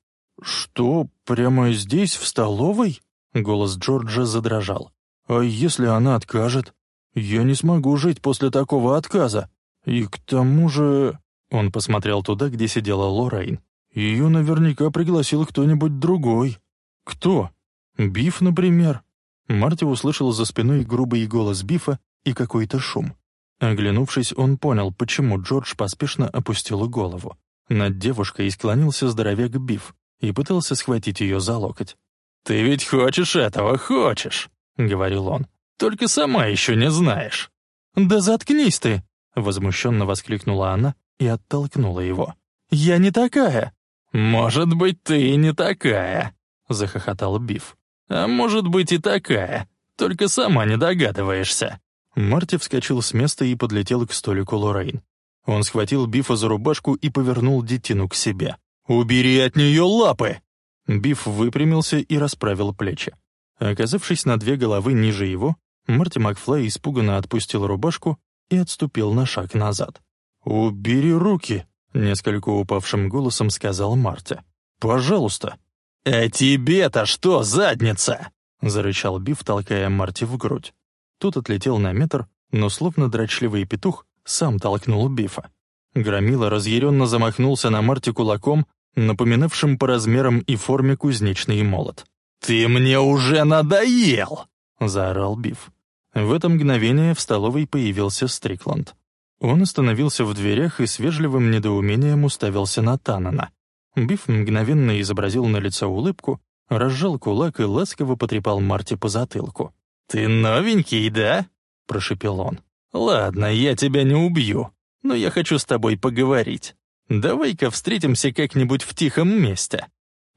«Что, прямо здесь, в столовой?» Голос Джорджа задрожал. «А если она откажет? Я не смогу жить после такого отказа. И к тому же...» Он посмотрел туда, где сидела Лоррейн. «Ее наверняка пригласил кто-нибудь другой». «Кто? Биф, например?» Марти услышал за спиной грубый голос Бифа и какой-то шум. Оглянувшись, он понял, почему Джордж поспешно опустил голову. Над девушкой склонился здоровяк Биф и пытался схватить ее за локоть. «Ты ведь хочешь этого, хочешь!» — говорил он. «Только сама еще не знаешь». «Да заткнись ты!» — возмущенно воскликнула она и оттолкнула его. «Я не такая!» «Может быть, ты не такая!» — захохотал Биф. «А может быть и такая, только сама не догадываешься!» Марти вскочил с места и подлетел к столику Лоррейн. Он схватил Бифа за рубашку и повернул детину к себе. «Убери от нее лапы!» Биф выпрямился и расправил плечи. Оказавшись на две головы ниже его, Марти Макфлай испуганно отпустил рубашку и отступил на шаг назад. «Убери руки!» — несколько упавшим голосом сказал Марти. «Пожалуйста!» «А тебе-то что, задница?» — зарычал Биф, толкая Марти в грудь. Тот отлетел на метр, но словно дрочливый петух сам толкнул Бифа. Громила разъяренно замахнулся на Марте кулаком, напоминавшим по размерам и форме кузнечный молот. «Ты мне уже надоел!» — заорал Биф. В это мгновение в столовой появился Стрикланд. Он остановился в дверях и с вежливым недоумением уставился на Танана. Биф мгновенно изобразил на лицо улыбку, разжал кулак и ласково потрепал Марти по затылку. «Ты новенький, да?» — прошепел он. «Ладно, я тебя не убью, но я хочу с тобой поговорить. Давай-ка встретимся как-нибудь в тихом месте».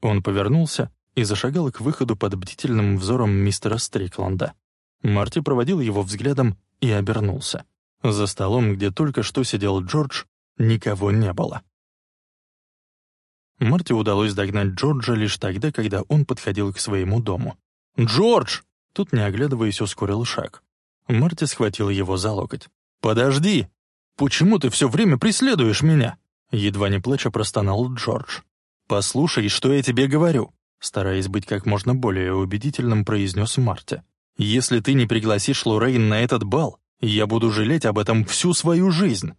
Он повернулся и зашагал к выходу под бдительным взором мистера Стрикланда. Марти проводил его взглядом и обернулся. За столом, где только что сидел Джордж, никого не было. Марти удалось догнать Джорджа лишь тогда, когда он подходил к своему дому. «Джордж!» Тут, не оглядываясь, ускорил шаг. Марти схватил его за локоть. «Подожди! Почему ты все время преследуешь меня?» Едва не плача простонал Джордж. «Послушай, что я тебе говорю», стараясь быть как можно более убедительным, произнес Марти. «Если ты не пригласишь Лоррейн на этот бал, я буду жалеть об этом всю свою жизнь.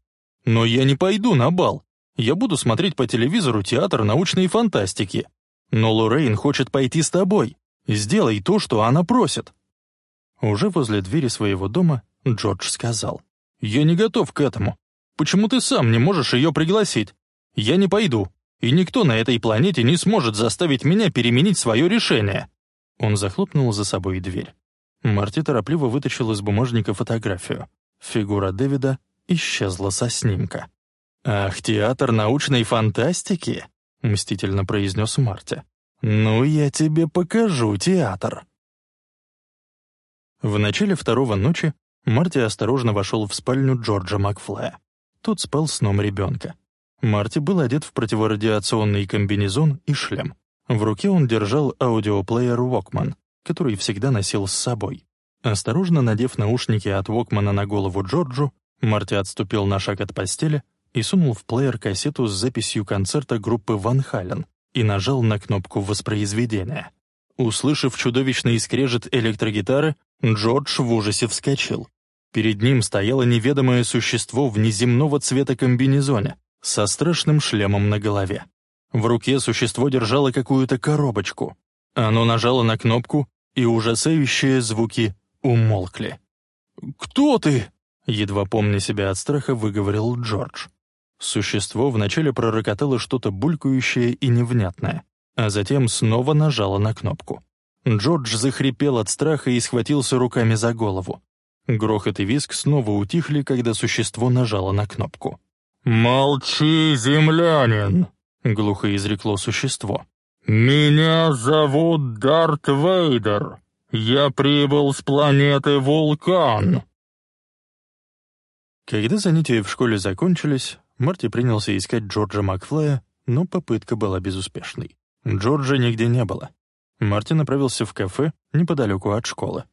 Но я не пойду на бал. Я буду смотреть по телевизору театр научной фантастики. Но Лоррейн хочет пойти с тобой. Сделай то, что она просит». Уже возле двери своего дома Джордж сказал. «Я не готов к этому. Почему ты сам не можешь ее пригласить? Я не пойду, и никто на этой планете не сможет заставить меня переменить свое решение». Он захлопнул за собой дверь. Марти торопливо вытащил из бумажника фотографию. Фигура Дэвида исчезла со снимка. «Ах, театр научной фантастики?» — мстительно произнес Марти. «Ну, я тебе покажу театр». В начале второго ночи Марти осторожно вошел в спальню Джорджа Макфлая. Тот спал сном ребенка. Марти был одет в противорадиационный комбинезон и шлем. В руке он держал аудиоплеер Walkman, который всегда носил с собой. Осторожно надев наушники от Walkmana на голову Джорджу, Марти отступил на шаг от постели и сунул в плеер кассету с записью концерта группы Ван Хален и нажал на кнопку воспроизведения. Услышав чудовищный скрежет электрогитары, Джордж в ужасе вскочил. Перед ним стояло неведомое существо в неземного цвета комбинезоне со страшным шлемом на голове. В руке существо держало какую-то коробочку. Оно нажало на кнопку, и ужасающие звуки умолкли. «Кто ты?» — едва помня себя от страха, выговорил Джордж. Существо вначале пророкотало что-то булькающее и невнятное, а затем снова нажало на кнопку. Джордж захрипел от страха и схватился руками за голову. Грохот и визг снова утихли, когда существо нажало на кнопку. «Молчи, землянин!» — глухо изрекло существо. «Меня зовут Дарт Вейдер. Я прибыл с планеты Вулкан». Когда занятия в школе закончились, Марти принялся искать Джорджа Макфлая, но попытка была безуспешной. Джорджа нигде не было. Марти направился в кафе неподалеку от школы.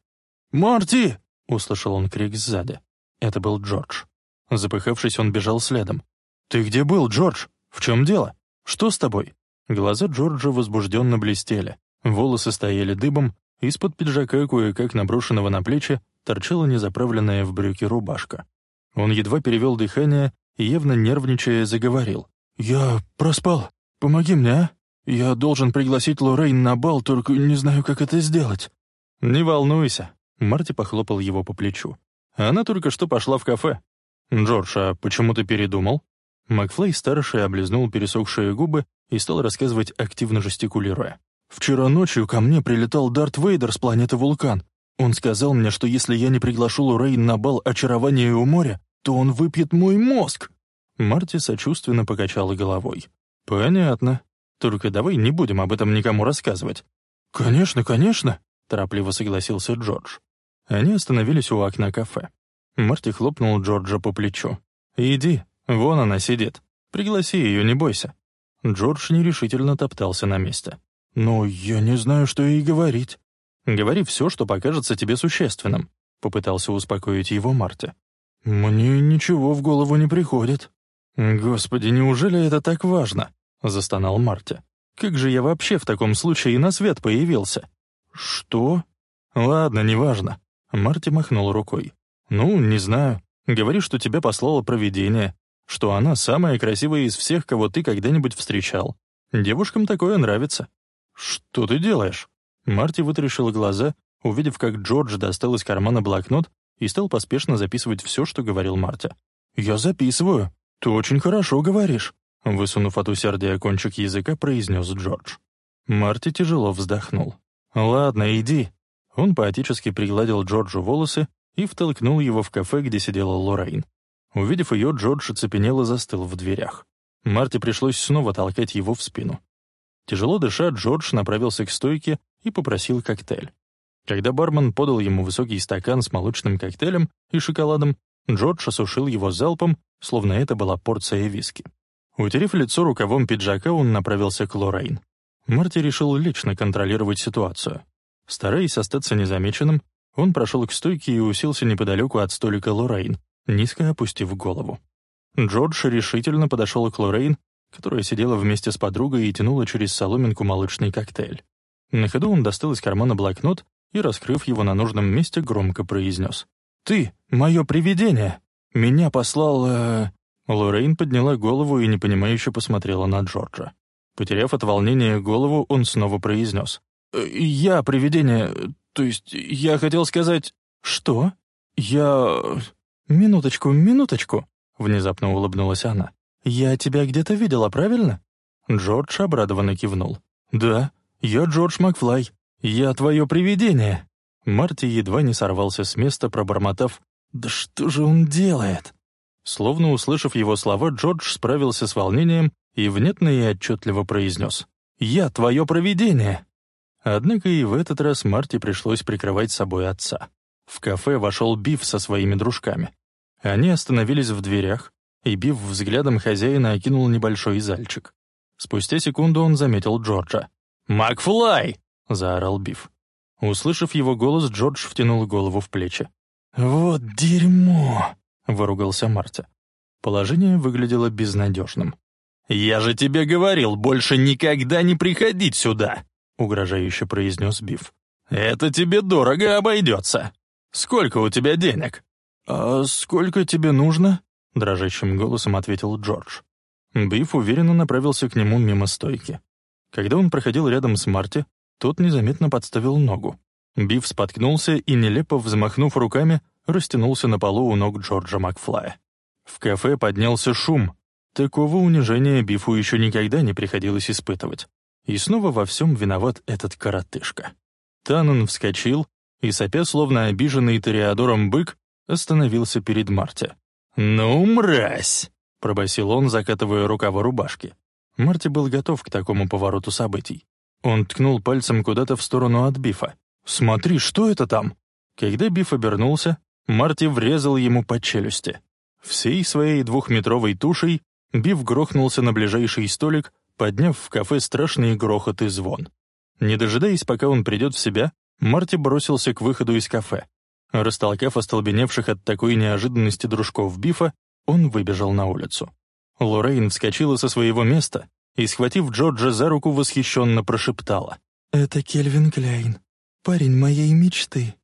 «Марти!» Услышал он крик сзади. Это был Джордж. Запыхавшись, он бежал следом. «Ты где был, Джордж? В чем дело? Что с тобой?» Глаза Джорджа возбужденно блестели, волосы стояли дыбом, из-под пиджака, кое-как наброшенного на плечи, торчала незаправленная в брюки рубашка. Он едва перевел дыхание и, явно нервничая, заговорил. «Я проспал. Помоги мне, а? Я должен пригласить Лоррейн на бал, только не знаю, как это сделать». «Не волнуйся», Марти похлопал его по плечу. «Она только что пошла в кафе». «Джордж, а почему ты передумал?» Макфлей-старший облизнул пересохшие губы и стал рассказывать, активно жестикулируя. «Вчера ночью ко мне прилетал Дарт Вейдер с планеты Вулкан. Он сказал мне, что если я не приглашу Лоррейн на бал очарования у моря, то он выпьет мой мозг». Марти сочувственно покачала головой. «Понятно. Только давай не будем об этом никому рассказывать». «Конечно, конечно», — торопливо согласился Джордж. Они остановились у окна кафе. Марти хлопнул Джорджа по плечу. «Иди, вон она сидит. Пригласи ее, не бойся». Джордж нерешительно топтался на месте. «Ну, я не знаю, что ей говорить». «Говори все, что покажется тебе существенным», — попытался успокоить его Марти. «Мне ничего в голову не приходит». «Господи, неужели это так важно?» — застонал Марти. «Как же я вообще в таком случае на свет появился?» «Что?» «Ладно, неважно. Марти махнул рукой. «Ну, не знаю. Говори, что тебя послало провидение, что она самая красивая из всех, кого ты когда-нибудь встречал. Девушкам такое нравится». «Что ты делаешь?» Марти вытрешил глаза увидев, как Джордж достал из кармана блокнот и стал поспешно записывать все, что говорил Марти. «Я записываю. Ты очень хорошо говоришь», — высунув от усердия кончик языка, произнес Джордж. Марти тяжело вздохнул. «Ладно, иди». Он поотечески пригладил Джорджу волосы и втолкнул его в кафе, где сидела Лоррейн. Увидев ее, Джордж оцепенело застыл в дверях. Марти пришлось снова толкать его в спину. Тяжело дыша, Джордж направился к стойке и попросил коктейль. Когда бармен подал ему высокий стакан с молочным коктейлем и шоколадом, Джордж осушил его залпом, словно это была порция виски. Утерев лицо рукавом пиджака, он направился к Лоррейн. Марти решил лично контролировать ситуацию. Стараясь остаться незамеченным, он прошел к стойке и уселся неподалеку от столика Лоррейн, низко опустив голову. Джордж решительно подошел к Лоррейн, которая сидела вместе с подругой и тянула через соломинку молочный коктейль. На ходу он достал из кармана блокнот и, раскрыв его на нужном месте, громко произнес. «Ты — мое привидение! Меня послал...» э... Лоррейн подняла голову и непонимающе посмотрела на Джорджа. Потеряв от волнения голову, он снова произнес. «Э, «Я привидение... То есть я хотел сказать...» «Что? Я...» «Минуточку, минуточку», — внезапно улыбнулась она. «Я тебя где-то видела, правильно?» Джордж обрадованно кивнул. «Да, я Джордж Макфлай. Я твое привидение». Марти едва не сорвался с места, пробормотав «Да что же он делает?» Словно услышав его слова, Джордж справился с волнением и внятно и отчетливо произнес «Я твое провидение!». Однако и в этот раз Марти пришлось прикрывать собой отца. В кафе вошел Биф со своими дружками. Они остановились в дверях, и Биф взглядом хозяина окинул небольшой зальчик. Спустя секунду он заметил Джорджа. «Макфлай!» — заорал Биф. Услышав его голос, Джордж втянул голову в плечи. «Вот дерьмо!» — выругался Марти. Положение выглядело безнадежным. «Я же тебе говорил, больше никогда не приходить сюда!» — угрожающе произнес Биф. «Это тебе дорого обойдется. Сколько у тебя денег?» «А сколько тебе нужно?» — дрожащим голосом ответил Джордж. Биф уверенно направился к нему мимо стойки. Когда он проходил рядом с Марти, тот незаметно подставил ногу. Биф споткнулся и, нелепо взмахнув руками, растянулся на полу у ног Джорджа Макфлая. В кафе поднялся шум. Такого унижения Бифу еще никогда не приходилось испытывать. И снова во всем виноват этот коротышка. Таннен вскочил и, сопя словно обиженный Тореадором бык, остановился перед Марти. «Ну, мразь!» — пробасил он, закатывая рукава рубашки. Марти был готов к такому повороту событий. Он ткнул пальцем куда-то в сторону от Бифа. «Смотри, что это там?» Когда Биф обернулся, Марти врезал ему по челюсти. Всей своей двухметровой тушей Биф грохнулся на ближайший столик, подняв в кафе страшный грохот и звон. Не дожидаясь, пока он придет в себя, Марти бросился к выходу из кафе. Растолкав остолбеневших от такой неожиданности дружков Бифа, он выбежал на улицу. Лоррейн вскочила со своего места и, схватив Джорджа за руку, восхищенно прошептала. «Это Кельвин Кляйн, парень моей мечты».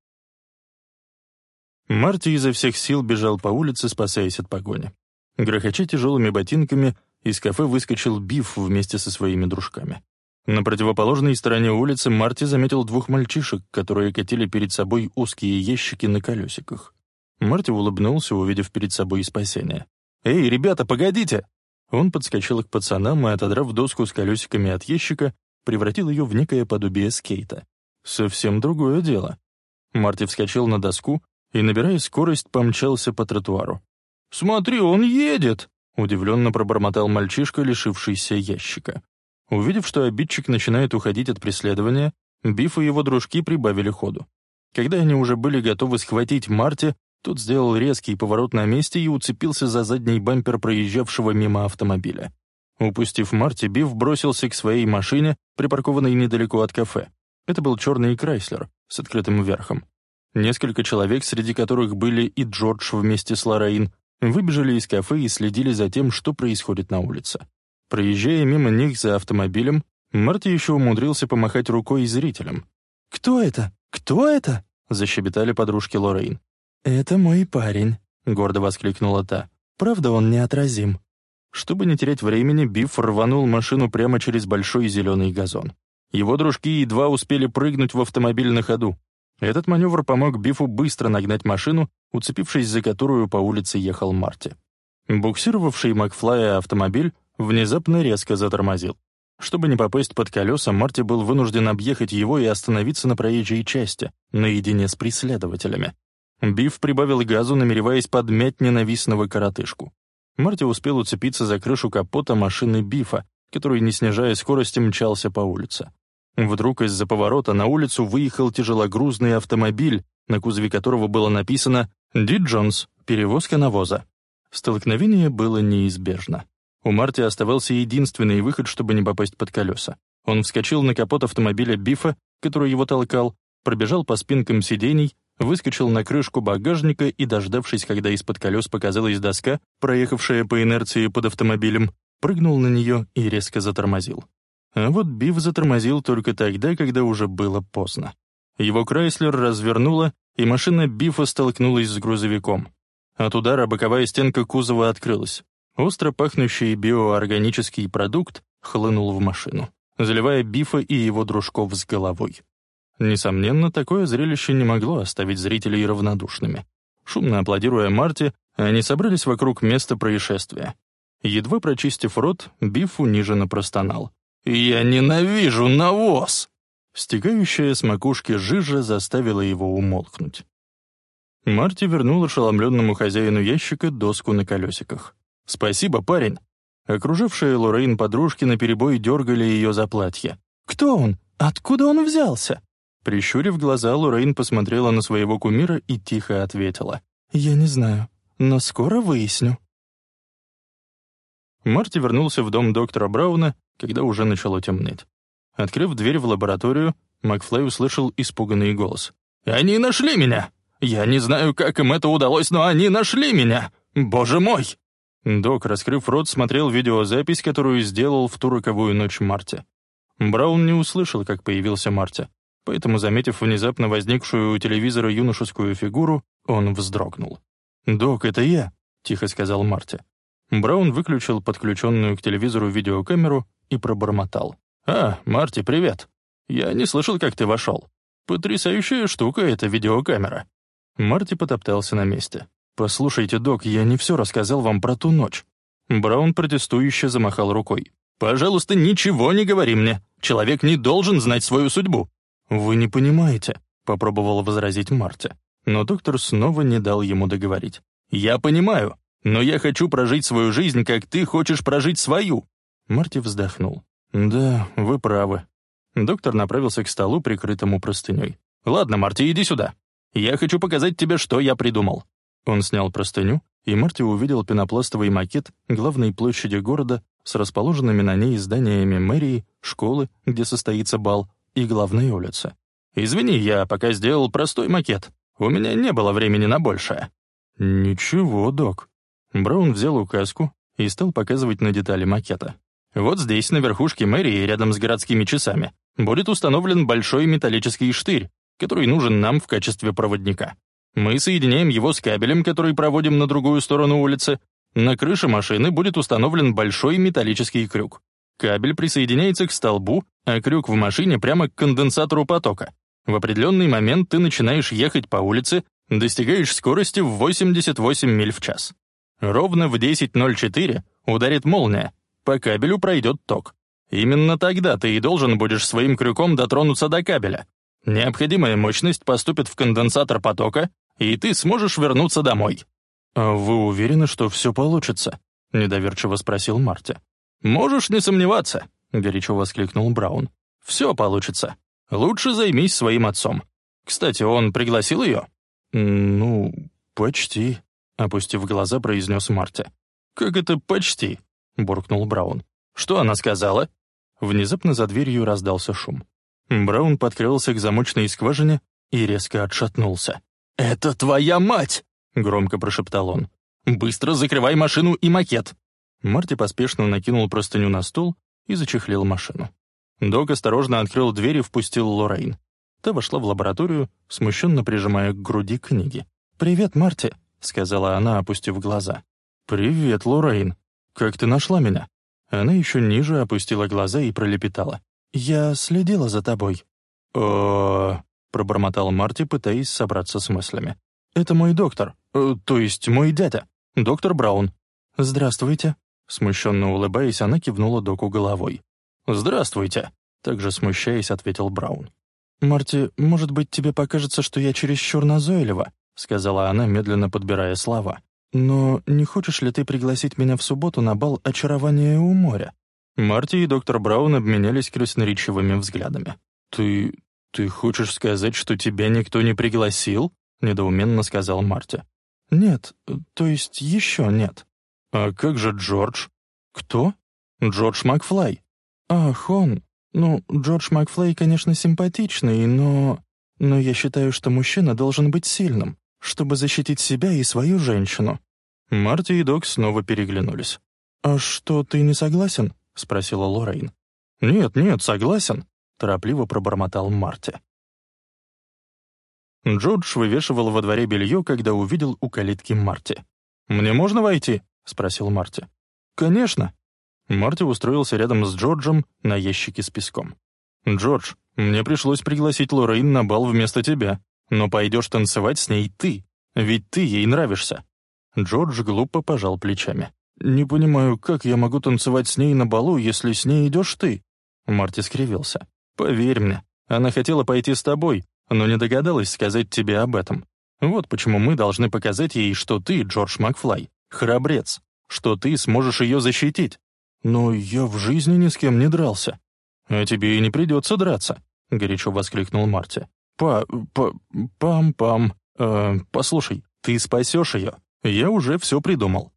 Марти изо всех сил бежал по улице, спасаясь от погони. Грохоча тяжелыми ботинками, из кафе выскочил Биф вместе со своими дружками. На противоположной стороне улицы Марти заметил двух мальчишек, которые катили перед собой узкие ящики на колесиках. Марти улыбнулся, увидев перед собой спасение. «Эй, ребята, погодите!» Он подскочил к пацанам и, отодрав доску с колесиками от ящика, превратил ее в некое подобие скейта. Совсем другое дело. Марти вскочил на доску и, набирая скорость, помчался по тротуару. «Смотри, он едет!» — удивленно пробормотал мальчишка, лишившийся ящика. Увидев, что обидчик начинает уходить от преследования, Биф и его дружки прибавили ходу. Когда они уже были готовы схватить Марти, тот сделал резкий поворот на месте и уцепился за задний бампер проезжавшего мимо автомобиля. Упустив Марти, Биф бросился к своей машине, припаркованной недалеко от кафе. Это был черный Крайслер с открытым верхом. Несколько человек, среди которых были и Джордж вместе с Лоррейн, выбежали из кафе и следили за тем, что происходит на улице. Проезжая мимо них за автомобилем, Марти еще умудрился помахать рукой зрителям. «Кто это? Кто это?» — защебетали подружки Лоррейн. «Это мой парень», — гордо воскликнула та. «Правда, он неотразим». Чтобы не терять времени, Биф рванул машину прямо через большой зеленый газон. Его дружки едва успели прыгнуть в автомобиль на ходу. Этот маневр помог Бифу быстро нагнать машину, уцепившись за которую по улице ехал Марти. Буксировавший Макфлая автомобиль внезапно резко затормозил. Чтобы не попасть под колеса, Марти был вынужден объехать его и остановиться на проезжей части, наедине с преследователями. Биф прибавил газу, намереваясь подмять ненавистного коротышку. Марти успел уцепиться за крышу капота машины Бифа, который, не снижая скорости, мчался по улице. Вдруг из-за поворота на улицу выехал тяжелогрузный автомобиль, на кузове которого было написано «Ди Джонс. Перевозка навоза». Столкновение было неизбежно. У Марти оставался единственный выход, чтобы не попасть под колеса. Он вскочил на капот автомобиля Бифа, который его толкал, пробежал по спинкам сидений, выскочил на крышку багажника и, дождавшись, когда из-под колес показалась доска, проехавшая по инерции под автомобилем, прыгнул на нее и резко затормозил. А вот Биф затормозил только тогда, когда уже было поздно. Его Крайслер развернуло, и машина Бифа столкнулась с грузовиком. От удара боковая стенка кузова открылась. Остро пахнущий биоорганический продукт хлынул в машину, заливая Бифа и его дружков с головой. Несомненно, такое зрелище не могло оставить зрителей равнодушными. Шумно аплодируя Марте, они собрались вокруг места происшествия. Едва прочистив рот, Биф униженно простонал. «Я ненавижу навоз!» Стекающая с макушки жижа заставила его умолкнуть. Марти вернул ошеломленному хозяину ящика доску на колесиках. «Спасибо, парень!» Окружившие Лоррейн подружки наперебой дергали ее за платье. «Кто он? Откуда он взялся?» Прищурив глаза, Лоррейн посмотрела на своего кумира и тихо ответила. «Я не знаю, но скоро выясню». Марти вернулся в дом доктора Брауна, когда уже начало темнеть. Открыв дверь в лабораторию, Макфлай услышал испуганный голос. «Они нашли меня! Я не знаю, как им это удалось, но они нашли меня! Боже мой!» Док, раскрыв рот, смотрел видеозапись, которую сделал в ту роковую ночь Марти. Браун не услышал, как появился Марти, поэтому, заметив внезапно возникшую у телевизора юношескую фигуру, он вздрогнул. «Док, это я», — тихо сказал Марти. Браун выключил подключенную к телевизору видеокамеру и пробормотал. «А, Марти, привет. Я не слышал, как ты вошел. Потрясающая штука эта видеокамера». Марти потоптался на месте. «Послушайте, док, я не все рассказал вам про ту ночь». Браун протестующе замахал рукой. «Пожалуйста, ничего не говори мне. Человек не должен знать свою судьбу». «Вы не понимаете», — попробовал возразить Марти. Но доктор снова не дал ему договорить. «Я понимаю. Но я хочу прожить свою жизнь, как ты хочешь прожить свою». Марти вздохнул. «Да, вы правы». Доктор направился к столу, прикрытому простыней. «Ладно, Марти, иди сюда. Я хочу показать тебе, что я придумал». Он снял простыню, и Марти увидел пенопластовый макет главной площади города с расположенными на ней зданиями мэрии, школы, где состоится бал, и главной улицы. «Извини, я пока сделал простой макет. У меня не было времени на большее». «Ничего, док», Браун взял указку и стал показывать на детали макета. Вот здесь, на верхушке мэрии, рядом с городскими часами, будет установлен большой металлический штырь, который нужен нам в качестве проводника. Мы соединяем его с кабелем, который проводим на другую сторону улицы. На крыше машины будет установлен большой металлический крюк. Кабель присоединяется к столбу, а крюк в машине прямо к конденсатору потока. В определенный момент ты начинаешь ехать по улице, достигаешь скорости в 88 миль в час. Ровно в 10.04 ударит молния, по кабелю пройдет ток. Именно тогда ты и должен будешь своим крюком дотронуться до кабеля. Необходимая мощность поступит в конденсатор потока, и ты сможешь вернуться домой. «А вы уверены, что все получится?» — недоверчиво спросил Марти. «Можешь не сомневаться», — горячо воскликнул Браун. «Все получится. Лучше займись своим отцом. Кстати, он пригласил ее?» «Ну, почти», Опустив глаза, произнес Марти. «Как это почти?» — буркнул Браун. «Что она сказала?» Внезапно за дверью раздался шум. Браун подкрылся к замочной скважине и резко отшатнулся. «Это твоя мать!» — громко прошептал он. «Быстро закрывай машину и макет!» Марти поспешно накинул простыню на стол и зачехлил машину. Док осторожно открыл дверь и впустил Лоррейн. Та вошла в лабораторию, смущенно прижимая к груди книги. «Привет, Марти!» — сказала она, опустив глаза. «Привет, Лоррейн. Как ты нашла меня?» Она еще ниже опустила глаза и пролепетала. «Я следила за тобой». «О...» — пробормотал Марти, пытаясь собраться с мыслями. «Это мой доктор, э, то есть мой дядя, доктор Браун». «Здравствуйте», — смущенно улыбаясь, она кивнула доку головой. «Здравствуйте», — также смущаясь, ответил Браун. «Марти, может быть, тебе покажется, что я чересчур назойлива?» — сказала она, медленно подбирая слова. «Но не хочешь ли ты пригласить меня в субботу на бал очарования у моря?» Марти и доктор Браун обменялись красноречивыми взглядами. «Ты... ты хочешь сказать, что тебя никто не пригласил?» — недоуменно сказал Марти. «Нет, то есть еще нет». «А как же Джордж?» «Кто?» «Джордж Макфлай». «Ах, он. Ну, Джордж Макфлай, конечно, симпатичный, но... Но я считаю, что мужчина должен быть сильным, чтобы защитить себя и свою женщину». Марти и Док снова переглянулись. «А что, ты не согласен?» — спросила Лоррейн. «Нет, нет, согласен», — торопливо пробормотал Марти. Джордж вывешивал во дворе белье, когда увидел у калитки Марти. «Мне можно войти?» — спросил Марти. «Конечно». Марти устроился рядом с Джорджем на ящике с песком. «Джордж, мне пришлось пригласить Лоррейн на бал вместо тебя, но пойдешь танцевать с ней ты, ведь ты ей нравишься». Джордж глупо пожал плечами. «Не понимаю, как я могу танцевать с ней на балу, если с ней идешь ты?» Марти скривился. «Поверь мне, она хотела пойти с тобой, но не догадалась сказать тебе об этом. Вот почему мы должны показать ей, что ты, Джордж Макфлай, храбрец, что ты сможешь ее защитить. Но я в жизни ни с кем не дрался. А тебе и не придется драться, — горячо воскликнул Марти. Па... па... пам-пам. Э, послушай, ты спасешь ее. Я уже все придумал.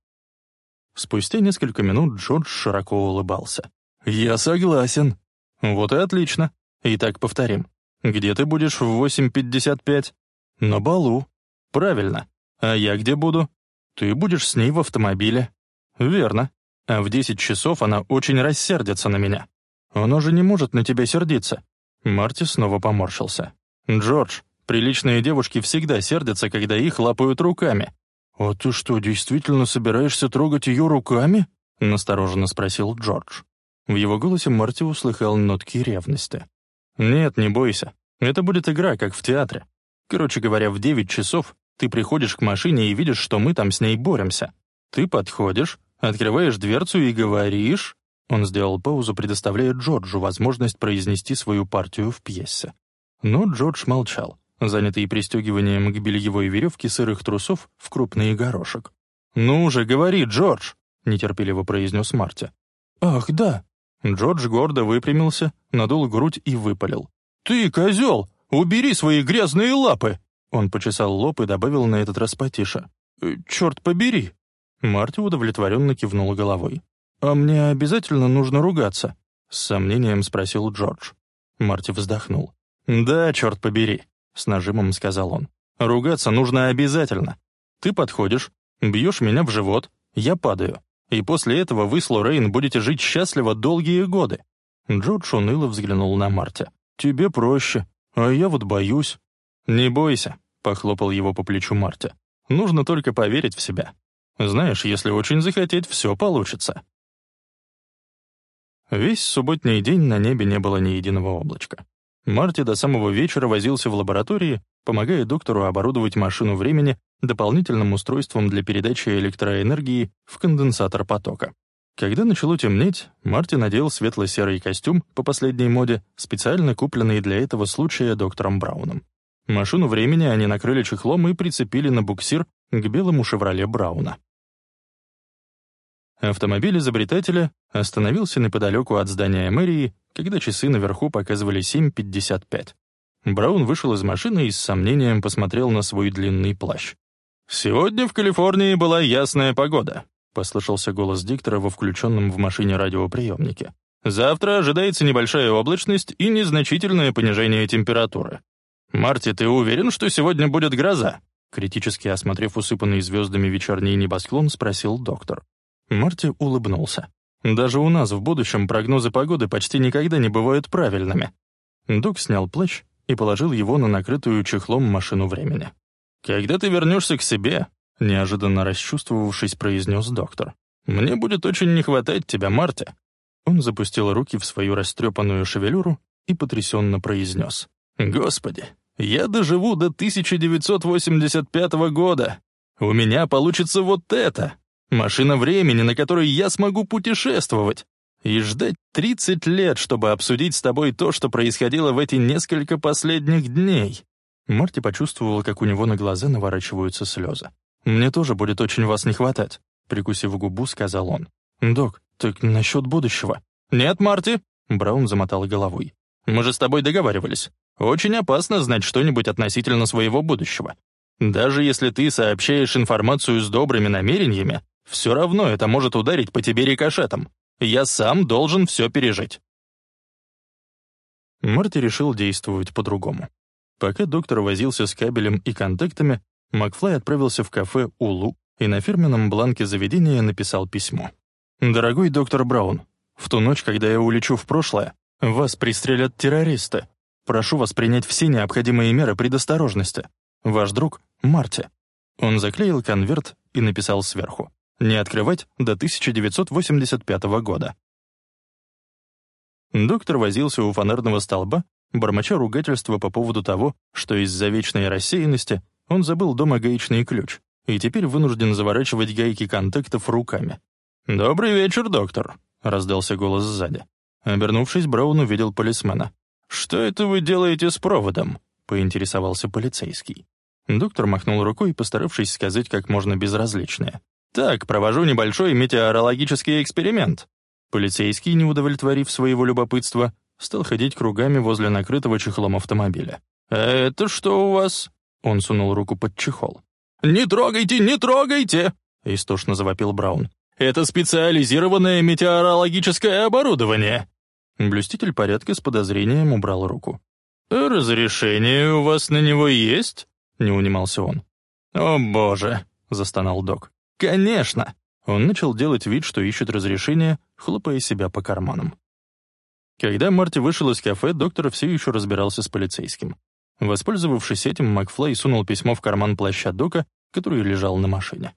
Спустя несколько минут Джордж широко улыбался. «Я согласен». «Вот и отлично. Итак, повторим. Где ты будешь в 8.55?» «На балу». «Правильно. А я где буду?» «Ты будешь с ней в автомобиле». «Верно. А в 10 часов она очень рассердится на меня». «Она же не может на тебя сердиться». Марти снова поморщился. «Джордж, приличные девушки всегда сердятся, когда их лапают руками». «А ты что, действительно собираешься трогать ее руками?» — настороженно спросил Джордж. В его голосе Марти услыхал нотки ревности. «Нет, не бойся. Это будет игра, как в театре. Короче говоря, в девять часов ты приходишь к машине и видишь, что мы там с ней боремся. Ты подходишь, открываешь дверцу и говоришь...» Он сделал паузу, предоставляя Джорджу возможность произнести свою партию в пьесе. Но Джордж молчал занятый пристегиванием к бельевой веревке сырых трусов в крупный горошек. «Ну же, говори, Джордж!» — нетерпеливо произнес Марти. «Ах, да!» Джордж гордо выпрямился, надул грудь и выпалил. «Ты, козел, убери свои грязные лапы!» Он почесал лоб и добавил на этот раз потише. «Э, «Черт побери!» Марти удовлетворенно кивнул головой. «А мне обязательно нужно ругаться?» С сомнением спросил Джордж. Марти вздохнул. «Да, черт побери. — с нажимом сказал он. «Ругаться нужно обязательно. Ты подходишь, бьешь меня в живот, я падаю, и после этого вы с Лоррейн будете жить счастливо долгие годы». Джордж уныло взглянул на Марти. «Тебе проще, а я вот боюсь». «Не бойся», — похлопал его по плечу Марти. «Нужно только поверить в себя. Знаешь, если очень захотеть, все получится». Весь субботний день на небе не было ни единого облачка. Марти до самого вечера возился в лаборатории, помогая доктору оборудовать машину времени дополнительным устройством для передачи электроэнергии в конденсатор потока. Когда начало темнеть, Марти надел светло-серый костюм по последней моде, специально купленный для этого случая доктором Брауном. Машину времени они накрыли чехлом и прицепили на буксир к белому «Шевроле» Брауна. Автомобиль изобретателя остановился неподалеку от здания мэрии, когда часы наверху показывали 7.55. Браун вышел из машины и с сомнением посмотрел на свой длинный плащ. «Сегодня в Калифорнии была ясная погода», — послышался голос диктора во включенном в машине радиоприемнике. «Завтра ожидается небольшая облачность и незначительное понижение температуры. Марти, ты уверен, что сегодня будет гроза?» Критически осмотрев усыпанный звездами вечерний небосклон, спросил доктор. Марти улыбнулся. «Даже у нас в будущем прогнозы погоды почти никогда не бывают правильными». Дуг снял плащ и положил его на накрытую чехлом машину времени. «Когда ты вернешься к себе», — неожиданно расчувствовавшись, произнес доктор, «мне будет очень не хватать тебя, Марти». Он запустил руки в свою растрепанную шевелюру и потрясенно произнес. «Господи, Я доживу до 1985 года. У меня получится вот это. Машина времени, на которой я смогу путешествовать. И ждать 30 лет, чтобы обсудить с тобой то, что происходило в эти несколько последних дней. Марти почувствовал, как у него на глаза наворачиваются слезы. «Мне тоже будет очень вас не хватать», — прикусив губу, сказал он. «Док, так насчет будущего?» «Нет, Марти», — Браун замотал головой. «Мы же с тобой договаривались. Очень опасно знать что-нибудь относительно своего будущего. Даже если ты сообщаешь информацию с добрыми намерениями, все равно это может ударить по тебе рикошетом. Я сам должен все пережить». Марти решил действовать по-другому. Пока доктор возился с кабелем и контактами, Макфлай отправился в кафе «Улу» и на фирменном бланке заведения написал письмо. «Дорогой доктор Браун, в ту ночь, когда я улечу в прошлое, вас пристрелят террористы. Прошу вас принять все необходимые меры предосторожности. Ваш друг Марти». Он заклеил конверт и написал сверху. «Не открывать до 1985 года». Доктор возился у фонарного столба бормоча ругательства по поводу того, что из-за вечной рассеянности он забыл дома гаечный ключ и теперь вынужден заворачивать гайки контактов руками. «Добрый вечер, доктор», — раздался голос сзади. Обернувшись, Браун увидел полисмена. «Что это вы делаете с проводом?» — поинтересовался полицейский. Доктор махнул рукой, постаравшись сказать как можно безразличное. «Так, провожу небольшой метеорологический эксперимент». Полицейский, не удовлетворив своего любопытства, стал ходить кругами возле накрытого чехлом автомобиля. «Это что у вас?» Он сунул руку под чехол. «Не трогайте, не трогайте!» — истошно завопил Браун. «Это специализированное метеорологическое оборудование!» Блюститель порядка с подозрением убрал руку. «Разрешение у вас на него есть?» — не унимался он. «О, боже!» — застонал док. «Конечно!» Он начал делать вид, что ищет разрешение, хлопая себя по карманам. Когда Марти вышел из кафе, доктор все еще разбирался с полицейским. Воспользовавшись этим, Макфлай сунул письмо в карман плаща Дока, который лежал на машине.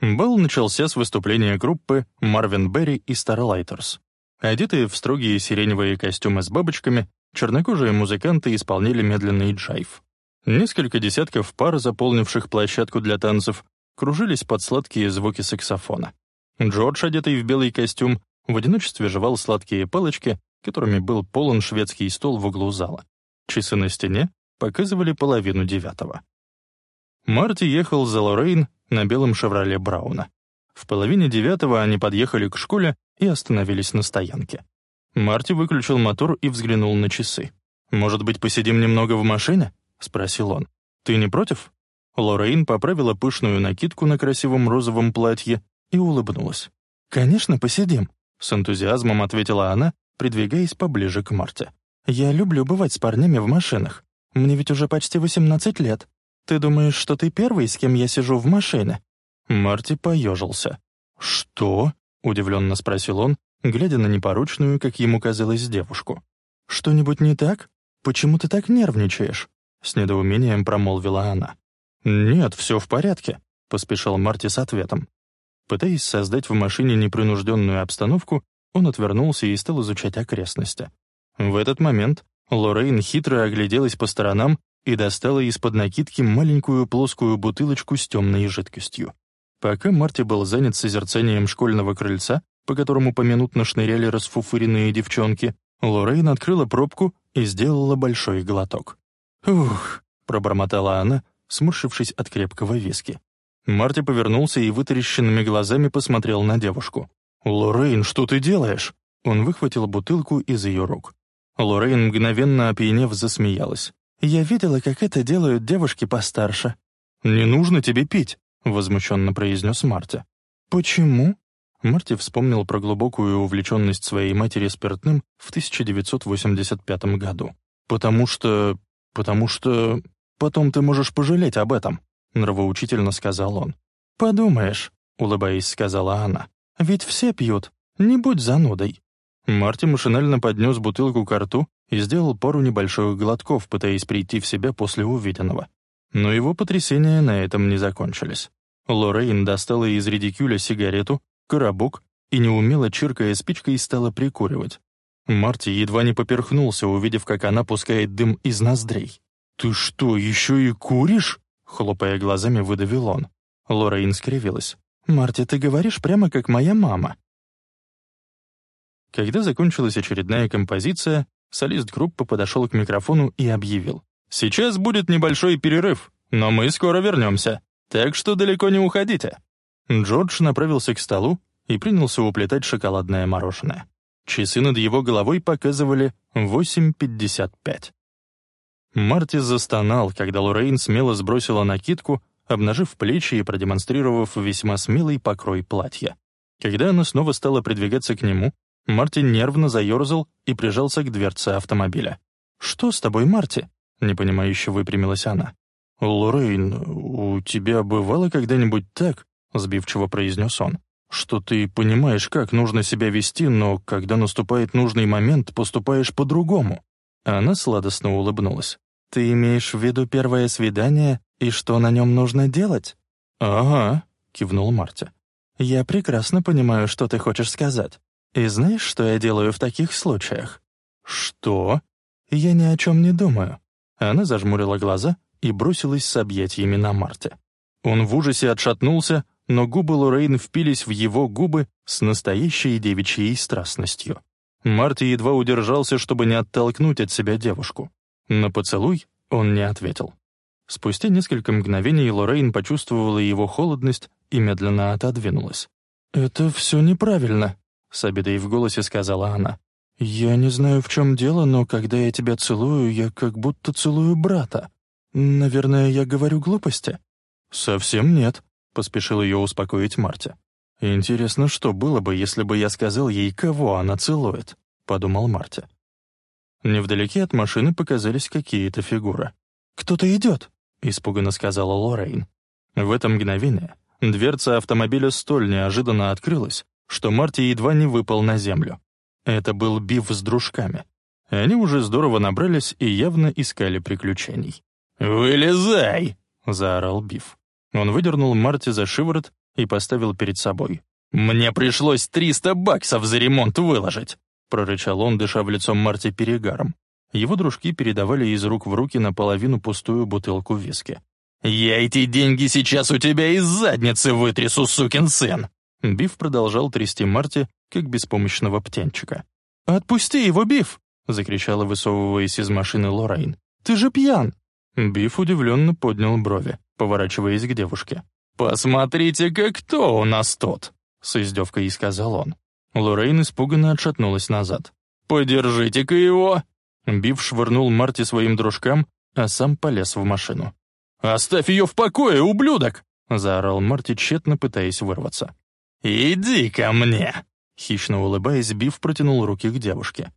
Бал начался с выступления группы Марвин Берри и Starlighters. Одетые в строгие сиреневые костюмы с бабочками, чернокожие музыканты исполнили медленный джайв. Несколько десятков пар, заполнивших площадку для танцев, кружились под сладкие звуки саксофона. Джордж, одетый в белый костюм, в одиночестве жевал сладкие палочки, которыми был полон шведский стол в углу зала. Часы на стене показывали половину девятого. Марти ехал за Лоррейн на белом «Шевроле Брауна». В половине девятого они подъехали к школе и остановились на стоянке. Марти выключил мотор и взглянул на часы. «Может быть, посидим немного в машине?» — спросил он. «Ты не против?» Лоррейн поправила пышную накидку на красивом розовом платье и улыбнулась. «Конечно, посидим. С энтузиазмом ответила она, придвигаясь поближе к Марте. «Я люблю бывать с парнями в машинах. Мне ведь уже почти 18 лет. Ты думаешь, что ты первый, с кем я сижу в машине?» Марти поежился. «Что?» — удивленно спросил он, глядя на непорочную, как ему казалось, девушку. «Что-нибудь не так? Почему ты так нервничаешь?» С недоумением промолвила она. «Нет, все в порядке», — поспешил Марти с ответом. Пытаясь создать в машине непринужденную обстановку, он отвернулся и стал изучать окрестности. В этот момент Лоррейн хитро огляделась по сторонам и достала из-под накидки маленькую плоскую бутылочку с темной жидкостью. Пока Марти был занят созерцанием школьного крыльца, по которому поминутно шныряли расфуфыренные девчонки, Лоррейн открыла пробку и сделала большой глоток. «Ух!» — пробормотала она, сморщившись от крепкого виски. Марти повернулся и вытаращенными глазами посмотрел на девушку. «Лоррейн, что ты делаешь?» Он выхватил бутылку из ее рук. Лоррейн, мгновенно опьянев, засмеялась. «Я видела, как это делают девушки постарше». «Не нужно тебе пить», — возмущенно произнес Марти. «Почему?» Марти вспомнил про глубокую увлеченность своей матери спиртным в 1985 году. «Потому что... потому что... потом ты можешь пожалеть об этом». — нравоучительно сказал он. «Подумаешь», — улыбаясь, сказала она. «Ведь все пьют. Не будь занудой». Марти машинально поднес бутылку к рту и сделал пару небольших глотков, пытаясь прийти в себя после увиденного. Но его потрясения на этом не закончились. Лоррейн достала из редикюля сигарету, коробок и, неумело чиркая спичкой, стала прикуривать. Марти едва не поперхнулся, увидев, как она пускает дым из ноздрей. «Ты что, еще и куришь?» — хлопая глазами, выдавил он. Лорейн скривилась. «Марти, ты говоришь прямо как моя мама». Когда закончилась очередная композиция, солист группы подошел к микрофону и объявил. «Сейчас будет небольшой перерыв, но мы скоро вернемся, так что далеко не уходите». Джордж направился к столу и принялся уплетать шоколадное мороженое. Часы над его головой показывали 8.55. Марти застонал, когда Лоррейн смело сбросила накидку, обнажив плечи и продемонстрировав весьма смелый покрой платья. Когда она снова стала придвигаться к нему, Марти нервно заерзал и прижался к дверце автомобиля. «Что с тобой, Марти?» — непонимающе выпрямилась она. «Лоррейн, у тебя бывало когда-нибудь так?» — сбивчиво произнес он что ты понимаешь, как нужно себя вести, но когда наступает нужный момент, поступаешь по-другому». Она сладостно улыбнулась. «Ты имеешь в виду первое свидание и что на нем нужно делать?» «Ага», — кивнул Марти. «Я прекрасно понимаю, что ты хочешь сказать. И знаешь, что я делаю в таких случаях?» «Что?» «Я ни о чем не думаю». Она зажмурила глаза и бросилась с объятиями на Марте. Он в ужасе отшатнулся, но губы Лоррейн впились в его губы с настоящей девичьей страстностью. Марти едва удержался, чтобы не оттолкнуть от себя девушку. На поцелуй он не ответил. Спустя несколько мгновений Лоррейн почувствовала его холодность и медленно отодвинулась. «Это все неправильно», — с обидой в голосе сказала она. «Я не знаю, в чем дело, но когда я тебя целую, я как будто целую брата. Наверное, я говорю глупости?» «Совсем нет», поспешил ее успокоить Марти. «Интересно, что было бы, если бы я сказал ей, кого она целует?» — подумал Марти. Невдалеке от машины показались какие-то фигуры. «Кто-то идет!» — испуганно сказала Лоррейн. В это мгновение дверца автомобиля столь неожиданно открылась, что Марти едва не выпал на землю. Это был Биф с дружками. Они уже здорово набрались и явно искали приключений. «Вылезай!» — заорал Биф. Он выдернул Марти за шиворот и поставил перед собой. «Мне пришлось 300 баксов за ремонт выложить!» прорычал он, дыша в лицо Марти перегаром. Его дружки передавали из рук в руки наполовину пустую бутылку виски. «Я эти деньги сейчас у тебя из задницы вытрясу, сукин сын!» Биф продолжал трясти Марти, как беспомощного птенчика. «Отпусти его, Биф!» — закричала, высовываясь из машины Лоррейн. «Ты же пьян!» Биф удивленно поднял брови поворачиваясь к девушке. «Посмотрите-ка, кто у нас тут!» — с издевкой сказал он. Лоррейн испуганно отшатнулась назад. «Подержите-ка его!» Бив швырнул Марти своим дружкам, а сам полез в машину. «Оставь ее в покое, ублюдок!» — заорал Марти, тщетно пытаясь вырваться. «Иди ко мне!» Хищно улыбаясь, Бив протянул руки к девушке.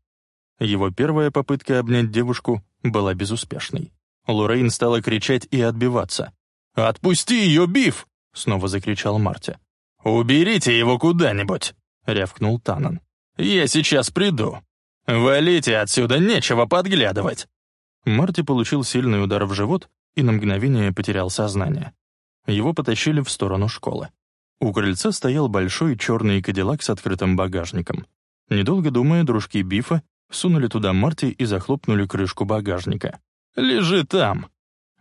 Его первая попытка обнять девушку была безуспешной. Лоррейн стала кричать и отбиваться. «Отпусти ее, Биф!» — снова закричал Марти. «Уберите его куда-нибудь!» — рявкнул Танан. «Я сейчас приду. Валите отсюда, нечего подглядывать!» Марти получил сильный удар в живот и на мгновение потерял сознание. Его потащили в сторону школы. У крыльца стоял большой черный кадиллак с открытым багажником. Недолго думая, дружки Бифа сунули туда Марти и захлопнули крышку багажника. «Лежи там!»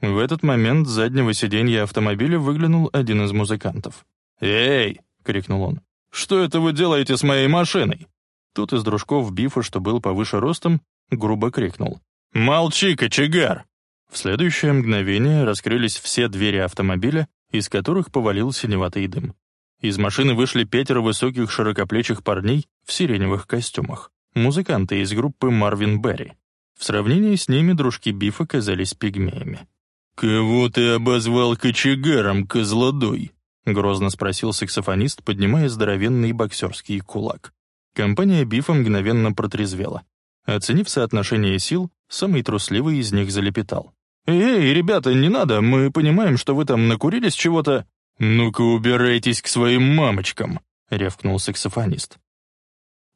В этот момент с заднего сиденья автомобиля выглянул один из музыкантов. «Эй!» — крикнул он. «Что это вы делаете с моей машиной?» Тут из дружков Бифа, что был повыше ростом, грубо крикнул. «Молчи, кочегар!» В следующее мгновение раскрылись все двери автомобиля, из которых повалил синеватый дым. Из машины вышли пятеро высоких широкоплечих парней в сиреневых костюмах. Музыканты из группы Марвин Берри. В сравнении с ними дружки Бифа казались пигмеями. «Кого ты обозвал кочегаром, козлодой?» — грозно спросил саксофонист, поднимая здоровенный боксерский кулак. Компания Бифа мгновенно протрезвела. Оценив соотношение сил, самый трусливый из них залепетал. «Эй, ребята, не надо, мы понимаем, что вы там накурились чего-то...» «Ну-ка убирайтесь к своим мамочкам», — рявкнул саксофонист.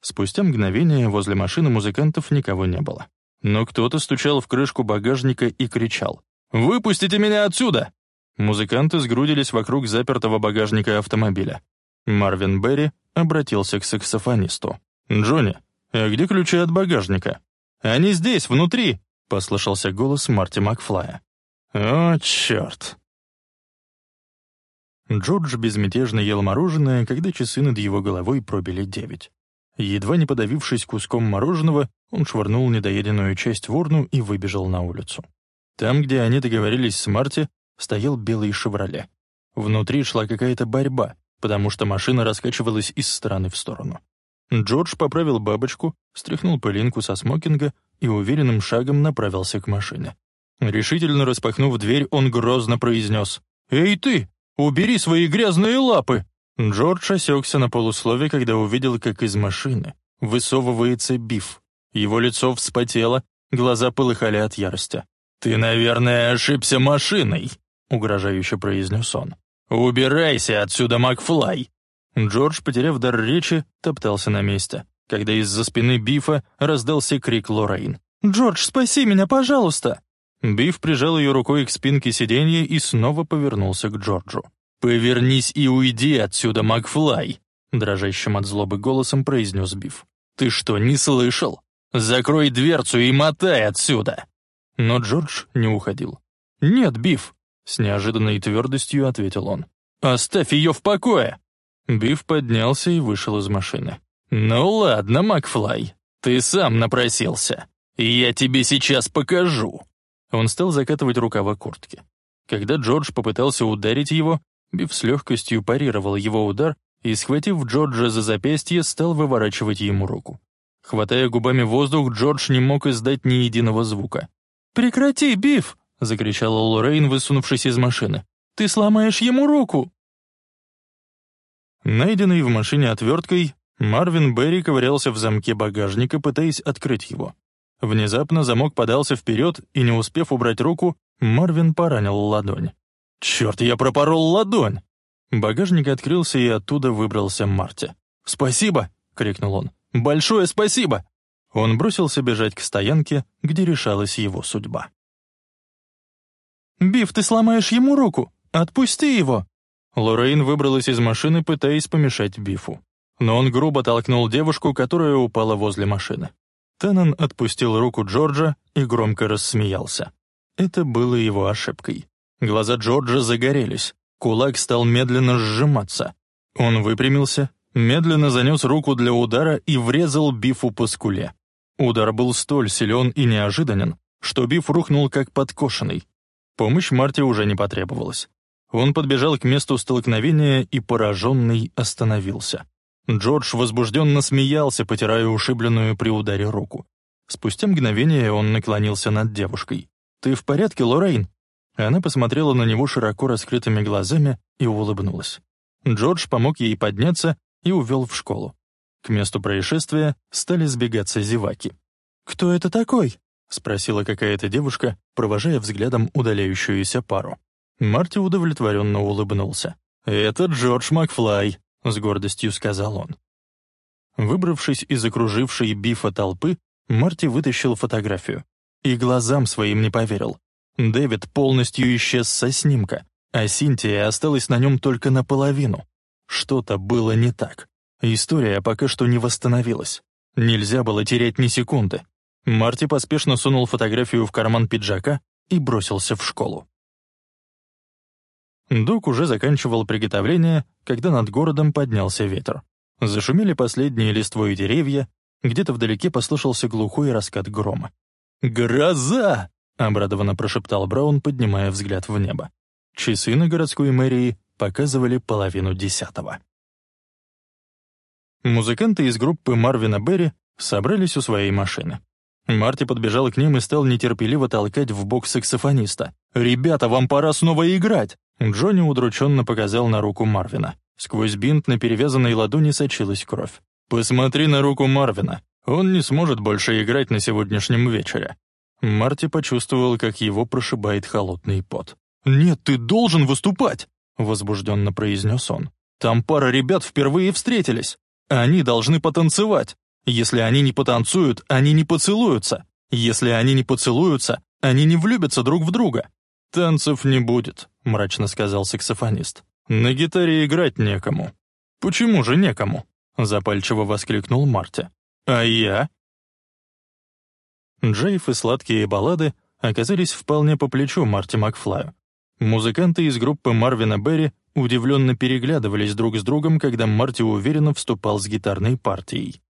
Спустя мгновение возле машины музыкантов никого не было. Но кто-то стучал в крышку багажника и кричал. «Выпустите меня отсюда!» Музыканты сгрудились вокруг запертого багажника автомобиля. Марвин Берри обратился к саксофонисту. «Джонни, «А где ключи от багажника?» «Они здесь, внутри!» — послышался голос Марти Макфлая. «О, черт!» Джордж безмятежно ел мороженое, когда часы над его головой пробили девять. Едва не подавившись куском мороженого, он швырнул недоеденную часть в урну и выбежал на улицу. Там, где они договорились с Марти, стоял белый «Шевроле». Внутри шла какая-то борьба, потому что машина раскачивалась из стороны в сторону. Джордж поправил бабочку, стряхнул пылинку со смокинга и уверенным шагом направился к машине. Решительно распахнув дверь, он грозно произнес «Эй ты, убери свои грязные лапы!» Джордж осекся на полуслове, когда увидел, как из машины высовывается Биф. Его лицо вспотело, глаза полыхали от ярости. «Ты, наверное, ошибся машиной», — угрожающе произнес он. «Убирайся отсюда, Макфлай!» Джордж, потеряв дар речи, топтался на месте, когда из-за спины Бифа раздался крик Лоррейн. «Джордж, спаси меня, пожалуйста!» Биф прижал ее рукой к спинке сиденья и снова повернулся к Джорджу. «Повернись и уйди отсюда, Макфлай!» Дрожащим от злобы голосом произнес Биф. «Ты что, не слышал? Закрой дверцу и мотай отсюда!» Но Джордж не уходил. «Нет, Биф!» С неожиданной твердостью ответил он. «Оставь ее в покое!» Биф поднялся и вышел из машины. «Ну ладно, Макфлай, ты сам напросился. Я тебе сейчас покажу!» Он стал закатывать рукава куртки. Когда Джордж попытался ударить его, Биф с легкостью парировал его удар и, схватив Джорджа за запястье, стал выворачивать ему руку. Хватая губами воздух, Джордж не мог издать ни единого звука. «Прекрати, Биф!» — закричала Лоррейн, высунувшись из машины. «Ты сломаешь ему руку!» Найденный в машине отверткой, Марвин Берри ковырялся в замке багажника, пытаясь открыть его. Внезапно замок подался вперед, и, не успев убрать руку, Марвин поранил ладонь. «Черт, я пропорол ладонь!» Багажник открылся, и оттуда выбрался Марти. «Спасибо!» — крикнул он. «Большое спасибо!» Он бросился бежать к стоянке, где решалась его судьба. «Биф, ты сломаешь ему руку! Отпусти его!» Лоррейн выбралась из машины, пытаясь помешать Бифу. Но он грубо толкнул девушку, которая упала возле машины. Теннон отпустил руку Джорджа и громко рассмеялся. Это было его ошибкой. Глаза Джорджа загорелись, кулак стал медленно сжиматься. Он выпрямился, медленно занес руку для удара и врезал Бифу по скуле. Удар был столь силен и неожиданен, что Биф рухнул как подкошенный. Помощь Марте уже не потребовалась. Он подбежал к месту столкновения и, пораженный, остановился. Джордж возбужденно смеялся, потирая ушибленную при ударе руку. Спустя мгновение он наклонился над девушкой. «Ты в порядке, Лоррейн?» Она посмотрела на него широко раскрытыми глазами и улыбнулась. Джордж помог ей подняться и увел в школу. К месту происшествия стали сбегаться зеваки. «Кто это такой?» — спросила какая-то девушка, провожая взглядом удаляющуюся пару. Марти удовлетворенно улыбнулся. «Это Джордж Макфлай», — с гордостью сказал он. Выбравшись из окружившей бифа толпы, Марти вытащил фотографию. И глазам своим не поверил. Дэвид полностью исчез со снимка, а Синтия осталась на нем только наполовину. Что-то было не так. История пока что не восстановилась. Нельзя было терять ни секунды. Марти поспешно сунул фотографию в карман пиджака и бросился в школу. Док уже заканчивал приготовление, когда над городом поднялся ветер. Зашумели последние листвой деревья, где-то вдалеке послышался глухой раскат грома. «Гроза!» — обрадованно прошептал Браун, поднимая взгляд в небо. Часы на городской мэрии показывали половину десятого. Музыканты из группы Марвина Берри собрались у своей машины. Марти подбежал к ним и стал нетерпеливо толкать в бок саксофониста. «Ребята, вам пора снова играть!» Джонни удрученно показал на руку Марвина. Сквозь бинт на перевязанной ладони сочилась кровь. «Посмотри на руку Марвина. Он не сможет больше играть на сегодняшнем вечере. Марти почувствовал, как его прошибает холодный пот. «Нет, ты должен выступать!» — возбужденно произнес он. «Там пара ребят впервые встретились. Они должны потанцевать. Если они не потанцуют, они не поцелуются. Если они не поцелуются, они не влюбятся друг в друга». «Танцев не будет», — мрачно сказал саксофонист. «На гитаре играть некому». «Почему же некому?» — запальчиво воскликнул Марти. А я? Джейф и сладкие баллады оказались вполне по плечу Марти Макфлаю. Музыканты из группы Марвина Берри удивленно переглядывались друг с другом, когда Марти уверенно вступал с гитарной партией.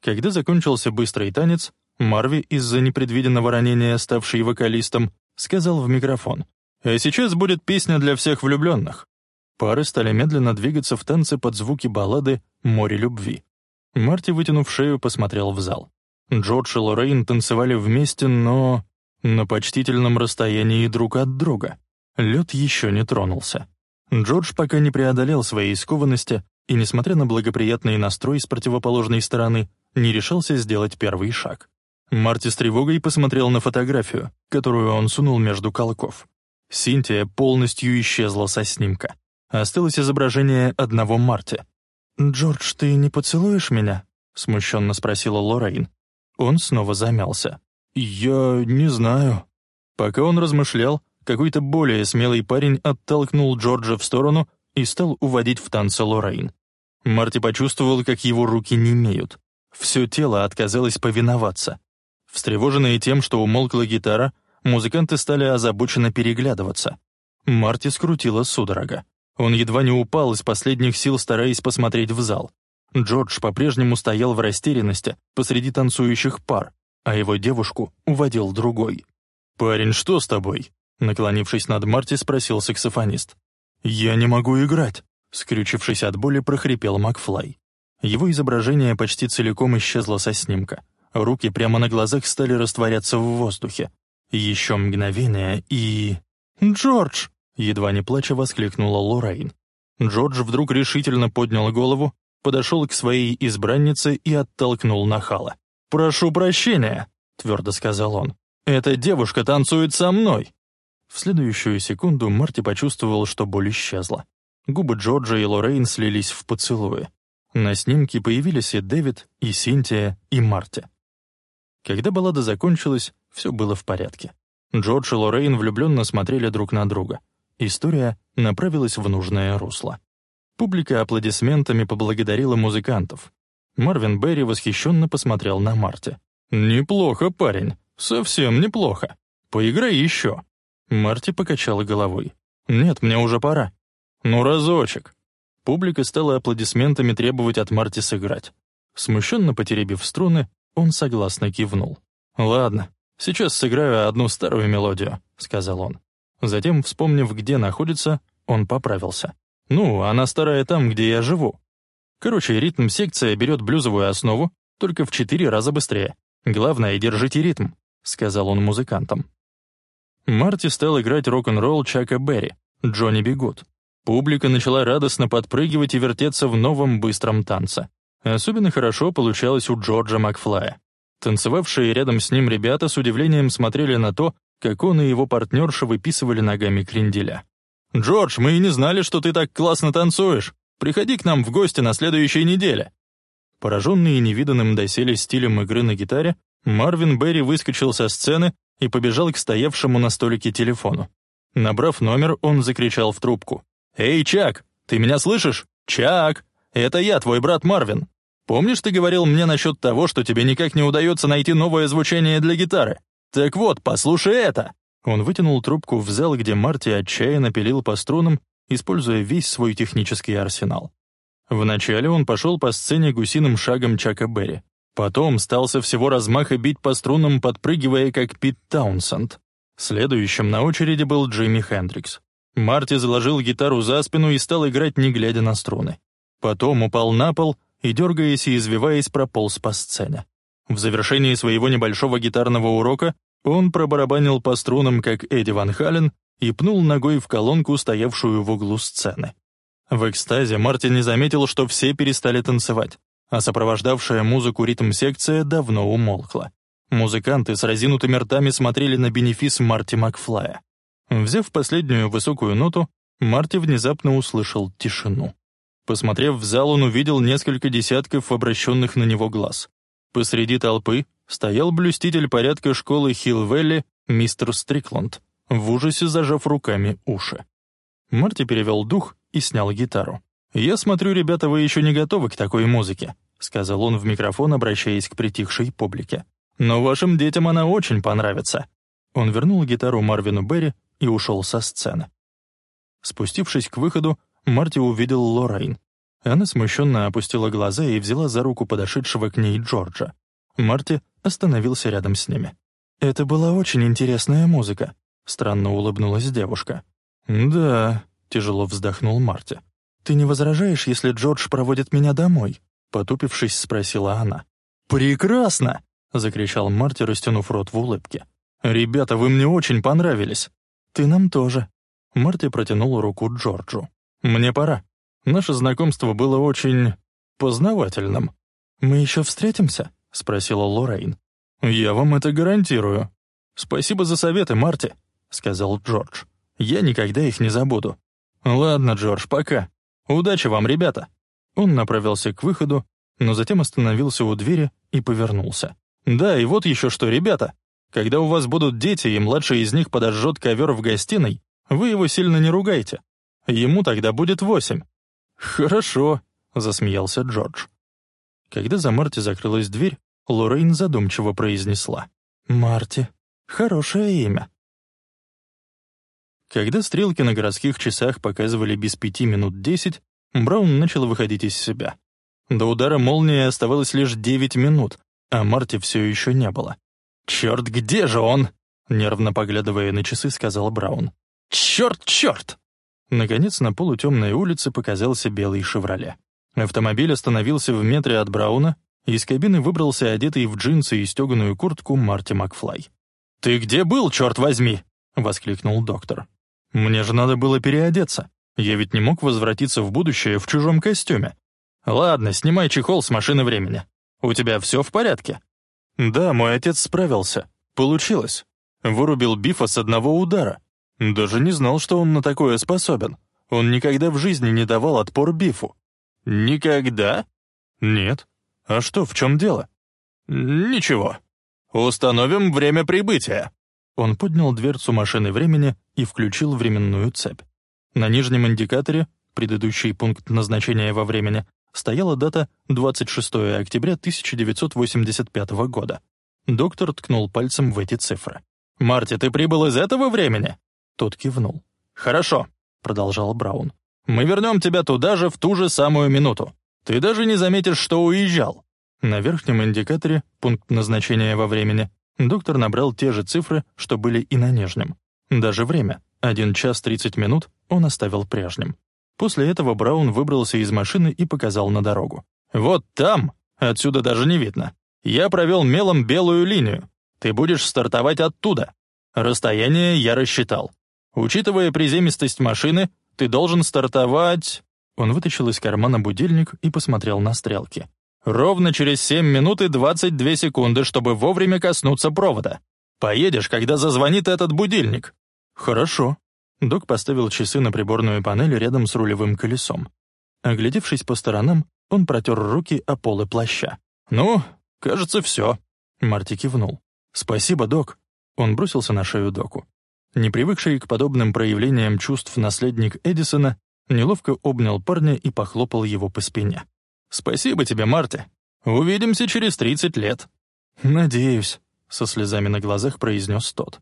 Когда закончился быстрый танец, Марви, из-за непредвиденного ранения, ставший вокалистом, сказал в микрофон, «А сейчас будет песня для всех влюбленных». Пары стали медленно двигаться в танце под звуки баллады «Море любви». Марти, вытянув шею, посмотрел в зал. Джордж и Лоррейн танцевали вместе, но на почтительном расстоянии друг от друга. Лед еще не тронулся. Джордж пока не преодолел своей скованности и, несмотря на благоприятный настрой с противоположной стороны, не решался сделать первый шаг. Марти с тревогой посмотрел на фотографию, которую он сунул между колков. Синтия полностью исчезла со снимка. Осталось изображение одного Марти. «Джордж, ты не поцелуешь меня?» — смущенно спросила Лоррейн. Он снова замялся. «Я не знаю». Пока он размышлял, какой-то более смелый парень оттолкнул Джорджа в сторону и стал уводить в танце Лоррейн. Марти почувствовал, как его руки немеют. Все тело отказалось повиноваться. Встревоженные тем, что умолкла гитара, музыканты стали озабоченно переглядываться. Марти скрутила судорога. Он едва не упал из последних сил, стараясь посмотреть в зал. Джордж по-прежнему стоял в растерянности посреди танцующих пар, а его девушку уводил другой. «Парень, что с тобой?» Наклонившись над Марти, спросил саксофонист. «Я не могу играть», — скрючившись от боли, прохрипел Макфлай. Его изображение почти целиком исчезло со снимка. Руки прямо на глазах стали растворяться в воздухе. Еще мгновение и... «Джордж!» — едва не плача воскликнула Лоррейн. Джордж вдруг решительно поднял голову, подошел к своей избраннице и оттолкнул нахала. «Прошу прощения», — твердо сказал он. «Эта девушка танцует со мной». В следующую секунду Марти почувствовал, что боль исчезла. Губы Джорджа и Лоррейн слились в поцелуе. На снимке появились и Дэвид, и Синтия, и Марти. Когда баллада закончилась, все было в порядке. Джордж и Лоррейн влюбленно смотрели друг на друга. История направилась в нужное русло. Публика аплодисментами поблагодарила музыкантов. Марвин Берри восхищенно посмотрел на Марти. «Неплохо, парень, совсем неплохо. Поиграй еще». Марти покачала головой. «Нет, мне уже пора». «Ну, разочек». Публика стала аплодисментами требовать от Марти сыграть. Смущенно потеребив струны, он согласно кивнул. «Ладно, сейчас сыграю одну старую мелодию», — сказал он. Затем, вспомнив, где находится, он поправился. «Ну, она старая там, где я живу». Короче, ритм-секция берет блюзовую основу, только в четыре раза быстрее. Главное, держите ритм», — сказал он музыкантам. Марти стал играть рок-н-ролл Чака Берри, «Джонни Бигут». Публика начала радостно подпрыгивать и вертеться в новом быстром танце. Особенно хорошо получалось у Джорджа Макфлая. Танцевавшие рядом с ним ребята с удивлением смотрели на то, как он и его партнерша выписывали ногами кренделя. «Джордж, мы и не знали, что ты так классно танцуешь. Приходи к нам в гости на следующей неделе». Пораженный невиданным доселе стилем игры на гитаре, Марвин Берри выскочил со сцены и побежал к стоявшему на столике телефону. Набрав номер, он закричал в трубку. «Эй, Чак, ты меня слышишь? Чак, это я, твой брат Марвин. Помнишь, ты говорил мне насчет того, что тебе никак не удается найти новое звучание для гитары? Так вот, послушай это!» Он вытянул трубку в зал, где Марти отчаянно пилил по струнам, используя весь свой технический арсенал. Вначале он пошел по сцене гусиным шагом Чака Берри. Потом стал со всего размаха бить по струнам, подпрыгивая, как Пит Таунсенд. Следующим на очереди был Джимми Хендрикс. Марти заложил гитару за спину и стал играть, не глядя на струны. Потом упал на пол и, дергаясь и извиваясь, прополз по сцене. В завершении своего небольшого гитарного урока он пробарабанил по струнам, как Эдди Ван Хален, и пнул ногой в колонку, стоявшую в углу сцены. В экстазе Марти не заметил, что все перестали танцевать а сопровождавшая музыку ритм-секция давно умолкла. Музыканты с разинутыми ртами смотрели на бенефис Марти Макфлая. Взяв последнюю высокую ноту, Марти внезапно услышал тишину. Посмотрев в зал, он увидел несколько десятков обращенных на него глаз. Посреди толпы стоял блюститель порядка школы Хилл-Велли мистер Стрикланд, в ужасе зажав руками уши. Марти перевел дух и снял гитару. «Я смотрю, ребята, вы еще не готовы к такой музыке», — сказал он в микрофон, обращаясь к притихшей публике. «Но вашим детям она очень понравится». Он вернул гитару Марвину Берри и ушел со сцены. Спустившись к выходу, Марти увидел Лоррейн. Она смущенно опустила глаза и взяла за руку подошедшего к ней Джорджа. Марти остановился рядом с ними. «Это была очень интересная музыка», — странно улыбнулась девушка. «Да», — тяжело вздохнул Марти. «Ты не возражаешь, если Джордж проводит меня домой?» Потупившись, спросила она. «Прекрасно!» — закричал Марти, растянув рот в улыбке. «Ребята, вы мне очень понравились!» «Ты нам тоже!» Марти протянул руку Джорджу. «Мне пора. Наше знакомство было очень... познавательным». «Мы еще встретимся?» — спросила Лоррейн. «Я вам это гарантирую». «Спасибо за советы, Марти», — сказал Джордж. «Я никогда их не забуду». «Ладно, Джордж, пока. Удачи вам, ребята». Он направился к выходу, но затем остановился у двери и повернулся. «Да, и вот еще что, ребята. Когда у вас будут дети, и младший из них подожжет ковер в гостиной, вы его сильно не ругайте. Ему тогда будет восемь». «Хорошо», — засмеялся Джордж. Когда за Марти закрылась дверь, Лоррейн задумчиво произнесла. «Марти. Хорошее имя». Когда стрелки на городских часах показывали без пяти минут десять, Браун начал выходить из себя. До удара молнии оставалось лишь девять минут, а Марти все еще не было. «Черт, где же он?» Нервно поглядывая на часы, сказал Браун. «Черт, черт!» Наконец на полутемной улице показался белый «Шевроле». Автомобиль остановился в метре от Брауна, и из кабины выбрался одетый в джинсы и стеганую куртку Марти Макфлай. «Ты где был, черт возьми?» — воскликнул доктор. «Мне же надо было переодеться. Я ведь не мог возвратиться в будущее в чужом костюме. Ладно, снимай чехол с машины времени. У тебя все в порядке?» «Да, мой отец справился. Получилось. Вырубил Бифа с одного удара. Даже не знал, что он на такое способен. Он никогда в жизни не давал отпор Бифу». «Никогда?» «Нет. А что, в чем дело?» «Ничего. Установим время прибытия». Он поднял дверцу машины времени и включил временную цепь. На нижнем индикаторе, предыдущий пункт назначения во времени, стояла дата 26 октября 1985 года. Доктор ткнул пальцем в эти цифры. «Марти, ты прибыл из этого времени?» Тот кивнул. «Хорошо», — продолжал Браун. «Мы вернем тебя туда же в ту же самую минуту. Ты даже не заметишь, что уезжал». На верхнем индикаторе, пункт назначения во времени, доктор набрал те же цифры, что были и на нижнем. Даже время, 1 час 30 минут, он оставил прежним. После этого Браун выбрался из машины и показал на дорогу. «Вот там, отсюда даже не видно. Я провел мелом белую линию. Ты будешь стартовать оттуда. Расстояние я рассчитал. Учитывая приземистость машины, ты должен стартовать...» Он вытащил из кармана будильник и посмотрел на стрелки. «Ровно через 7 минут и 22 секунды, чтобы вовремя коснуться провода. Поедешь, когда зазвонит этот будильник». «Хорошо», Док поставил часы на приборную панель рядом с рулевым колесом. Оглядевшись по сторонам, он протер руки о полы плаща. «Ну, кажется, все». Марти кивнул. «Спасибо, док». Он бросился на шею доку. Не привыкший к подобным проявлениям чувств наследник Эдисона неловко обнял парня и похлопал его по спине. «Спасибо тебе, Марти. Увидимся через 30 лет». «Надеюсь», — со слезами на глазах произнес тот.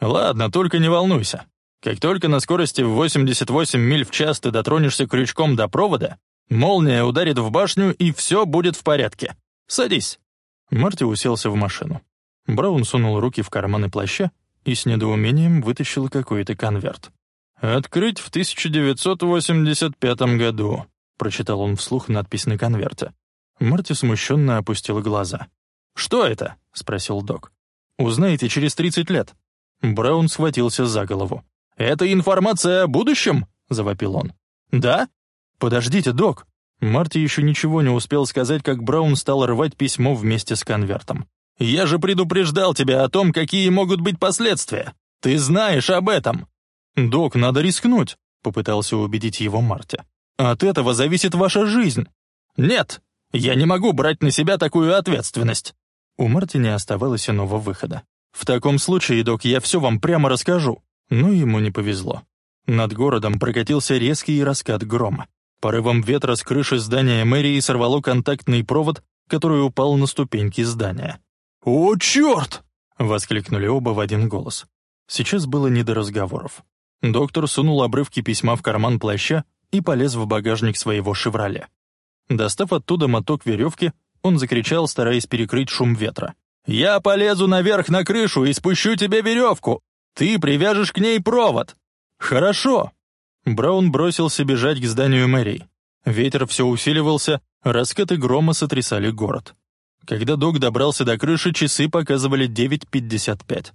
«Ладно, только не волнуйся. Как только на скорости в 88 миль в час ты дотронешься крючком до провода, молния ударит в башню, и все будет в порядке. Садись». Марти уселся в машину. Браун сунул руки в карманы плаща и с недоумением вытащил какой-то конверт. «Открыть в 1985 году», — прочитал он вслух надпись на конверте. Марти смущенно опустил глаза. «Что это?» — спросил док. «Узнаете через 30 лет». Браун схватился за голову. «Это информация о будущем?» — завопил он. «Да?» «Подождите, док!» Марти еще ничего не успел сказать, как Браун стал рвать письмо вместе с конвертом. «Я же предупреждал тебя о том, какие могут быть последствия. Ты знаешь об этом!» «Док, надо рискнуть», — попытался убедить его Марти. «От этого зависит ваша жизнь». «Нет, я не могу брать на себя такую ответственность». У Марти не оставалось иного выхода. «В таком случае, док, я все вам прямо расскажу. Но ему не повезло. Над городом прокатился резкий раскат грома. Порывом ветра с крыши здания мэрии сорвало контактный провод, который упал на ступеньки здания. «О, черт!» — воскликнули оба в один голос. Сейчас было не до разговоров. Доктор сунул обрывки письма в карман плаща и полез в багажник своего «Шевроле». Достав оттуда моток веревки, он закричал, стараясь перекрыть шум ветра. «Я полезу наверх на крышу и спущу тебе веревку! Ты привяжешь к ней провод!» «Хорошо!» Браун бросился бежать к зданию мэрии. Ветер все усиливался, раскаты грома сотрясали город. Когда Док добрался до крыши, часы показывали 9.55.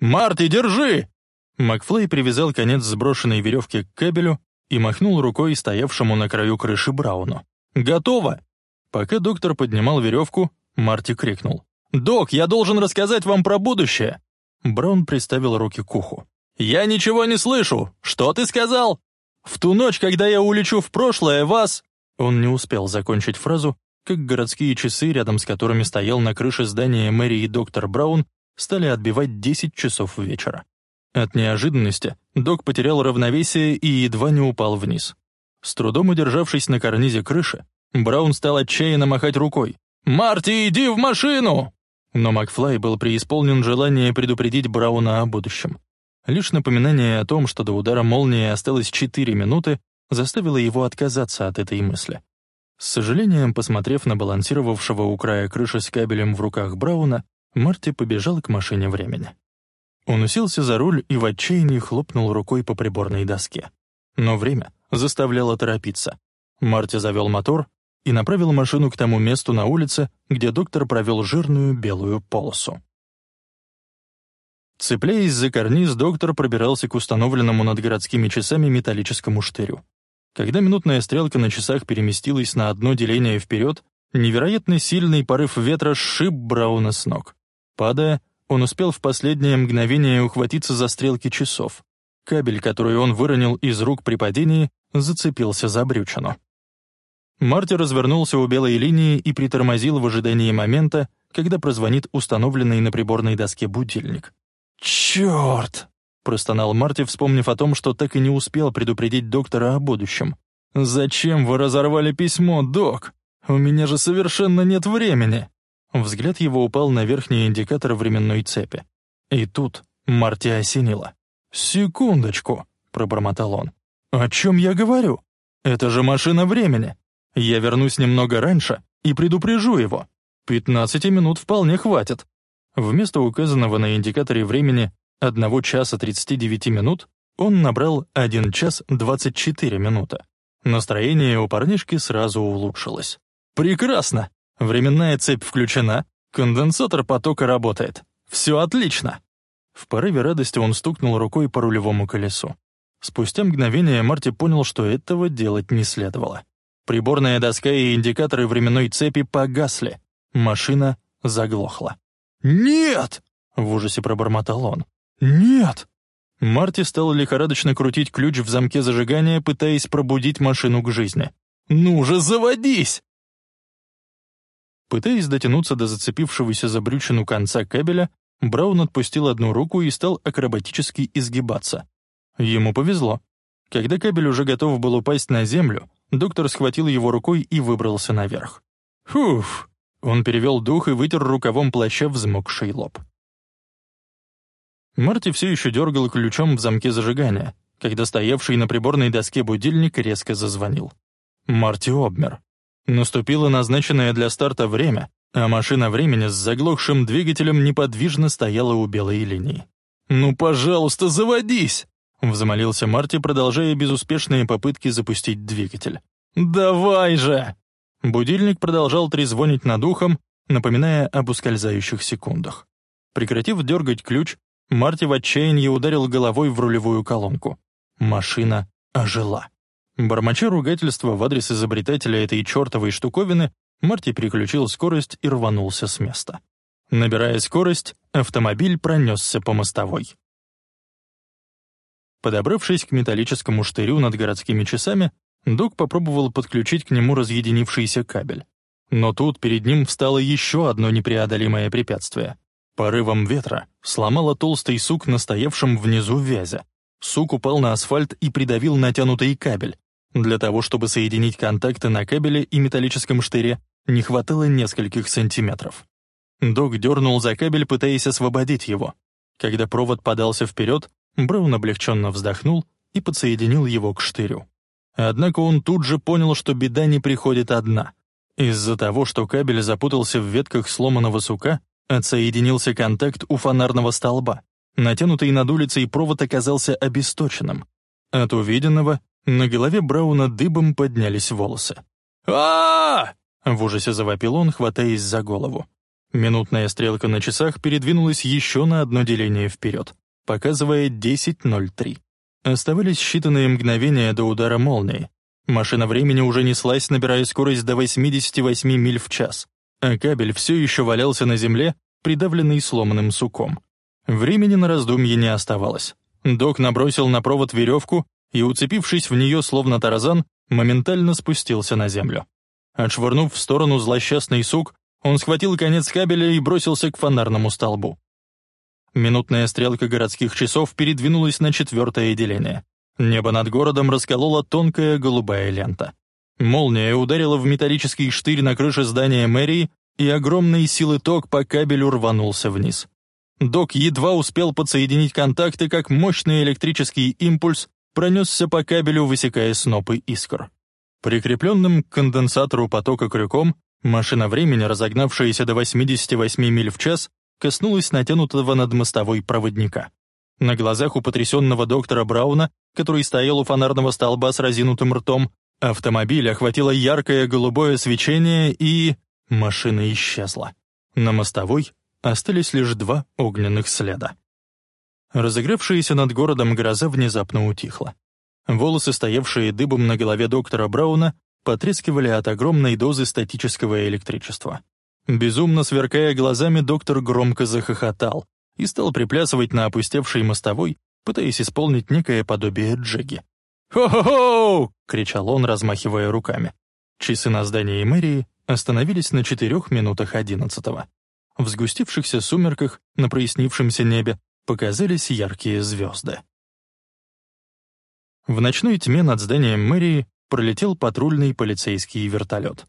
«Марти, держи!» Макфлей привязал конец сброшенной веревки к кабелю и махнул рукой стоявшему на краю крыши Брауну. «Готово!» Пока доктор поднимал веревку, Марти крикнул. «Док, я должен рассказать вам про будущее!» Браун приставил руки к уху. «Я ничего не слышу! Что ты сказал?» «В ту ночь, когда я улечу в прошлое, вас...» Он не успел закончить фразу, как городские часы, рядом с которыми стоял на крыше здания мэрии доктор Браун, стали отбивать 10 часов вечера. От неожиданности док потерял равновесие и едва не упал вниз. С трудом удержавшись на карнизе крыши, Браун стал отчаянно махать рукой. «Марти, иди в машину!» Но Макфлай был преисполнен желания предупредить Брауна о будущем. Лишь напоминание о том, что до удара молнии осталось 4 минуты, заставило его отказаться от этой мысли. С сожалением, посмотрев на балансировавшего у края крыши с кабелем в руках Брауна, Марти побежал к машине времени. Он уселся за руль и в отчаянии хлопнул рукой по приборной доске. Но время заставляло торопиться. Марти завел мотор и направил машину к тому месту на улице, где доктор провел жирную белую полосу. Цепляясь за карниз, доктор пробирался к установленному над городскими часами металлическому штырю. Когда минутная стрелка на часах переместилась на одно деление вперед, невероятно сильный порыв ветра сшиб Брауна с ног. Падая, он успел в последнее мгновение ухватиться за стрелки часов. Кабель, который он выронил из рук при падении, зацепился за брючину. Марти развернулся у белой линии и притормозил в ожидании момента, когда прозвонит установленный на приборной доске будильник. «Черт!» — простонал Марти, вспомнив о том, что так и не успел предупредить доктора о будущем. «Зачем вы разорвали письмо, док? У меня же совершенно нет времени!» Взгляд его упал на верхний индикатор временной цепи. И тут Марти осенило. «Секундочку», — пробормотал он. «О чем я говорю? Это же машина времени. Я вернусь немного раньше и предупрежу его. Пятнадцати минут вполне хватит. Вместо указанного на индикаторе времени 1 часа 39 минут он набрал 1 час 24 минуты. Настроение у парнишки сразу улучшилось. «Прекрасно! Временная цепь включена, конденсатор потока работает. Все отлично!» В порыве радости он стукнул рукой по рулевому колесу. Спустя мгновение Марти понял, что этого делать не следовало. Приборная доска и индикаторы временной цепи погасли. Машина заглохла. «Нет!» — в ужасе пробормотал он. «Нет!» Марти стал лихорадочно крутить ключ в замке зажигания, пытаясь пробудить машину к жизни. «Ну же, заводись!» Пытаясь дотянуться до зацепившегося за брючину конца кабеля, Браун отпустил одну руку и стал акробатически изгибаться. Ему повезло. Когда кабель уже готов был упасть на землю, доктор схватил его рукой и выбрался наверх. «Фуф!» Он перевел дух и вытер рукавом плаща взмокший лоб. Марти все еще дергал ключом в замке зажигания, когда стоявший на приборной доске будильник резко зазвонил. Марти обмер. Наступило назначенное для старта время, а машина времени с заглохшим двигателем неподвижно стояла у белой линии. «Ну, пожалуйста, заводись!» — взмолился Марти, продолжая безуспешные попытки запустить двигатель. «Давай же!» Будильник продолжал трезвонить над ухом, напоминая об ускользающих секундах. Прекратив дергать ключ, Марти в отчаянии ударил головой в рулевую колонку. Машина ожила. Бормоча ругательства в адрес изобретателя этой чертовой штуковины, Марти переключил скорость и рванулся с места. Набирая скорость, автомобиль пронесся по мостовой. Подобравшись к металлическому штырю над городскими часами, Док попробовал подключить к нему разъединившийся кабель. Но тут перед ним встало еще одно непреодолимое препятствие. Порывом ветра сломало толстый сук на стоявшем внизу вязя. Сук упал на асфальт и придавил натянутый кабель. Для того, чтобы соединить контакты на кабеле и металлическом штыре, не хватало нескольких сантиметров. Док дернул за кабель, пытаясь освободить его. Когда провод подался вперед, Браун облегченно вздохнул и подсоединил его к штырю. Однако он тут же понял, что беда не приходит одна. Из-за того, что кабель запутался в ветках сломанного сука, отсоединился контакт у фонарного столба. Натянутый над улицей провод оказался обесточенным. От увиденного на голове Брауна дыбом поднялись волосы. а, В ужасе завопил он, хватаясь за голову. Минутная стрелка на часах передвинулась еще на одно деление вперед, показывая 10.03. Оставались считанные мгновения до удара молнии. Машина времени уже неслась, набирая скорость до 88 миль в час, а кабель все еще валялся на земле, придавленный сломанным суком. Времени на раздумье не оставалось. Док набросил на провод веревку и, уцепившись в нее словно тарзан, моментально спустился на землю. Отшвырнув в сторону злосчастный сук, он схватил конец кабеля и бросился к фонарному столбу. Минутная стрелка городских часов передвинулась на четвертое деление. Небо над городом расколола тонкая голубая лента. Молния ударила в металлический штырь на крыше здания мэрии, и огромной силы ток по кабелю рванулся вниз. Док едва успел подсоединить контакты, как мощный электрический импульс пронесся по кабелю, высекая снопы искр. Прикрепленным к конденсатору потока крюком, машина времени, разогнавшаяся до 88 миль в час, коснулась натянутого над мостовой проводника. На глазах у потрясенного доктора Брауна, который стоял у фонарного столба с разинутым ртом, автомобиль охватило яркое голубое свечение и... машина исчезла. На мостовой остались лишь два огненных следа. Разыгравшаяся над городом гроза внезапно утихла. Волосы, стоявшие дыбом на голове доктора Брауна, потрескивали от огромной дозы статического электричества. Безумно сверкая глазами, доктор громко захохотал и стал приплясывать на опустевшей мостовой, пытаясь исполнить некое подобие джеги. «Хо-хо-хо!» — кричал он, размахивая руками. Часы на здании мэрии остановились на четырех минутах одиннадцатого. В сгустившихся сумерках на прояснившемся небе показались яркие звезды. В ночной тьме над зданием мэрии пролетел патрульный полицейский вертолет.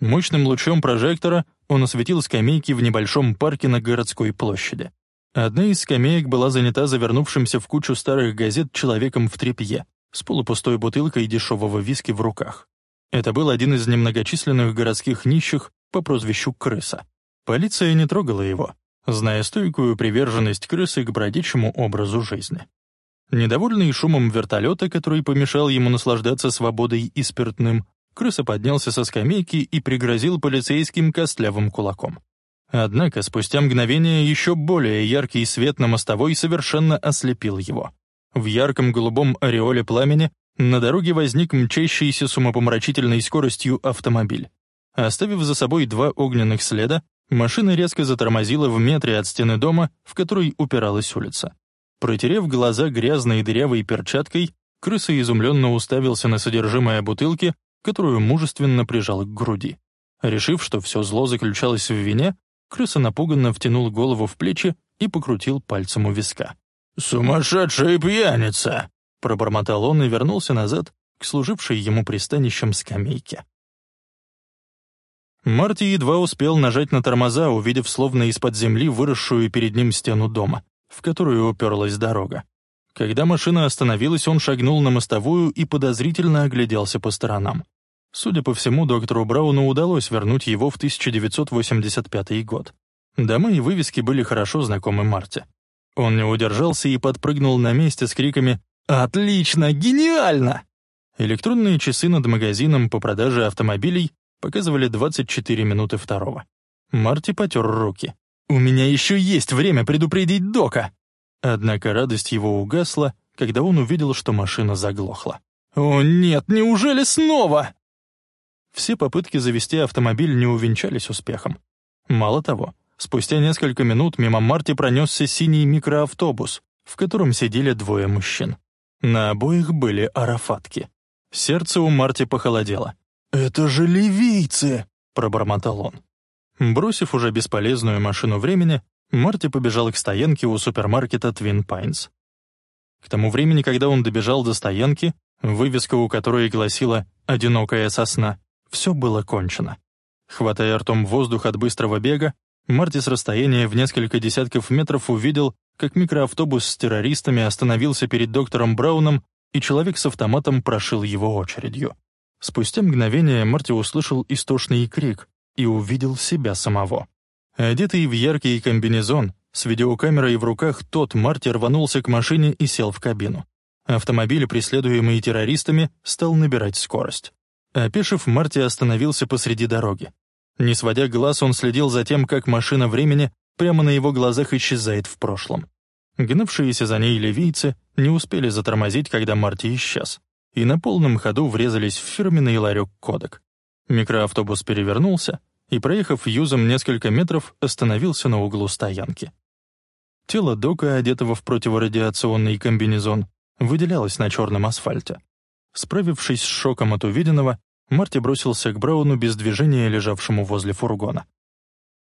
Мощным лучом прожектора он осветил скамейки в небольшом парке на городской площади. Одна из скамеек была занята завернувшимся в кучу старых газет человеком в тряпье, с полупустой бутылкой дешевого виски в руках. Это был один из немногочисленных городских нищих по прозвищу Крыса. Полиция не трогала его, зная стойкую приверженность крысы к бродячему образу жизни. Недовольный шумом вертолета, который помешал ему наслаждаться свободой и спиртным, крыса поднялся со скамейки и пригрозил полицейским костлявым кулаком. Однако спустя мгновение еще более яркий свет на мостовой совершенно ослепил его. В ярком голубом ореоле пламени на дороге возник мчащийся с умопомрачительной скоростью автомобиль. Оставив за собой два огненных следа, Машина резко затормозила в метре от стены дома, в которой упиралась улица. Протерев глаза грязной и дырявой перчаткой, крыса изумленно уставился на содержимое бутылки, которую мужественно прижал к груди. Решив, что все зло заключалось в вине, крыса напуганно втянул голову в плечи и покрутил пальцем у виска. «Сумасшедшая пьяница!» — пробормотал он и вернулся назад к служившей ему пристанищем скамейке. Марти едва успел нажать на тормоза, увидев словно из-под земли выросшую перед ним стену дома, в которую уперлась дорога. Когда машина остановилась, он шагнул на мостовую и подозрительно огляделся по сторонам. Судя по всему, доктору Брауну удалось вернуть его в 1985 год. Дома и вывески были хорошо знакомы Марте. Он не удержался и подпрыгнул на месте с криками «Отлично! Гениально!». Электронные часы над магазином по продаже автомобилей показывали 24 минуты второго. Марти потер руки. «У меня еще есть время предупредить Дока!» Однако радость его угасла, когда он увидел, что машина заглохла. «О нет, неужели снова?» Все попытки завести автомобиль не увенчались успехом. Мало того, спустя несколько минут мимо Марти пронесся синий микроавтобус, в котором сидели двое мужчин. На обоих были арафатки. Сердце у Марти похолодело. «Это же ливийцы!» — пробормотал он. Бросив уже бесполезную машину времени, Марти побежал к стоянке у супермаркета Twin Pines. К тому времени, когда он добежал до стоянки, вывеска у которой гласила «Одинокая сосна», все было кончено. Хватая ртом воздух от быстрого бега, Марти с расстояния в несколько десятков метров увидел, как микроавтобус с террористами остановился перед доктором Брауном, и человек с автоматом прошил его очередью. Спустя мгновение Марти услышал истошный крик и увидел себя самого. Одетый в яркий комбинезон, с видеокамерой в руках, тот Марти рванулся к машине и сел в кабину. Автомобиль, преследуемый террористами, стал набирать скорость. Опешив, Марти остановился посреди дороги. Не сводя глаз, он следил за тем, как машина времени прямо на его глазах исчезает в прошлом. Гнавшиеся за ней ливийцы не успели затормозить, когда Марти исчез, и на полном ходу врезались в фирменный ларек «Кодек». Микроавтобус перевернулся и, проехав юзом несколько метров, остановился на углу стоянки. Тело Дока, одетого в противорадиационный комбинезон, выделялось на черном асфальте. Справившись с шоком от увиденного, Марти бросился к Брауну без движения, лежавшему возле фургона.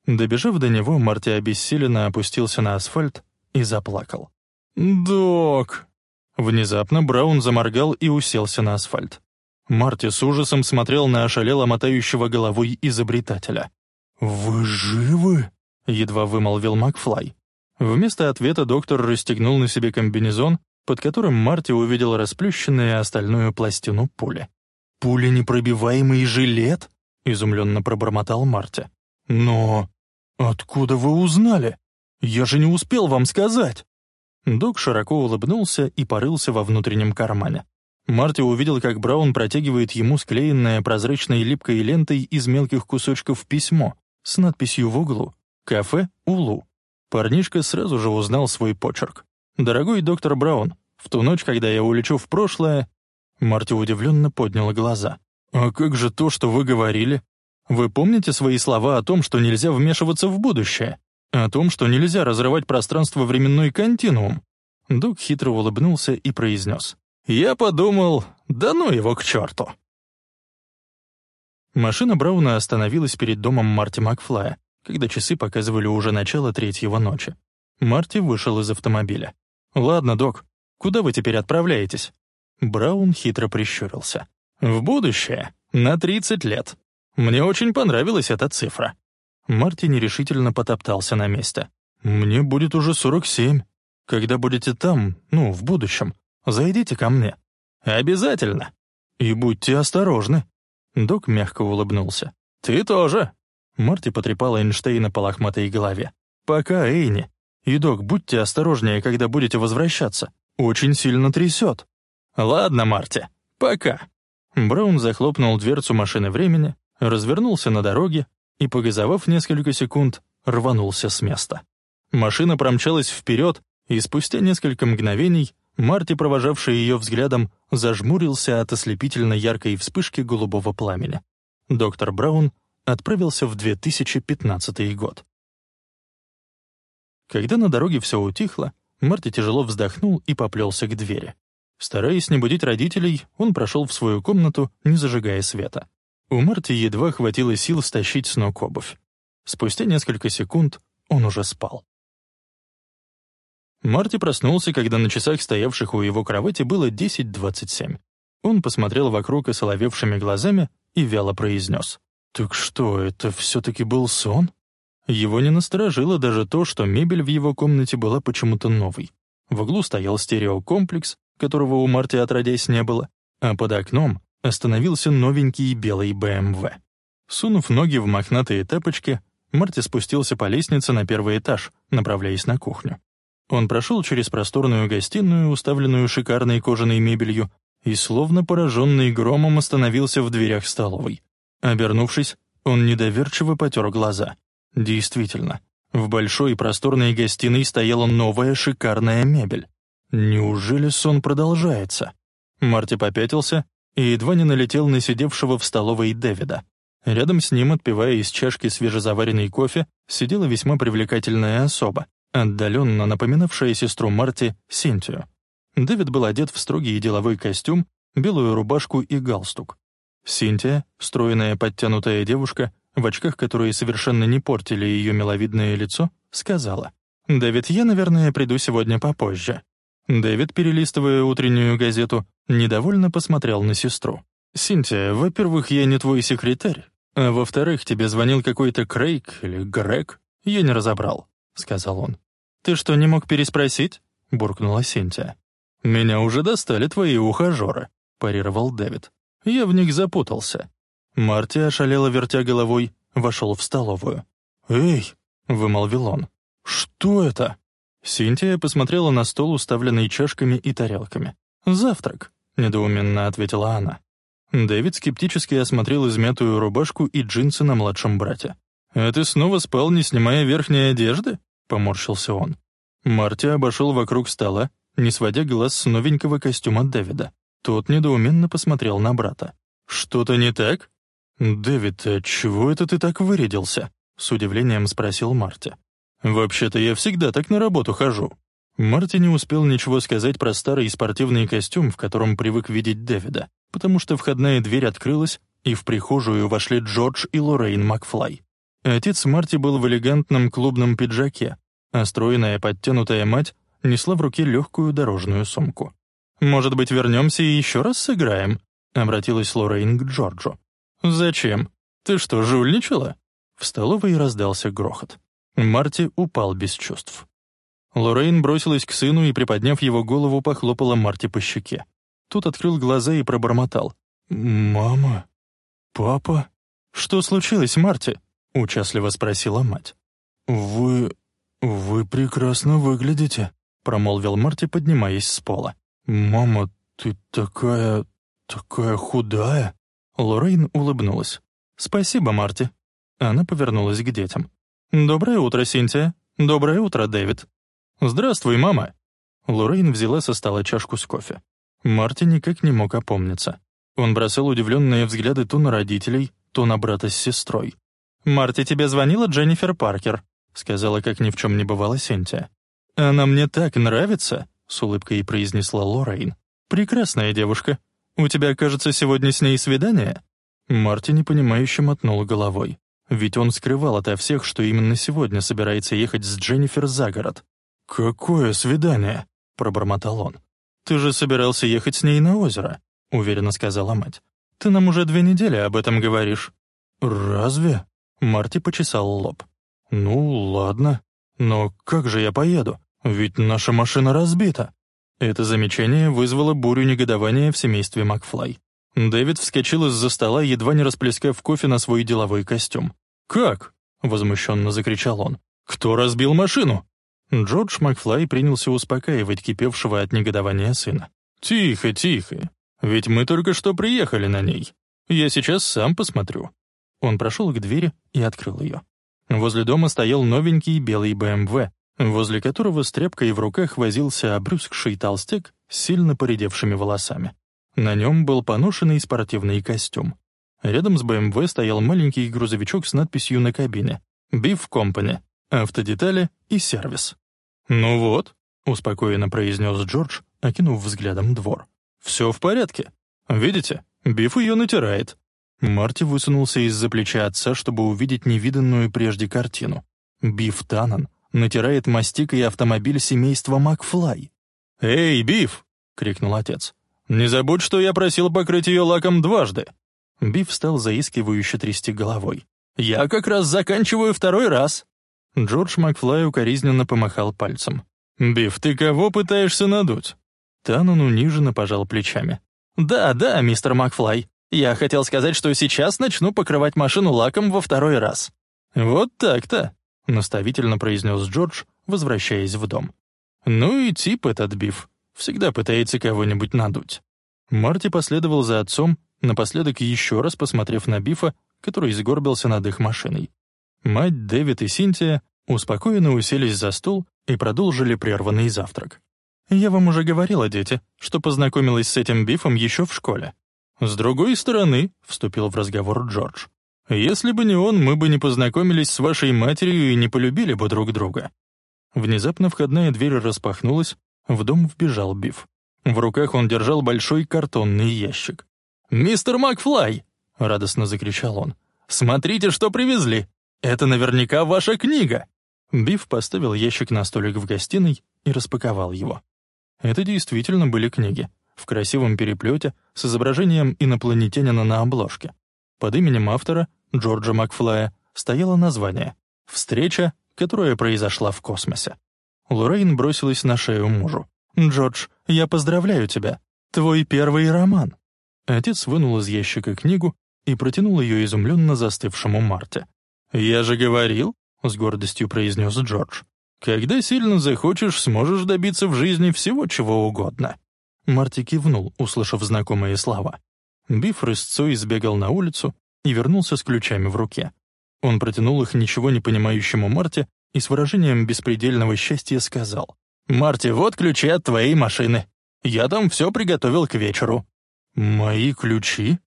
Добежав до него, Марти обессиленно опустился на асфальт и заплакал. «Док!» Внезапно Браун заморгал и уселся на асфальт. Марти с ужасом смотрел на ошалело мотающего головой изобретателя. «Вы живы?» — едва вымолвил Макфлай. Вместо ответа доктор расстегнул на себе комбинезон, под которым Марти увидел расплющенную остальную пластину пули. «Пуленепробиваемый жилет?» — изумленно пробормотал Марти. «Но откуда вы узнали? Я же не успел вам сказать!» Док широко улыбнулся и порылся во внутреннем кармане. Марти увидел, как Браун протягивает ему склеенное прозрачной липкой лентой из мелких кусочков письмо с надписью в углу «Кафе Улу». Парнишка сразу же узнал свой почерк. «Дорогой доктор Браун, в ту ночь, когда я улечу в прошлое, Марти удивленно поднял глаза. «А как же то, что вы говорили? Вы помните свои слова о том, что нельзя вмешиваться в будущее? О том, что нельзя разрывать пространство-временной континуум?» Дуг хитро улыбнулся и произнес. «Я подумал, да ну его к черту!» Машина Брауна остановилась перед домом Марти Макфлая, когда часы показывали уже начало третьего ночи. Марти вышел из автомобиля. «Ладно, док, куда вы теперь отправляетесь?» Браун хитро прищурился. «В будущее. На 30 лет. Мне очень понравилась эта цифра». Марти нерешительно потоптался на месте. «Мне будет уже 47. Когда будете там, ну, в будущем, зайдите ко мне». «Обязательно». «И будьте осторожны». Док мягко улыбнулся. «Ты тоже». Марти потрепал Эйнштейна по лохматой голове. «Пока, Эйни. И, док, будьте осторожнее, когда будете возвращаться. Очень сильно трясет». «Ладно, Марти, пока». Браун захлопнул дверцу машины времени, развернулся на дороге и, погазовав несколько секунд, рванулся с места. Машина промчалась вперед, и спустя несколько мгновений Марти, провожавший ее взглядом, зажмурился от ослепительно яркой вспышки голубого пламени. Доктор Браун отправился в 2015 год. Когда на дороге все утихло, Марти тяжело вздохнул и поплелся к двери. Стараясь не будить родителей, он прошел в свою комнату, не зажигая света. У Марти едва хватило сил стащить с ног обувь. Спустя несколько секунд он уже спал. Марти проснулся, когда на часах, стоявших у его кровати, было 10.27. Он посмотрел вокруг осоловевшими глазами и вяло произнес. «Так что, это все-таки был сон?» Его не насторожило даже то, что мебель в его комнате была почему-то новой. В углу стоял стереокомплекс, которого у Марти отродясь не было, а под окном остановился новенький белый БМВ. Сунув ноги в мохнатые тапочки, Марти спустился по лестнице на первый этаж, направляясь на кухню. Он прошел через просторную гостиную, уставленную шикарной кожаной мебелью, и, словно пораженный громом, остановился в дверях столовой. Обернувшись, он недоверчиво потер глаза. Действительно, в большой просторной гостиной стояла новая шикарная мебель. Неужели сон продолжается? Марти попятился и едва не налетел на сидевшего в столовой Дэвида. Рядом с ним, отпивая из чашки свежезаваренный кофе, сидела весьма привлекательная особа, отдаленно напоминавшая сестру Марти Синтию. Дэвид был одет в строгий деловой костюм, белую рубашку и галстук. Синтия, стройная подтянутая девушка, в очках, которые совершенно не портили ее миловидное лицо, сказала, «Дэвид, я, наверное, приду сегодня попозже. Дэвид, перелистывая утреннюю газету, недовольно посмотрел на сестру. «Синтия, во-первых, я не твой секретарь, а во-вторых, тебе звонил какой-то Крейг или Грег. Я не разобрал», — сказал он. «Ты что, не мог переспросить?» — буркнула Синтия. «Меня уже достали твои ухажеры», — парировал Дэвид. «Я в них запутался». Марти, ошалела вертя головой, вошел в столовую. «Эй!» — вымолвил он. «Что это?» Синтия посмотрела на стол, уставленный чашками и тарелками. «Завтрак», — недоуменно ответила она. Дэвид скептически осмотрел измятую рубашку и джинсы на младшем брате. «А ты снова спал, не снимая верхней одежды?» — поморщился он. Марти обошел вокруг стола, не сводя глаз с новенького костюма Дэвида. Тот недоуменно посмотрел на брата. «Что-то не так?» «Дэвид, а чего это ты так вырядился?» — с удивлением спросил Марти. «Вообще-то я всегда так на работу хожу». Марти не успел ничего сказать про старый спортивный костюм, в котором привык видеть Дэвида, потому что входная дверь открылась, и в прихожую вошли Джордж и Лоррейн Макфлай. Отец Марти был в элегантном клубном пиджаке, а стройная подтянутая мать несла в руке легкую дорожную сумку. «Может быть, вернемся и еще раз сыграем?» — обратилась Лоррейн к Джорджу. «Зачем? Ты что, жульничала?» В столовой раздался грохот. Марти упал без чувств. Лоррейн бросилась к сыну и, приподняв его голову, похлопала Марти по щеке. Тут открыл глаза и пробормотал. «Мама? Папа?» «Что случилось, Марти?» — участливо спросила мать. «Вы... вы прекрасно выглядите», — промолвил Марти, поднимаясь с пола. «Мама, ты такая... такая худая». Лоррейн улыбнулась. «Спасибо, Марти». Она повернулась к детям. «Доброе утро, Синтия. Доброе утро, Дэвид». «Здравствуй, мама». Лоррейн взяла со стола чашку с кофе. Марти никак не мог опомниться. Он бросал удивленные взгляды то на родителей, то на брата с сестрой. «Марти, тебе звонила Дженнифер Паркер», — сказала, как ни в чем не бывало Синтия. «Она мне так нравится», — с улыбкой произнесла Лоррейн. «Прекрасная девушка. У тебя, кажется, сегодня с ней свидание?» Марти непонимающе мотнул головой. Ведь он скрывал ото всех, что именно сегодня собирается ехать с Дженнифер за город. «Какое свидание?» — пробормотал он. «Ты же собирался ехать с ней на озеро», — уверенно сказала мать. «Ты нам уже две недели об этом говоришь». «Разве?» — Марти почесал лоб. «Ну, ладно. Но как же я поеду? Ведь наша машина разбита». Это замечание вызвало бурю негодования в семействе Макфлай. Дэвид вскочил из-за стола, едва не расплескав кофе на свой деловой костюм. «Как?» — возмущенно закричал он. «Кто разбил машину?» Джордж Макфлай принялся успокаивать кипевшего от негодования сына. «Тихо, тихо. Ведь мы только что приехали на ней. Я сейчас сам посмотрю». Он прошел к двери и открыл ее. Возле дома стоял новенький белый БМВ, возле которого с тряпкой в руках возился обрюзгший толстяк с сильно поредевшими волосами. На нем был поношенный спортивный костюм. Рядом с БМВ стоял маленький грузовичок с надписью на кабине «Биф Компани», «Автодетали» и «Сервис». «Ну вот», — успокоенно произнес Джордж, окинув взглядом двор. «Все в порядке. Видите, Биф ее натирает». Марти высунулся из-за плеча отца, чтобы увидеть невиданную прежде картину. Биф Таннон натирает мастикой автомобиль семейства Макфлай. «Эй, Биф!» — крикнул отец. «Не забудь, что я просил покрыть ее лаком дважды». Биф стал заискивающе трясти головой. «Я как раз заканчиваю второй раз». Джордж Макфлай укоризненно помахал пальцем. «Биф, ты кого пытаешься надуть?» Танон униженно пожал плечами. «Да, да, мистер Макфлай. Я хотел сказать, что сейчас начну покрывать машину лаком во второй раз». «Вот так-то», — наставительно произнес Джордж, возвращаясь в дом. «Ну и тип этот Биф. Всегда пытается кого-нибудь надуть». Марти последовал за отцом, напоследок еще раз посмотрев на Бифа, который сгорбился над их машиной. Мать, Дэвид и Синтия успокоенно уселись за стол и продолжили прерванный завтрак. «Я вам уже говорила, дети, что познакомилась с этим Бифом еще в школе». «С другой стороны», — вступил в разговор Джордж, «если бы не он, мы бы не познакомились с вашей матерью и не полюбили бы друг друга». Внезапно входная дверь распахнулась, в дом вбежал Биф. В руках он держал большой картонный ящик. «Мистер Макфлай!» — радостно закричал он. «Смотрите, что привезли! Это наверняка ваша книга!» Биф поставил ящик на столик в гостиной и распаковал его. Это действительно были книги, в красивом переплете с изображением инопланетянина на обложке. Под именем автора, Джорджа Макфлая, стояло название «Встреча, которая произошла в космосе». Лоррейн бросилась на шею мужу. «Джордж, я поздравляю тебя. Твой первый роман». Отец вынул из ящика книгу и протянул ее изумленно застывшему Марте. «Я же говорил», — с гордостью произнес Джордж, «когда сильно захочешь, сможешь добиться в жизни всего чего угодно». Марти кивнул, услышав знакомые слова. Биф рысцой сбегал на улицу и вернулся с ключами в руке. Он протянул их ничего не понимающему Марте и с выражением беспредельного счастья сказал. «Марти, вот ключи от твоей машины. Я там все приготовил к вечеру». «Мои ключи?»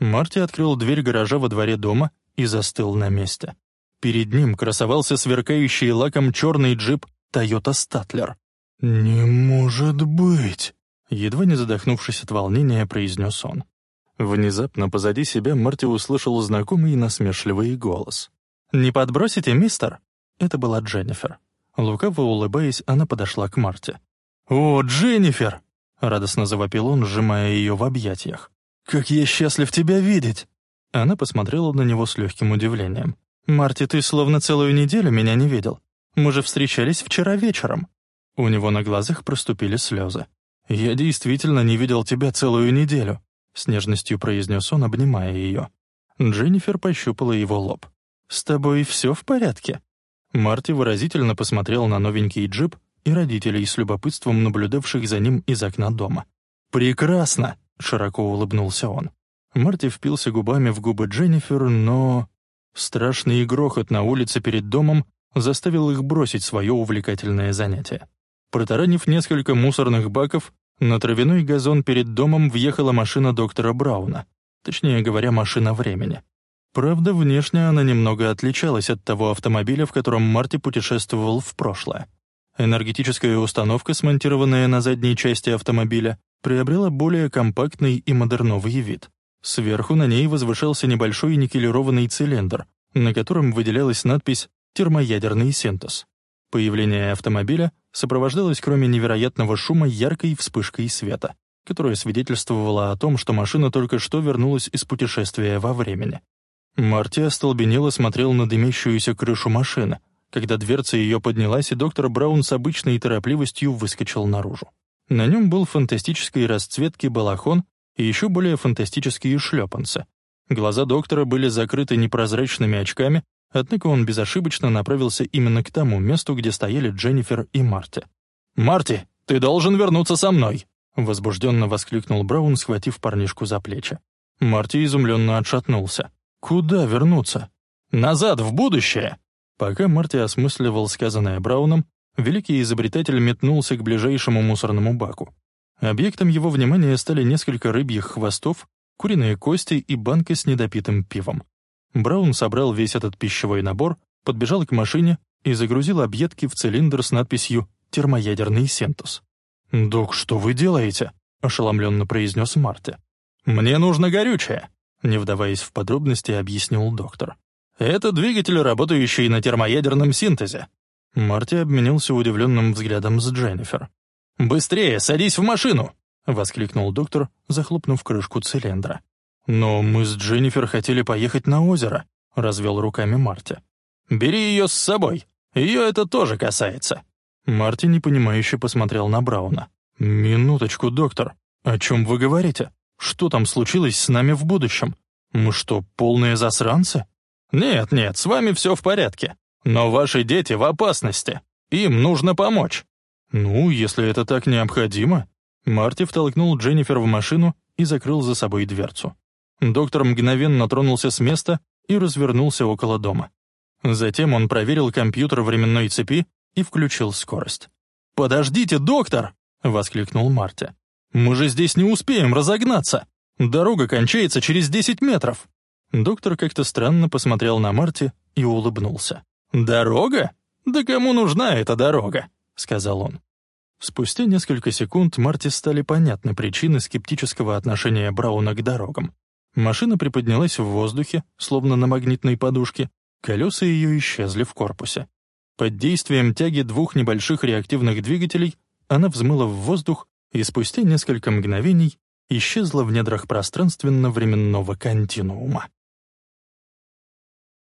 Марти открыл дверь гаража во дворе дома и застыл на месте. Перед ним красовался сверкающий лаком черный джип Toyota Statler. «Не может быть!» Едва не задохнувшись от волнения, произнес он. Внезапно позади себя Марти услышал знакомый насмешливый голос. «Не подбросите, мистер?» Это была Дженнифер. Лукаво улыбаясь, она подошла к Марте. «О, Дженнифер!» — радостно завопил он, сжимая ее в объятиях. «Как я счастлив тебя видеть!» Она посмотрела на него с легким удивлением. «Марти, ты словно целую неделю меня не видел. Мы же встречались вчера вечером». У него на глазах проступили слезы. «Я действительно не видел тебя целую неделю», — с нежностью произнес он, обнимая ее. Дженнифер пощупала его лоб. «С тобой все в порядке?» Марти выразительно посмотрел на новенький джип и родителей с любопытством наблюдавших за ним из окна дома. «Прекрасно!» — широко улыбнулся он. Марти впился губами в губы Дженнифер, но... Страшный грохот на улице перед домом заставил их бросить свое увлекательное занятие. Протаранив несколько мусорных баков, на травяной газон перед домом въехала машина доктора Брауна, точнее говоря, машина времени. Правда, внешне она немного отличалась от того автомобиля, в котором Марти путешествовал в прошлое. Энергетическая установка, смонтированная на задней части автомобиля, приобрела более компактный и модерновый вид. Сверху на ней возвышался небольшой никелированный цилиндр, на котором выделялась надпись «Термоядерный синтез». Появление автомобиля сопровождалось кроме невероятного шума яркой вспышкой света, которая свидетельствовала о том, что машина только что вернулась из путешествия во времени. Марти остолбенело смотрел на дымящуюся крышу машины, когда дверца ее поднялась, и доктор Браун с обычной торопливостью выскочил наружу. На нем был фантастической расцветки балахон и еще более фантастические шлепанцы. Глаза доктора были закрыты непрозрачными очками, однако он безошибочно направился именно к тому месту, где стояли Дженнифер и Марти. «Марти, ты должен вернуться со мной!» — возбужденно воскликнул Браун, схватив парнишку за плечи. Марти изумленно отшатнулся. Куда вернуться? Назад, в будущее! Пока Марти осмысливал сказанное Брауном, великий изобретатель метнулся к ближайшему мусорному баку. Объектом его внимания стали несколько рыбьих хвостов, куриные кости и банка с недопитым пивом. Браун собрал весь этот пищевой набор, подбежал к машине и загрузил объедки в цилиндр с надписью «Термоядерный синтез». «Док, что вы делаете?» — ошеломленно произнес Марти. «Мне нужно горючее», не вдаваясь в подробности, объяснил доктор. «Это двигатель, работающий на термоядерном синтезе». Марти обменялся удивленным взглядом с Дженнифер. «Быстрее, садись в машину!» — воскликнул доктор, захлопнув крышку цилиндра. «Но мы с Дженнифер хотели поехать на озеро», — развел руками Марти. «Бери ее с собой. Ее это тоже касается». Марти непонимающе посмотрел на Брауна. «Минуточку, доктор. О чем вы говорите?» Что там случилось с нами в будущем? Мы что, полные засранцы? Нет, нет, с вами все в порядке. Но ваши дети в опасности. Им нужно помочь. Ну, если это так необходимо. Марти втолкнул Дженнифер в машину и закрыл за собой дверцу. Доктор мгновенно тронулся с места и развернулся около дома. Затем он проверил компьютер временной цепи и включил скорость. «Подождите, доктор!» — воскликнул Марти. Мы же здесь не успеем разогнаться. Дорога кончается через 10 метров». Доктор как-то странно посмотрел на Марти и улыбнулся. «Дорога? Да кому нужна эта дорога?» — сказал он. Спустя несколько секунд Марти стали понятны причины скептического отношения Брауна к дорогам. Машина приподнялась в воздухе, словно на магнитной подушке, колеса ее исчезли в корпусе. Под действием тяги двух небольших реактивных двигателей она взмыла в воздух и спустя несколько мгновений исчезла в недрах пространственно-временного континуума.